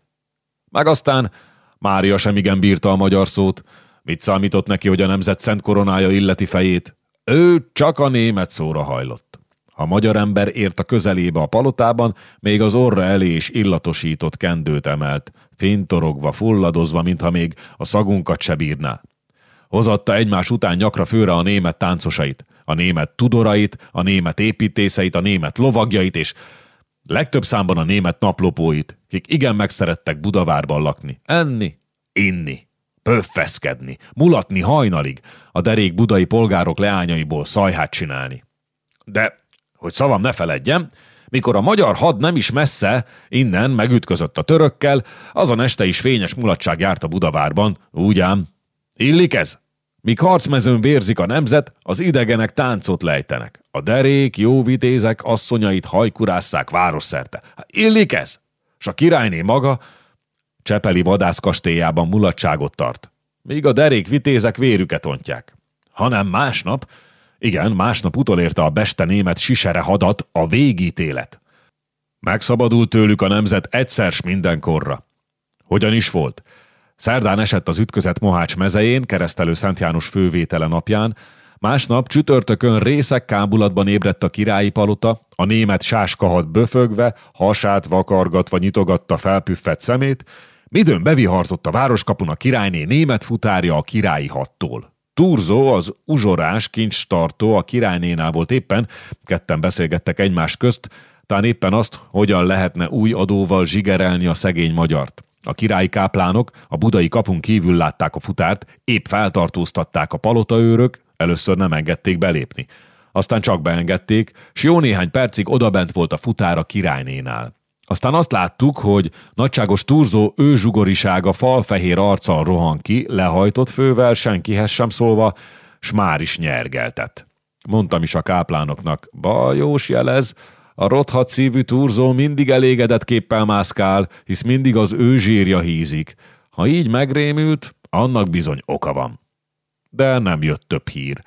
Meg aztán Mária sem igen bírta a magyar szót, mit számított neki, hogy a nemzet szent koronája illeti fejét. Ő csak a német szóra hajlott. Ha magyar ember ért a közelébe a palotában, még az orra elé is illatosított kendőt emelt, fintorogva, fulladozva, mintha még a szagunkat se bírná. Hozatta egymás után nyakra főre a német táncosait, a német tudorait, a német építészeit, a német lovagjait, és legtöbb számban a német naplopóit, kik igen megszerettek Budavárban lakni, enni, inni, pöffeszkedni, mulatni hajnalig, a derék budai polgárok leányaiból szajhát csinálni. De, hogy szavam ne feledjem, mikor a magyar had nem is messze, innen megütközött a törökkel, azon este is fényes mulatság járt a Budavárban, úgy ám. Illik ez? Míg harcmezőn vérzik a nemzet, az idegenek táncot lejtenek. A derék, jó vitézek asszonyait hajkurásszák városszerte. Hát illik ez? S a királyné maga Csepeli vadászkastélyában mulatságot tart, míg a derék vitézek vérüket ontják. Hanem másnap, igen, másnap utolérte a beste német sisere hadat a végítélet. Megszabadult tőlük a nemzet egyszer s mindenkorra. Hogyan is volt? Szerdán esett az ütközet Mohács mezején, keresztelő Szent János fővétele napján, másnap csütörtökön részek kábulatban ébredt a királyi palota, a német sáskahat böfögve, hasát vakargatva nyitogatta felpüffett szemét, midőn beviharzott a városkapun a királyné német futárja a királyi hattól. Turzó, az uzsorás kincstartó a királynénál volt éppen, ketten beszélgettek egymás közt, talán éppen azt, hogyan lehetne új adóval zsigerelni a szegény magyart. A királyi káplánok a budai kapun kívül látták a futárt, épp feltartóztatták a palotaőrök, először nem engedték belépni. Aztán csak beengedték, s jó néhány percig odabent volt a futár a királynénál. Aztán azt láttuk, hogy nagyságos turzó őzsugorisága falfehér arccal rohan ki, lehajtott fővel, senkihez sem szólva, s már is nyergeltet. Mondtam is a káplánoknak, bajós jelez, a rothat szívű turzó mindig elégedett képpel mászkál, hisz mindig az ő zsírja hízik. Ha így megrémült, annak bizony oka van. De nem jött több hír.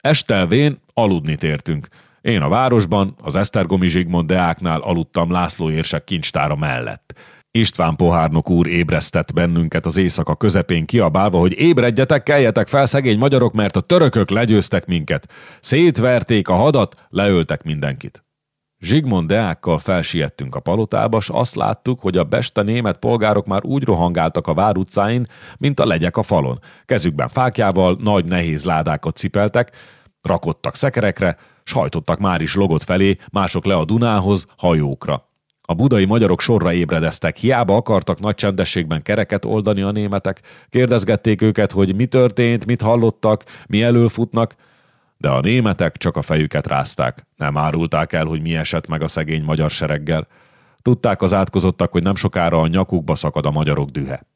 Estelvén aludni tértünk. Én a városban, az Esztergomi Zsigmond Deáknál aludtam László érsek kincstára mellett. István pohárnok úr ébresztett bennünket az éjszaka közepén kiabálva, hogy ébredjetek, keljetek fel, szegény magyarok, mert a törökök legyőztek minket. Szétverték a hadat, leöltek mindenkit. Zsigmond Deákkal felsiettünk a palotába, s azt láttuk, hogy a beste német polgárok már úgy rohangáltak a vár utcáin, mint a legyek a falon. Kezükben fákjával nagy nehéz ládákat cipeltek, rakottak szekerekre, sajtottak már is logot felé, mások le a Dunához, hajókra. A budai magyarok sorra ébredeztek, hiába akartak nagy csendességben kereket oldani a németek, kérdezgették őket, hogy mi történt, mit hallottak, mi elől futnak, de a németek csak a fejüket rázták, nem árulták el, hogy mi esett meg a szegény magyar sereggel. Tudták az átkozottak, hogy nem sokára a nyakukba szakad a magyarok dühe.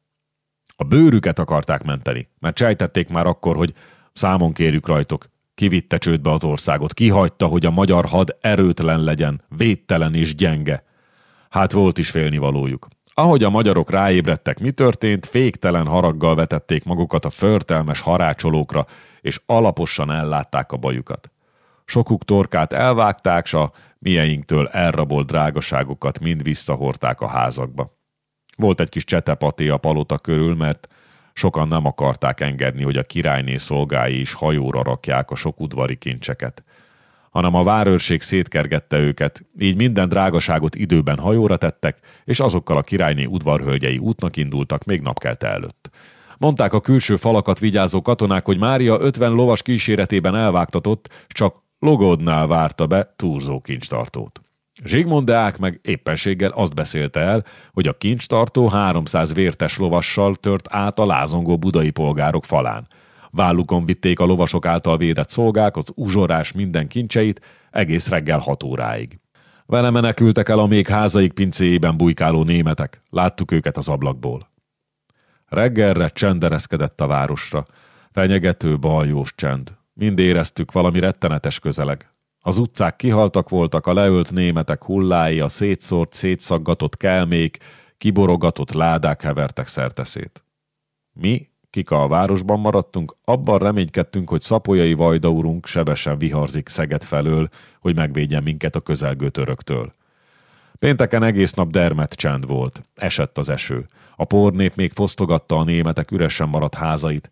A bőrüket akarták menteni, mert sejtették már akkor, hogy számon kérjük rajtok, kivitte csődbe az országot, kihagyta, hogy a magyar had erőtlen legyen, védtelen és gyenge. Hát volt is félnivalójuk. Ahogy a magyarok ráébredtek, mi történt, féktelen haraggal vetették magukat a förtelmes harácsolókra, és alaposan ellátták a bajukat. Sokuk torkát elvágták, s a mieinktől elrabolt drágaságokat mind visszahorták a házakba. Volt egy kis csetepaté a palota körül, mert sokan nem akarták engedni, hogy a királyné szolgái is hajóra rakják a sok udvari kincseket hanem a várőrség szétkergette őket, így minden drágaságot időben hajóra tettek, és azokkal a királyné udvarhölgyei útnak indultak még napkelte előtt. Mondták a külső falakat vigyázó katonák, hogy Mária 50 lovas kíséretében elvágtatott, csak Logodnál várta be túlzó kincstartót. Zsigmond Deák meg éppenséggel azt beszélte el, hogy a kincstartó 300 vértes lovassal tört át a lázongó budai polgárok falán. Vállukon vitték a lovasok által védett szolgák, az uzsorás minden kincseit, egész reggel hat óráig. Vele menekültek el a még házaik pincéjében bujkáló németek. Láttuk őket az ablakból. Reggelre csendereszkedett a városra. Fenyegető, baljós csend. Mind éreztük valami rettenetes közeleg. Az utcák kihaltak voltak, a leölt németek hullái, a szétszórt, szétszaggatott kelmék, kiborogatott ládák hevertek szerteszét. Mi, kik a városban maradtunk, abban reménykedtünk, hogy szapolyai Vajda urunk sebesen viharzik Szeged felől, hogy megvédjen minket a közelgő töröktől. Pénteken egész nap dermet csend volt. Esett az eső. A pornép még fosztogatta a németek üresen maradt házait,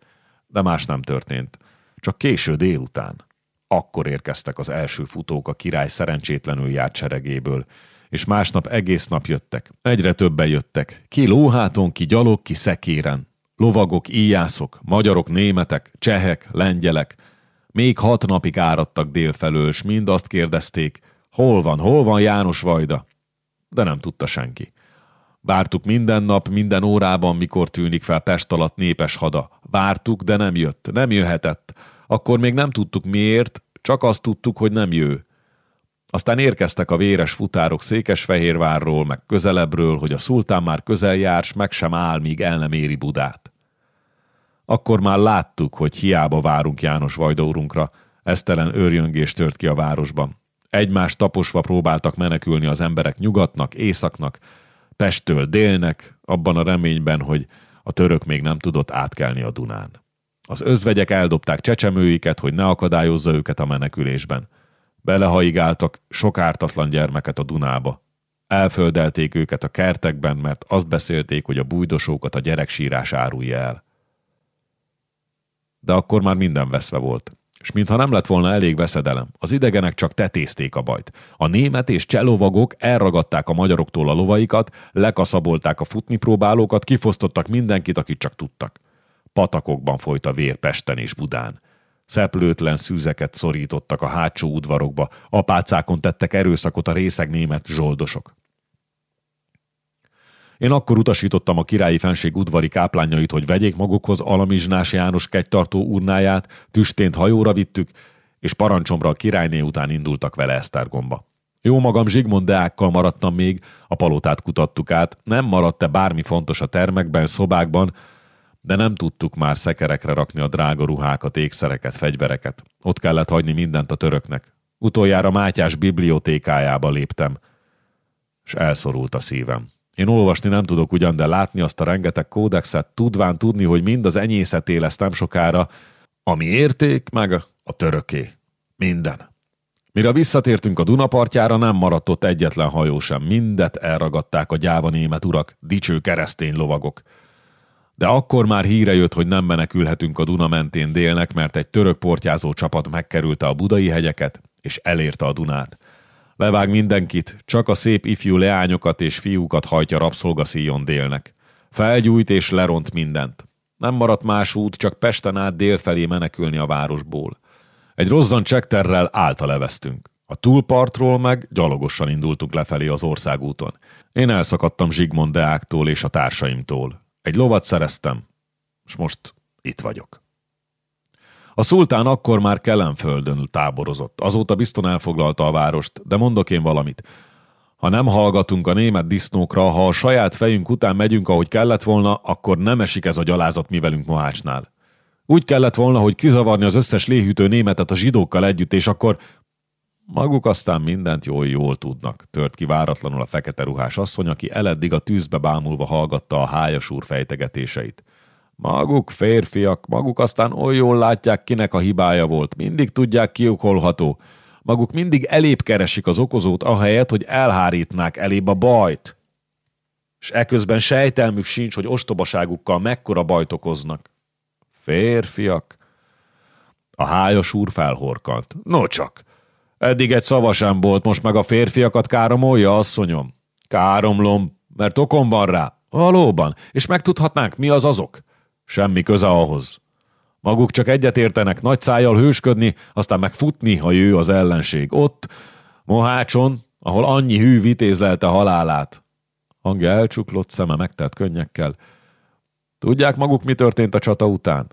de más nem történt. Csak késő délután. Akkor érkeztek az első futók a király szerencsétlenül járt seregéből, és másnap egész nap jöttek. Egyre többen jöttek. Ki lóháton, ki gyalog, ki szekéren. Lovagok, íjászok, magyarok, németek, csehek, lengyelek. Még hat napig áradtak délfelől, s mind azt kérdezték, hol van, hol van János Vajda? De nem tudta senki. Vártuk minden nap, minden órában, mikor tűnik fel Pest alatt népes hada. Vártuk, de nem jött, nem jöhetett. Akkor még nem tudtuk miért, csak azt tudtuk, hogy nem jő. Aztán érkeztek a véres futárok Székesfehérvárról, meg közelebbről, hogy a szultán már közel jár, s meg sem áll, míg el nem éri Budát. Akkor már láttuk, hogy hiába várunk János Vajdórunkra, esztelen őrjöngés tört ki a városban. Egymást taposva próbáltak menekülni az emberek nyugatnak, északnak, Pesttől délnek, abban a reményben, hogy a török még nem tudott átkelni a Dunán. Az özvegyek eldobták csecsemőiket, hogy ne akadályozza őket a menekülésben. Belehaigáltak sok ártatlan gyermeket a Dunába. Elföldelték őket a kertekben, mert azt beszélték, hogy a bújdosókat a gyereksírás árulja el. De akkor már minden veszve volt. És mintha nem lett volna elég veszedelem, az idegenek csak tetézték a bajt. A német és cselovagok elragadták a magyaroktól a lovaikat, lekaszabolták a futni próbálókat, kifosztottak mindenkit, akit csak tudtak. Patakokban folyt a vér Pesten és Budán. Szeplőtlen szűzeket szorítottak a hátsó udvarokba, apácákon tettek erőszakot a részeg német zsoldosok. Én akkor utasítottam a királyi fenség udvari káplányait, hogy vegyék magukhoz Alamizsnás János kegytartó urnáját, tüstént hajóra vittük, és parancsomra a királyné után indultak vele Esztergomba. Jó magam Zsigmond Deákkal maradtam még, a palotát kutattuk át, nem maradt-e bármi fontos a termekben, szobákban, de nem tudtuk már szekerekre rakni a drága ruhákat, ékszereket, fegyvereket. Ott kellett hagyni mindent a töröknek. Utoljára Mátyás bibliotékájába léptem, és elszorult a szívem. Én olvasni nem tudok ugyan, de látni azt a rengeteg kódexet, tudván tudni, hogy mind az enyészeté lesz nem sokára, ami érték, meg a töröké. Minden. Mire visszatértünk a Dunapartjára, nem maradt ott egyetlen hajó sem. Mindet elragadták a gyáva német urak, dicső keresztény lovagok. De akkor már híre jött, hogy nem menekülhetünk a Duna mentén délnek, mert egy török portyázó csapat megkerülte a budai hegyeket, és elérte a Dunát. Levág mindenkit, csak a szép ifjú leányokat és fiúkat hajtja rabszolgaszíjon délnek. Felgyújt és leront mindent. Nem maradt más út, csak Pesten át délfelé menekülni a városból. Egy rozzan csekterrel álta leveztünk. A túlpartról meg gyalogosan indultunk lefelé az országúton. Én elszakadtam Zsigmond Deáktól és a társaimtól. Egy lovat szereztem, és most itt vagyok. A szultán akkor már Kellenföldön táborozott. Azóta bizton elfoglalta a várost, de mondok én valamit. Ha nem hallgatunk a német disznókra, ha a saját fejünk után megyünk, ahogy kellett volna, akkor nem esik ez a gyalázat mi velünk Mohácsnál. Úgy kellett volna, hogy kizavarni az összes léhűtő németet a zsidókkal együtt, és akkor maguk aztán mindent jól-jól tudnak, tört ki váratlanul a fekete ruhás asszony, aki eleddig a tűzbe bámulva hallgatta a hájas úr fejtegetéseit. Maguk férfiak, maguk aztán oly jól látják, kinek a hibája volt. Mindig tudják kiukolható. Maguk mindig elébb keresik az okozót, ahelyett, hogy elhárítnák elébb a bajt. És eközben sejtelmük sincs, hogy ostobaságukkal mekkora bajt okoznak. Férfiak. A hájas úr felhorkant. No csak. Eddig egy szava sem volt, most meg a férfiakat káromolja, asszonyom. Káromlom, mert okom van rá. Valóban. És megtudhatnánk, mi az azok? Semmi köze ahhoz. Maguk csak egyet értenek nagy szájjal hősködni, aztán meg futni, ha ő az ellenség. Ott, Mohácson, ahol annyi hű vitézlelte halálát. Hangja elcsuklott, szeme megtelt könnyekkel. Tudják maguk, mi történt a csata után?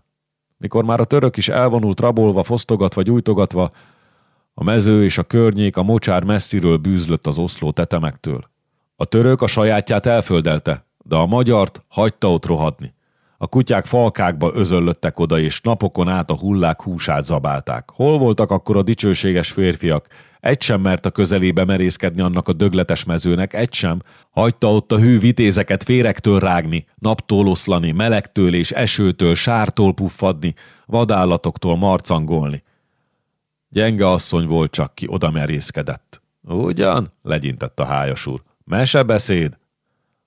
Mikor már a török is elvonult rabolva, fosztogatva, gyújtogatva, a mező és a környék, a mocsár messziről bűzlött az oszló tetemektől. A török a sajátját elföldelte, de a magyart hagyta ott rohadni. A kutyák falkákba özöllöttek oda, és napokon át a hullák húsát zabálták. Hol voltak akkor a dicsőséges férfiak? Egy sem mert a közelébe merészkedni annak a dögletes mezőnek, egy sem. Hagyta ott a hű vitézeket férektől rágni, naptól oszlani, melegtől és esőtől, sártól puffadni, vadállatoktól marcangolni. Gyenge asszony volt csak ki, oda merészkedett. Ugyan? legyintett a hájas úr. Mesebeszéd?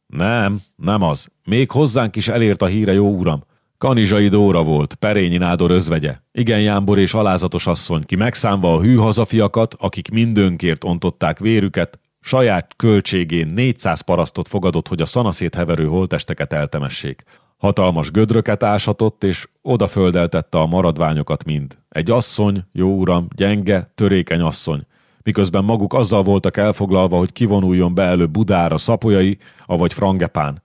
Nem, nem az. Még hozzánk is elért a híre, jó uram. Kanizsai Dóra volt, Perényi Nádor özvegye. Igen jámbor és alázatos asszony, ki megszámva a hű hazafiakat, akik mindönkért ontották vérüket, saját költségén 400 parasztot fogadott, hogy a szanaszét heverő holtesteket eltemessék. Hatalmas gödröket áshatott, és odaföldeltette a maradványokat mind. Egy asszony, jó uram, gyenge, törékeny asszony. Miközben maguk azzal voltak elfoglalva, hogy kivonuljon be előbb Budára szapolyai, avagy frangepán.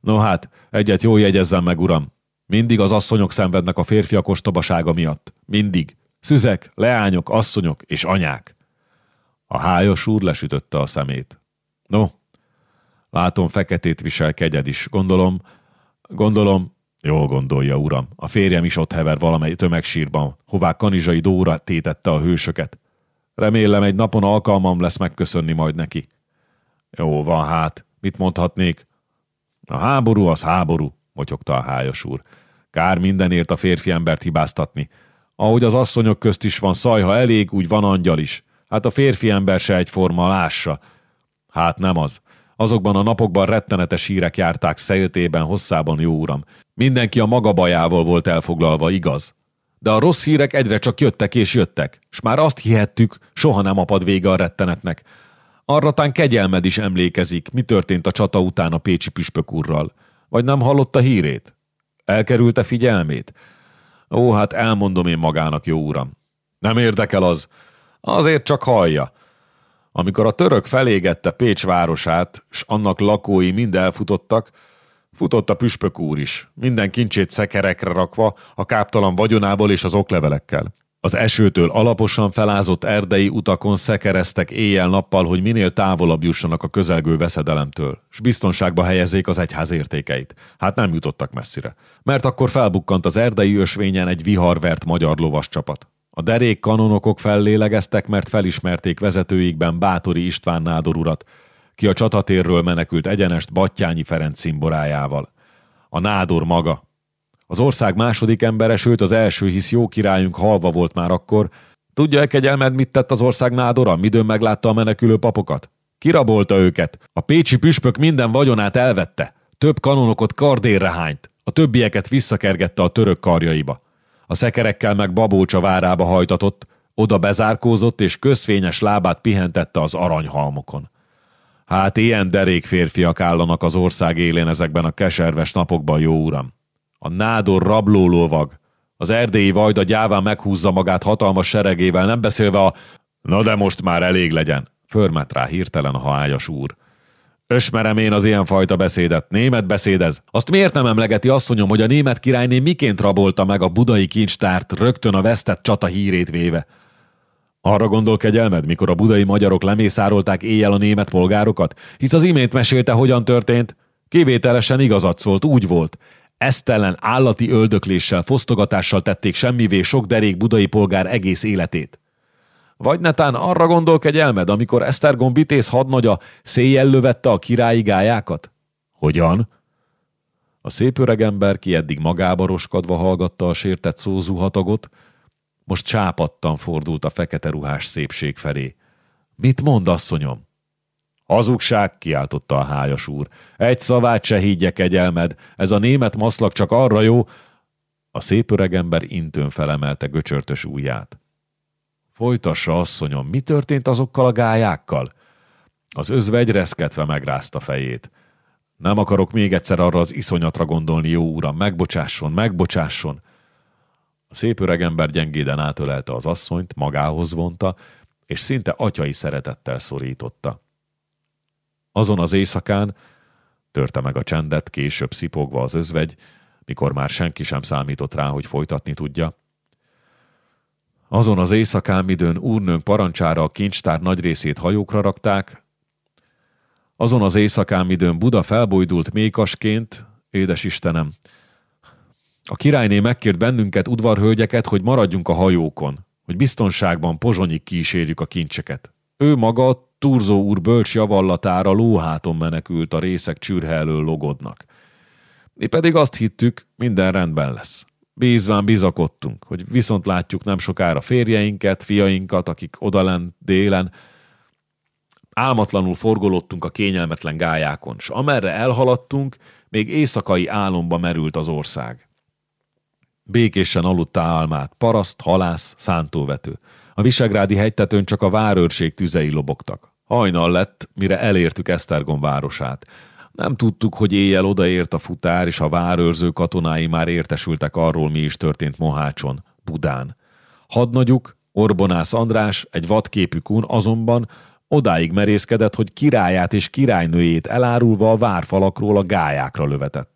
No hát, egyet jó jegyezzen meg, uram. Mindig az asszonyok szenvednek a férfiak ostobasága miatt. Mindig. Szüzek, leányok, asszonyok és anyák. A hájas úr lesütötte a szemét. No, látom, feketét visel kegyed is. Gondolom, gondolom, jól gondolja, uram. A férjem is ott hever valamely tömegsírban, hová kanizsai Dóra tétette a hősöket. Remélem egy napon alkalmam lesz megköszönni majd neki. Jó, van hát. Mit mondhatnék? A háború az háború, motyogta a hájas úr. Kár mindenért a férfi embert hibáztatni. Ahogy az asszonyok közt is van szajha elég, úgy van angyal is. Hát a férfi ember se egyforma, lássa. Hát nem az. Azokban a napokban rettenetes hírek járták széltében, hosszában, jó uram. Mindenki a maga bajával volt elfoglalva, igaz? De a rossz hírek egyre csak jöttek és jöttek, s már azt hihettük, soha nem apad vége a rettenetnek. Arra tán kegyelmed is emlékezik, mi történt a csata után a pécsi püspök úrral. Vagy nem hallotta hírét? Elkerülte figyelmét? Ó, hát elmondom én magának, jó uram. Nem érdekel az. Azért csak hallja. Amikor a török felégette Pécs városát, s annak lakói mind elfutottak, futott a püspök úr is, minden kincsét szekerekre rakva, a káptalan vagyonából és az oklevelekkel. Az esőtől alaposan felázott erdei utakon szekereztek éjjel-nappal, hogy minél távolabb jussanak a közelgő veszedelemtől, s biztonságba helyezzék az egyház értékeit. Hát nem jutottak messzire. Mert akkor felbukkant az erdei ösvényen egy viharvert magyar lovas csapat. A derék kanonokok fellélegeztek, mert felismerték vezetőikben Bátori István nádor urat, ki a csatatérről menekült egyenest Battyányi Ferenc szimborájával. A nádor maga, az ország második embere, sőt az első, hisz jó királyunk halva volt már akkor. Tudja-e kegyelmed, mit tett az ország nádora, midőn meglátta a menekülő papokat? Kirabolta őket. A pécsi püspök minden vagyonát elvette. Több kanonokot kardérre hányt. A többieket visszakergette a török karjaiba. A szekerekkel meg Babócsa várába hajtatott, oda bezárkózott és közfényes lábát pihentette az aranyhalmokon. Hát ilyen derék férfiak állanak az ország élén ezekben a keserves napokban, jó uram. A nádor rablólovag. Az erdélyi vajda gyáván meghúzza magát hatalmas seregével, nem beszélve a... Na de most már elég legyen, förmet rá hirtelen a haályas úr. Ösmerem én az ilyenfajta beszédet. Német beszédez. Azt miért nem emlegeti asszonyom, hogy a német királyné miként rabolta meg a budai kincstárt rögtön a vesztett csata hírét véve? Arra gondol kegyelmed, mikor a budai magyarok lemészárolták éjjel a német polgárokat? Hisz az imént mesélte, hogyan történt. Kivételesen igazat szólt, úgy volt. Esztelen állati öldökléssel, fosztogatással tették semmivé sok derék budai polgár egész életét. Vagy netán arra gondol kegyelmed, amikor Esztergom vitéz hadnagya széjjel lövette a királyi gályákat? Hogyan? A szép öregember, ki eddig magába roskadva hallgatta a sértett szózuhatagot, most csápattan fordult a fekete ruhás szépség felé. Mit mond, asszonyom? Hazugság, kiáltotta a hájas úr. Egy szavát se higgye kegyelmed, ez a német maszlak csak arra jó. A szép öregember intőn felemelte göcsörtös ujját. Folytassa, asszonyom, mi történt azokkal a gályákkal? Az özvegy reszketve megrázta fejét. Nem akarok még egyszer arra az iszonyatra gondolni, jó uram, megbocsásson, megbocsásson. A szép öregember gyengéden átölelte az asszonyt, magához vonta, és szinte atyai szeretettel szorította. Azon az éjszakán törte meg a csendet, később szipogva az özvegy, mikor már senki sem számított rá, hogy folytatni tudja. Azon az éjszakán, midőn úrnőnk parancsára a kincstár nagy részét hajókra rakták, azon az éjszakán, midőn Buda felbojdult mékasként, édes Istenem, a királyné megkért bennünket, udvarhölgyeket, hogy maradjunk a hajókon, hogy biztonságban pozsonyig kísérjük a kincseket. Ő maga Turzó úr bölcs javallatára lóháton menekült a részek csürhe elől logodnak. Mi pedig azt hittük, minden rendben lesz. Bízván bizakodtunk, hogy viszont látjuk nem sokára férjeinket, fiainkat, akik odalent délen. Álmatlanul forgolódtunk a kényelmetlen gályákon, s amerre elhaladtunk, még éjszakai álomba merült az ország. Békésen aludta álmát, paraszt, halász, szántóvető. A visegrádi hegytetőn csak a várőrség tüzei lobogtak. Hajnal lett, mire elértük Esztergom városát. Nem tudtuk, hogy éjjel odaért a futár, és a várőrző katonái már értesültek arról, mi is történt Mohácson, Budán. Hadnagyuk, Orbonász András, egy vadképű kun azonban odáig merészkedett, hogy királyát és királynőjét elárulva a várfalakról a gályákra lövetett.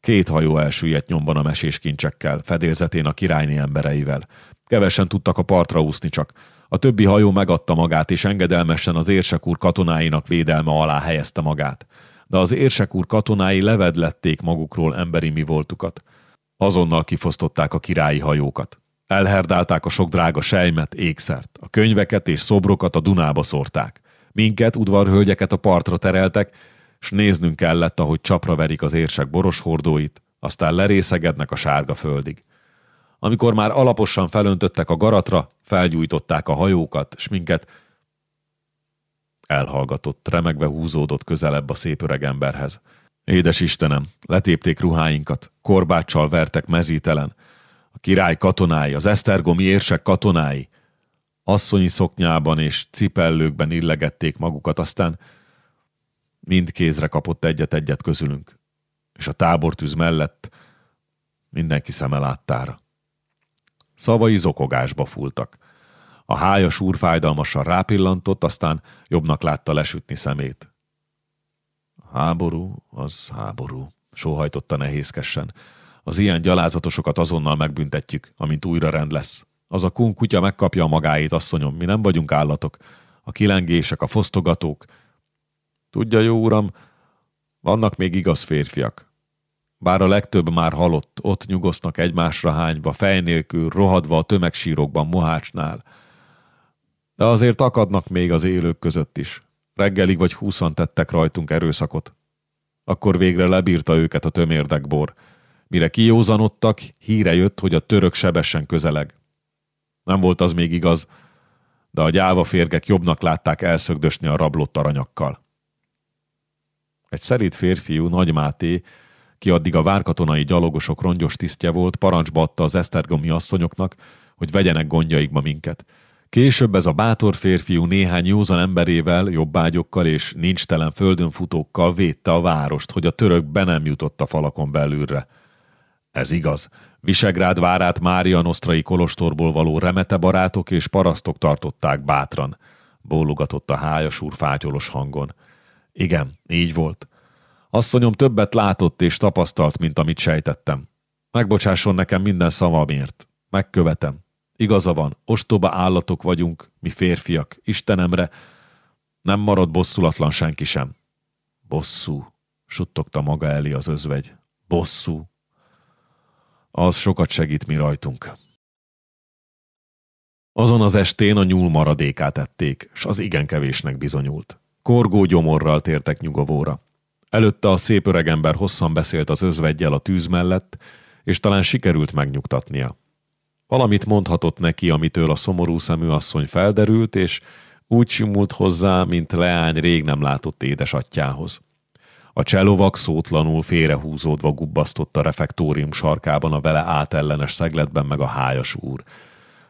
Két hajó elsüllyedt nyomban a mesés kincsekkel, fedélzetén a királyné embereivel. Kevesen tudtak a partra úszni csak. A többi hajó megadta magát, és engedelmesen az érsek úr katonáinak védelme alá helyezte magát. De az érsek úr katonái levedlették magukról emberi mi voltukat. Azonnal kifosztották a királyi hajókat. Elherdálták a sok drága sejmet, ékszert. A könyveket és szobrokat a Dunába szórták. Minket, udvarhölgyeket a partra tereltek, s néznünk kellett, ahogy csapra verik az érsek boros hordóit, aztán lerészegednek a sárga földig. Amikor már alaposan felöntöttek a garatra, felgyújtották a hajókat, s minket elhallgatott, remegve húzódott közelebb a szép öreg emberhez. Édes Istenem, letépték ruháinkat, korbáccsal vertek mezítelen, a király katonái, az esztergomi érsek katonái, asszonyi szoknyában és cipellőkben illegették magukat, aztán mind kézre kapott egyet-egyet közülünk, és a tábortűz mellett mindenki szeme láttára. Szavai zokogásba fultak. A hájas úr fájdalmasan rápillantott, aztán jobbnak látta lesütni szemét. Háború, az háború, sóhajtotta nehézkesen. Az ilyen gyalázatosokat azonnal megbüntetjük, amint újra rend lesz. Az a kun kutya megkapja a magáét, asszonyom, mi nem vagyunk állatok. A kilengések, a fosztogatók. Tudja, jó uram, vannak még igaz férfiak. Bár a legtöbb már halott, ott nyugosznak egymásra hányva, fej nélkül, rohadva a tömegsírokban Mohácsnál. De azért akadnak még az élők között is. Reggelig vagy húszan tettek rajtunk erőszakot. Akkor végre lebírta őket a tömérdekbor. Mire kijózanodtak, híre jött, hogy a török sebesen közeleg. Nem volt az még igaz, de a gyáva férgek jobbnak látták elszögdösni a rablott aranyakkal. Egy szerít férfiú, Nagy Máté, ki addig a várkatonai gyalogosok rongyos tisztje volt, parancsba adta az esztergomi asszonyoknak, hogy vegyenek gondjaikba minket. Később ez a bátor férfiú néhány józan emberével, jobbágyokkal és nincstelen földön futókkal védte a várost, hogy a török be nem jutott a falakon belülre. Ez igaz. Visegrád várát Mária Nosztrai kolostorból való remete barátok és parasztok tartották bátran. Bólogatott a hájas úr fátyolos hangon. Igen, így volt. Asszonyom többet látott és tapasztalt, mint amit sejtettem. Megbocsásson nekem minden szavamért. Megkövetem. Igaza van, ostoba állatok vagyunk, mi férfiak, Istenemre. Nem marad bosszulatlan senki sem. Bosszú, suttogta maga elé az özvegy. Bosszú. Az sokat segít mi rajtunk. Azon az estén a nyúl maradékát ették, s az igen kevésnek bizonyult. Korgó gyomorral tértek nyugovóra. Előtte a szép öregember hosszan beszélt az özvegyel a tűz mellett, és talán sikerült megnyugtatnia. Valamit mondhatott neki, amitől a szomorú szemű asszony felderült, és úgy simult hozzá, mint leány rég nem látott édesatjához. A cselovak szótlanul félrehúzódva gubbasztott a refektórium sarkában a vele átellenes szegletben meg a hájas úr.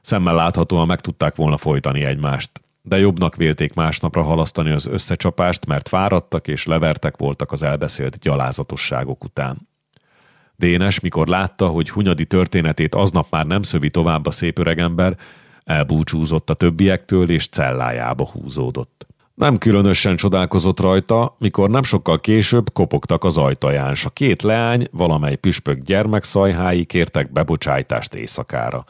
Szemmel láthatóan meg tudták volna folytani egymást, de jobbnak vélték másnapra halasztani az összecsapást, mert fáradtak és levertek voltak az elbeszélt gyalázatosságok után. Dénes, mikor látta, hogy Hunyadi történetét aznap már nem szövi tovább a szép öregember, elbúcsúzott a többiektől és cellájába húzódott. Nem különösen csodálkozott rajta, mikor nem sokkal később kopogtak az ajtaján, s a két leány, valamely püspök gyermekszajhái kértek bebocsájtást éjszakára.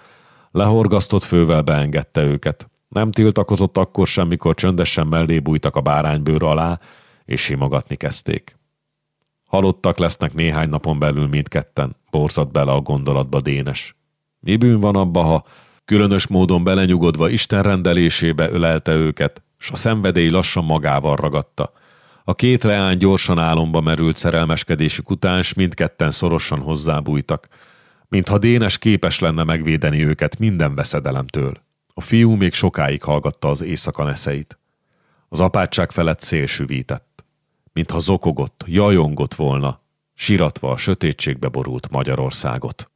Lehorgasztott fővel beengedte őket. Nem tiltakozott akkor sem, mikor csöndesen mellé bújtak a báránybőr alá, és simogatni kezdték. Halottak lesznek néhány napon belül mindketten, borzat bele a gondolatba Dénes. Mi bűn van abba, ha különös módon belenyugodva Isten rendelésébe ölelte őket, s a szenvedély lassan magával ragadta. A két leány gyorsan álomba merült szerelmeskedésük után, s mindketten szorosan hozzábújtak, mintha Dénes képes lenne megvédeni őket minden veszedelemtől. A fiú még sokáig hallgatta az éjszaka neszeit. Az apátság felett szélsüvített, mintha zokogott, jajongott volna, siratva a sötétségbe borult Magyarországot.